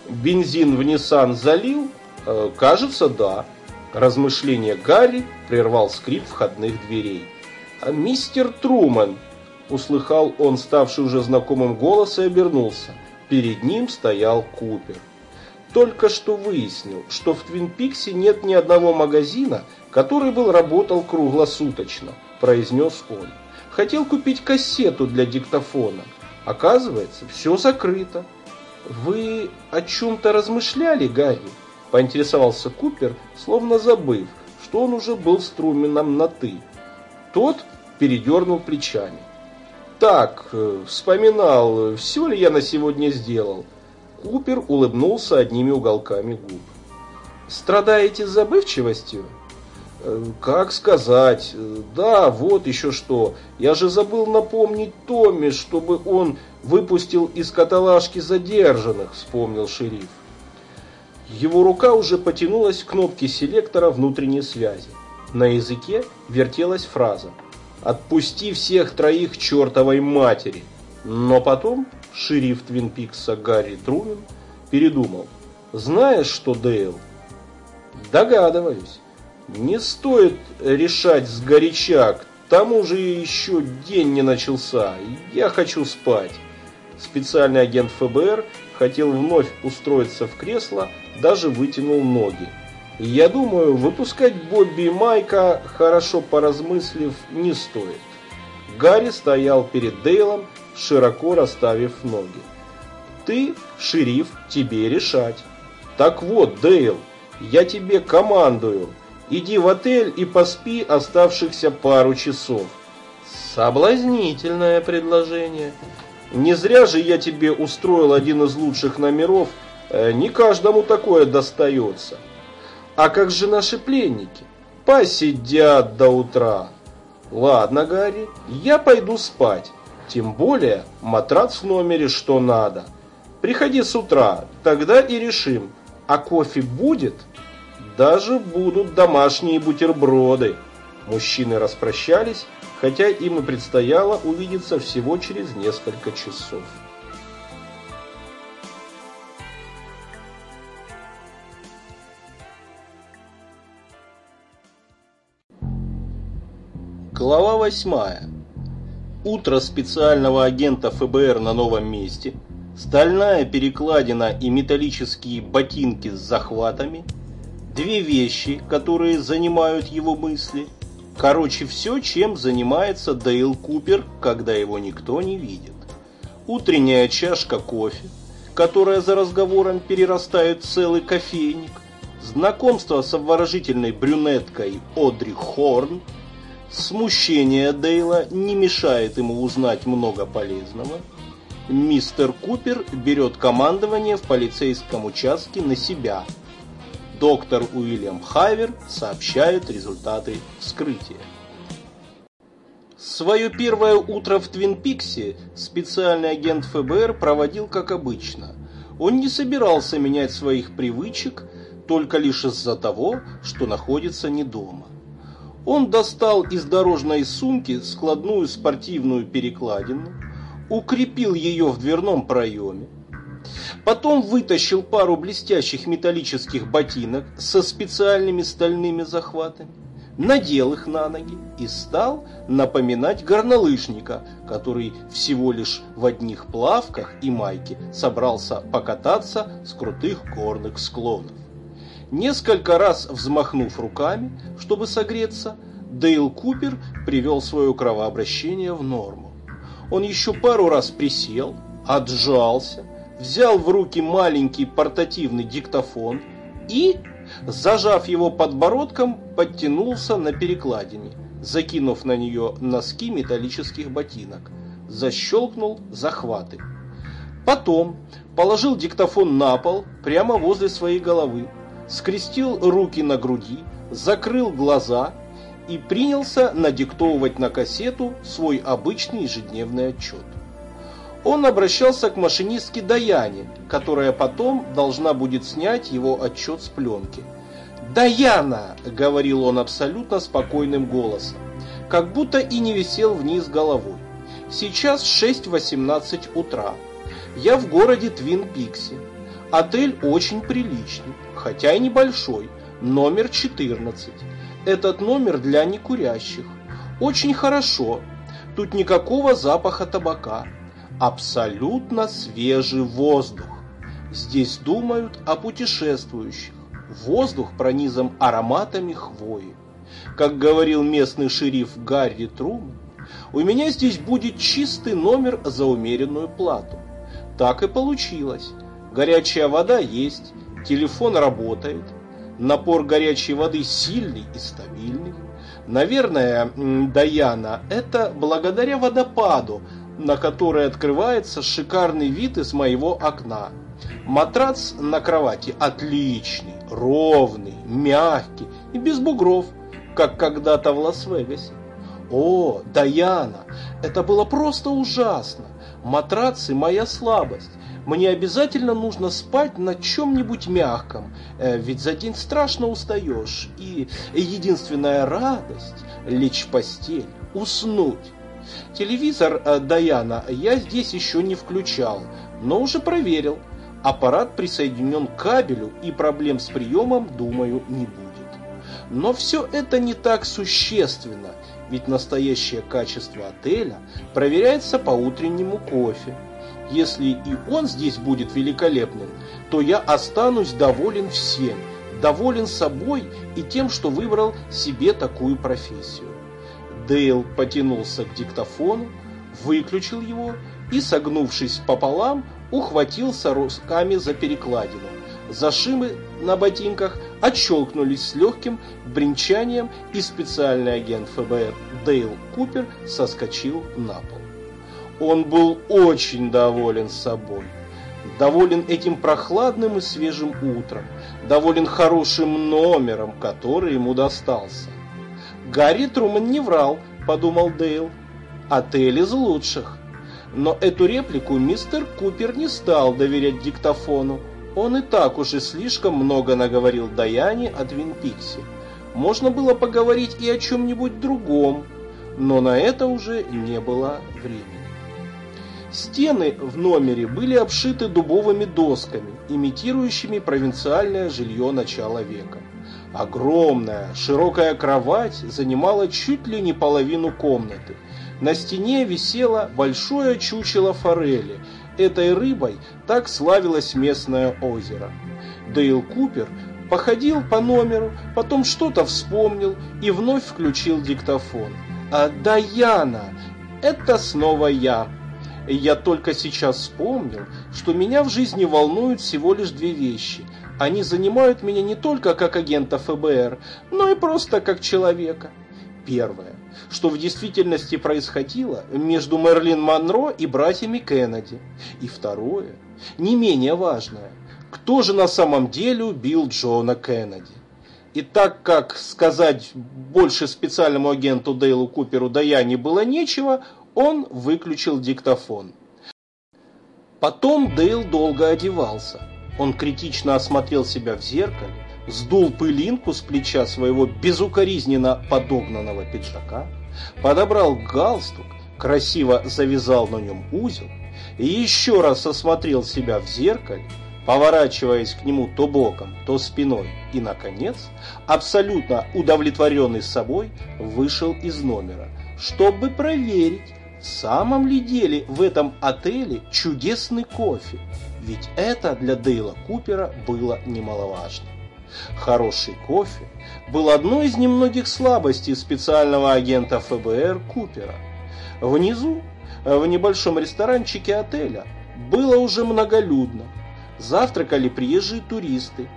Бензин в Ниссан залил? Э, кажется, да. Размышление Гарри прервал скрип входных дверей. «А «Мистер Трумэн!» Услыхал он ставший уже знакомым голос и обернулся. Перед ним стоял Купер. Только что выяснил, что в Твин Пиксе нет ни одного магазина, который бы работал круглосуточно, произнес он. Хотел купить кассету для диктофона. Оказывается, все закрыто. Вы о чем-то размышляли, Гарри? Поинтересовался Купер, словно забыв, что он уже был с Труменом на «ты». Тот передернул плечами. Так, э, вспоминал, все ли я на сегодня сделал. Купер улыбнулся одними уголками губ. Страдаете забывчивостью? Э, как сказать? Да, вот еще что. Я же забыл напомнить Томми, чтобы он выпустил из каталажки задержанных, вспомнил шериф. Его рука уже потянулась к кнопке селектора внутренней связи. На языке вертелась фраза «Отпусти всех троих чертовой матери». Но потом шериф Твин Пикса Гарри Трумен передумал. «Знаешь что, Дейл?» «Догадываюсь. Не стоит решать сгоряча, к тому же еще день не начался, я хочу спать». Специальный агент ФБР хотел вновь устроиться в кресло, даже вытянул ноги. Я думаю, выпускать Бобби и Майка, хорошо поразмыслив, не стоит. Гарри стоял перед Дейлом, широко расставив ноги. Ты, шериф, тебе решать. Так вот, Дейл, я тебе командую. Иди в отель и поспи оставшихся пару часов. Соблазнительное предложение. Не зря же я тебе устроил один из лучших номеров, э, не каждому такое достается. А как же наши пленники? Посидят до утра. Ладно, Гарри, я пойду спать. Тем более матрац в номере что надо. Приходи с утра, тогда и решим. А кофе будет? Даже будут домашние бутерброды. Мужчины распрощались хотя им и предстояло увидеться всего через несколько часов. Глава восьмая. Утро специального агента ФБР на новом месте, стальная перекладина и металлические ботинки с захватами, две вещи, которые занимают его мысли – Короче, все, чем занимается Дейл Купер, когда его никто не видит. Утренняя чашка кофе, которая за разговором перерастает в целый кофейник, знакомство с обворожительной брюнеткой Одри Хорн, смущение Дейла не мешает ему узнать много полезного, Мистер Купер берет командование в полицейском участке на себя. Доктор Уильям Хайвер сообщает результаты вскрытия. Свое первое утро в Твин Пиксе специальный агент ФБР проводил как обычно. Он не собирался менять своих привычек только лишь из-за того, что находится не дома. Он достал из дорожной сумки складную спортивную перекладину, укрепил ее в дверном проеме, потом вытащил пару блестящих металлических ботинок со специальными стальными захватами, надел их на ноги и стал напоминать горнолыжника, который всего лишь в одних плавках и майке собрался покататься с крутых горных склонов. Несколько раз взмахнув руками, чтобы согреться, Дейл Купер привел свое кровообращение в норму. Он еще пару раз присел, отжался, взял в руки маленький портативный диктофон и Зажав его подбородком, подтянулся на перекладине, закинув на нее носки металлических ботинок. Защелкнул захваты. Потом положил диктофон на пол, прямо возле своей головы, скрестил руки на груди, закрыл глаза и принялся надиктовывать на кассету свой обычный ежедневный отчет он обращался к машинистке Даяне, которая потом должна будет снять его отчет с пленки. «Даяна!» – говорил он абсолютно спокойным голосом, как будто и не висел вниз головой. «Сейчас 6.18 утра. Я в городе Твин-Пикси. Отель очень приличный, хотя и небольшой, номер 14. Этот номер для некурящих. Очень хорошо. Тут никакого запаха табака абсолютно свежий воздух. Здесь думают о путешествующих. Воздух пронизан ароматами хвои. Как говорил местный шериф Гарри Труман, у меня здесь будет чистый номер за умеренную плату. Так и получилось. Горячая вода есть, телефон работает, напор горячей воды сильный и стабильный. Наверное, Даяна, это благодаря водопаду, на которой открывается шикарный вид из моего окна. Матрац на кровати отличный, ровный, мягкий и без бугров, как когда-то в Лас-Вегасе. О, Даяна, это было просто ужасно. Матрацы – моя слабость. Мне обязательно нужно спать на чем-нибудь мягком, э, ведь за день страшно устаешь. И единственная радость – лечь в постель, уснуть Телевизор э, Даяна я здесь еще не включал, но уже проверил. Аппарат присоединен к кабелю и проблем с приемом, думаю, не будет. Но все это не так существенно, ведь настоящее качество отеля проверяется по утреннему кофе. Если и он здесь будет великолепным, то я останусь доволен всем, доволен собой и тем, что выбрал себе такую профессию. Дейл потянулся к диктофону, выключил его и, согнувшись пополам, ухватился руками за перекладину. Зашимы на ботинках отщелкнулись с легким бренчанием, и специальный агент ФБР Дейл Купер соскочил на пол. Он был очень доволен собой. Доволен этим прохладным и свежим утром, доволен хорошим номером, который ему достался. Гарри Труман не врал, подумал Дейл. Отель из лучших. Но эту реплику мистер Купер не стал доверять диктофону. Он и так уже слишком много наговорил Даяне о Твин Пиксе. Можно было поговорить и о чем-нибудь другом, но на это уже не было времени. Стены в номере были обшиты дубовыми досками, имитирующими провинциальное жилье начала века. Огромная, широкая кровать занимала чуть ли не половину комнаты. На стене висело большое чучело форели. Этой рыбой так славилось местное озеро. Дейл Купер походил по номеру, потом что-то вспомнил и вновь включил диктофон. «А, Даяна, это снова я!» Я только сейчас вспомнил, что меня в жизни волнуют всего лишь две вещи – они занимают меня не только как агента ФБР, но и просто как человека. Первое. что в действительности происходило между Мерлин Монро и братьями Кеннеди. И второе, не менее важное, кто же на самом деле убил Джона Кеннеди. И так как сказать больше специальному агенту Дейлу Куперу да я не было нечего, он выключил диктофон. Потом Дейл долго одевался. Он критично осмотрел себя в зеркале, сдул пылинку с плеча своего безукоризненно подогнанного пиджака, подобрал галстук, красиво завязал на нем узел и еще раз осмотрел себя в зеркале, поворачиваясь к нему то боком, то спиной, и, наконец, абсолютно удовлетворенный собой, вышел из номера, чтобы проверить, самом ли деле в этом отеле чудесный кофе, ведь это для Дейла Купера было немаловажно. Хороший кофе был одной из немногих слабостей специального агента ФБР Купера. Внизу, в небольшом ресторанчике отеля, было уже многолюдно. Завтракали приезжие туристы.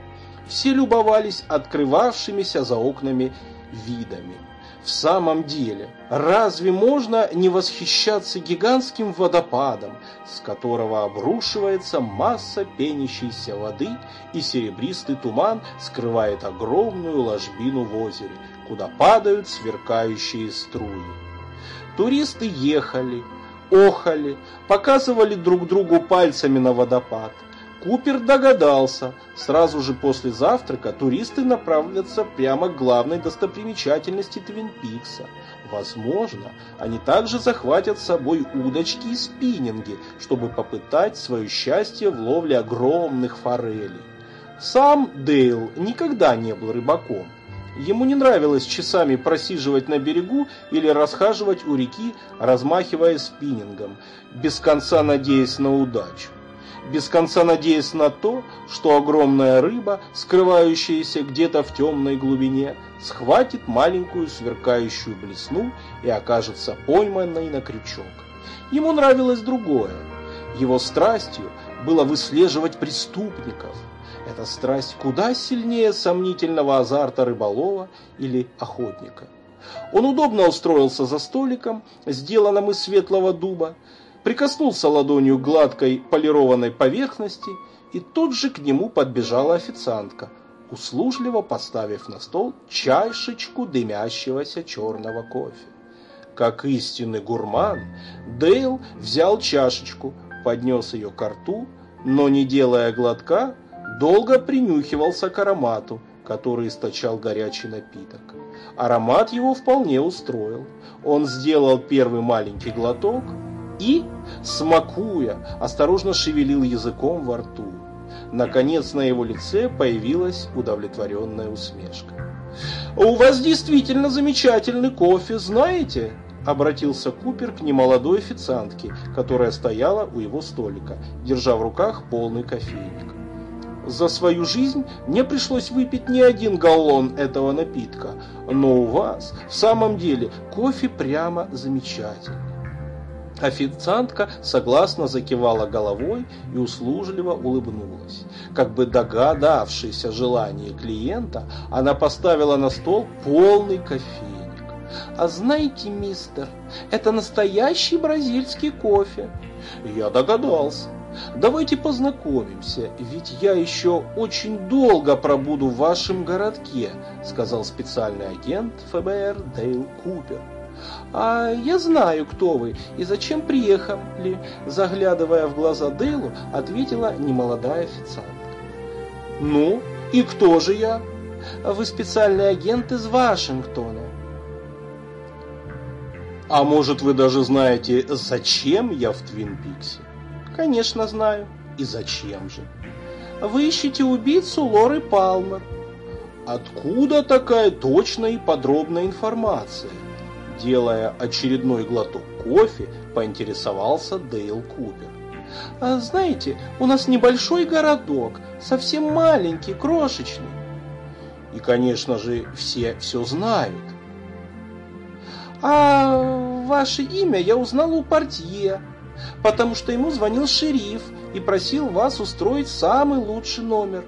Все любовались открывавшимися за окнами видами. В самом деле, разве можно не восхищаться гигантским водопадом, с которого обрушивается масса пенящейся воды и серебристый туман скрывает огромную ложбину в озере, куда падают сверкающие струи? Туристы ехали, охали, показывали друг другу пальцами на водопад – Купер догадался, сразу же после завтрака туристы направятся прямо к главной достопримечательности Твин Пикса. Возможно, они также захватят с собой удочки и спиннинги, чтобы попытать свое счастье в ловле огромных форелей. Сам Дейл никогда не был рыбаком. Ему не нравилось часами просиживать на берегу или расхаживать у реки, размахивая спиннингом, без конца надеясь на удачу без конца надеясь на то, что огромная рыба, скрывающаяся где-то в темной глубине, схватит маленькую сверкающую блесну и окажется пойманной на крючок. Ему нравилось другое. Его страстью было выслеживать преступников. Эта страсть куда сильнее сомнительного азарта рыболова или охотника. Он удобно устроился за столиком, сделанным из светлого дуба, прикоснулся ладонью к гладкой полированной поверхности, и тут же к нему подбежала официантка, услужливо поставив на стол чашечку дымящегося черного кофе. Как истинный гурман, Дейл взял чашечку, поднес ее к рту, но, не делая глотка, долго принюхивался к аромату, который источал горячий напиток. Аромат его вполне устроил. Он сделал первый маленький глоток – и, смакуя, осторожно шевелил языком во рту. Наконец на его лице появилась удовлетворенная усмешка. «У вас действительно замечательный кофе, знаете?» Обратился Купер к немолодой официантке, которая стояла у его столика, держа в руках полный кофейник. За свою жизнь мне пришлось выпить не один галлон этого напитка, но у вас в самом деле кофе прямо замечательный. Официантка согласно закивала головой и услужливо улыбнулась. Как бы догадавшись о желании клиента, она поставила на стол полный кофейник. «А знаете, мистер, это настоящий бразильский кофе». «Я догадался. Давайте познакомимся, ведь я еще очень долго пробуду в вашем городке», сказал специальный агент ФБР Дейл Купер. «А я знаю, кто вы и зачем приехали», заглядывая в глаза Дейлу, ответила немолодая официантка. «Ну, и кто же я?» «Вы специальный агент из Вашингтона». «А может, вы даже знаете, зачем я в Твин Пиксе?»
«Конечно знаю.
И зачем же?»
«Вы ищете убийцу Лоры Палмер».
«Откуда такая точная и подробная информация?» Делая очередной глоток кофе, поинтересовался Дейл Купер.
А, «Знаете, у нас небольшой городок, совсем маленький, крошечный».
И, конечно же, все все знают.
«А ваше имя я узнал у портье, потому что ему звонил шериф и просил вас устроить самый лучший номер».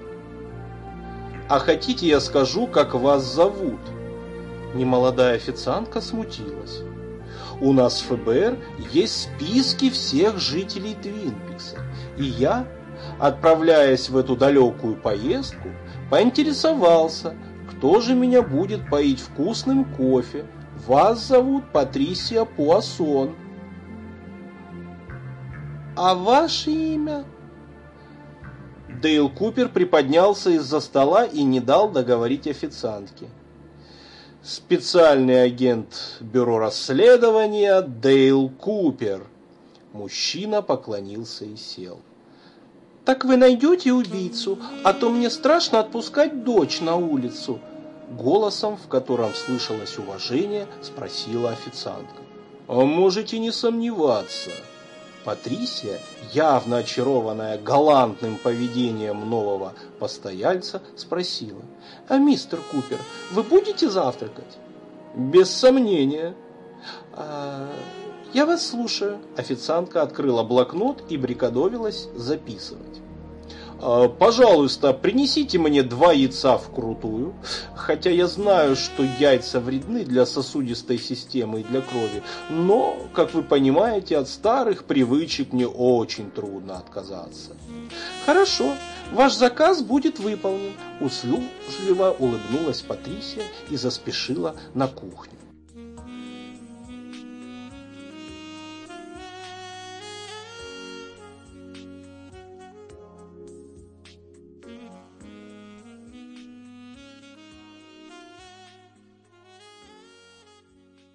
«А хотите, я скажу, как вас зовут?» Немолодая официантка смутилась. У нас в ФБР есть списки всех жителей Твинпикса, и я, отправляясь в эту далекую поездку, поинтересовался, кто же меня будет поить вкусным кофе. Вас зовут Патрисия Пуассон. А ваше имя? Дейл Купер приподнялся из-за стола и не дал договорить официантке. Специальный агент бюро расследования Дейл Купер. Мужчина поклонился и сел. «Так вы найдете убийцу, а то мне страшно отпускать дочь на улицу», голосом, в котором слышалось уважение, спросила официантка. «А можете не сомневаться». Патрисия, явно очарованная галантным поведением нового постояльца, спросила. «А мистер Купер, вы будете завтракать?» «Без сомнения». А, «Я вас слушаю». Официантка открыла блокнот и брикодовилась записывать. А, пожалуйста, принесите мне два яйца вкрутую, хотя я знаю, что яйца вредны для сосудистой системы и для крови, но, как вы понимаете, от старых привычек мне очень трудно отказаться. Хорошо, ваш заказ будет выполнен, услужливо улыбнулась Патрисия и заспешила на кухню.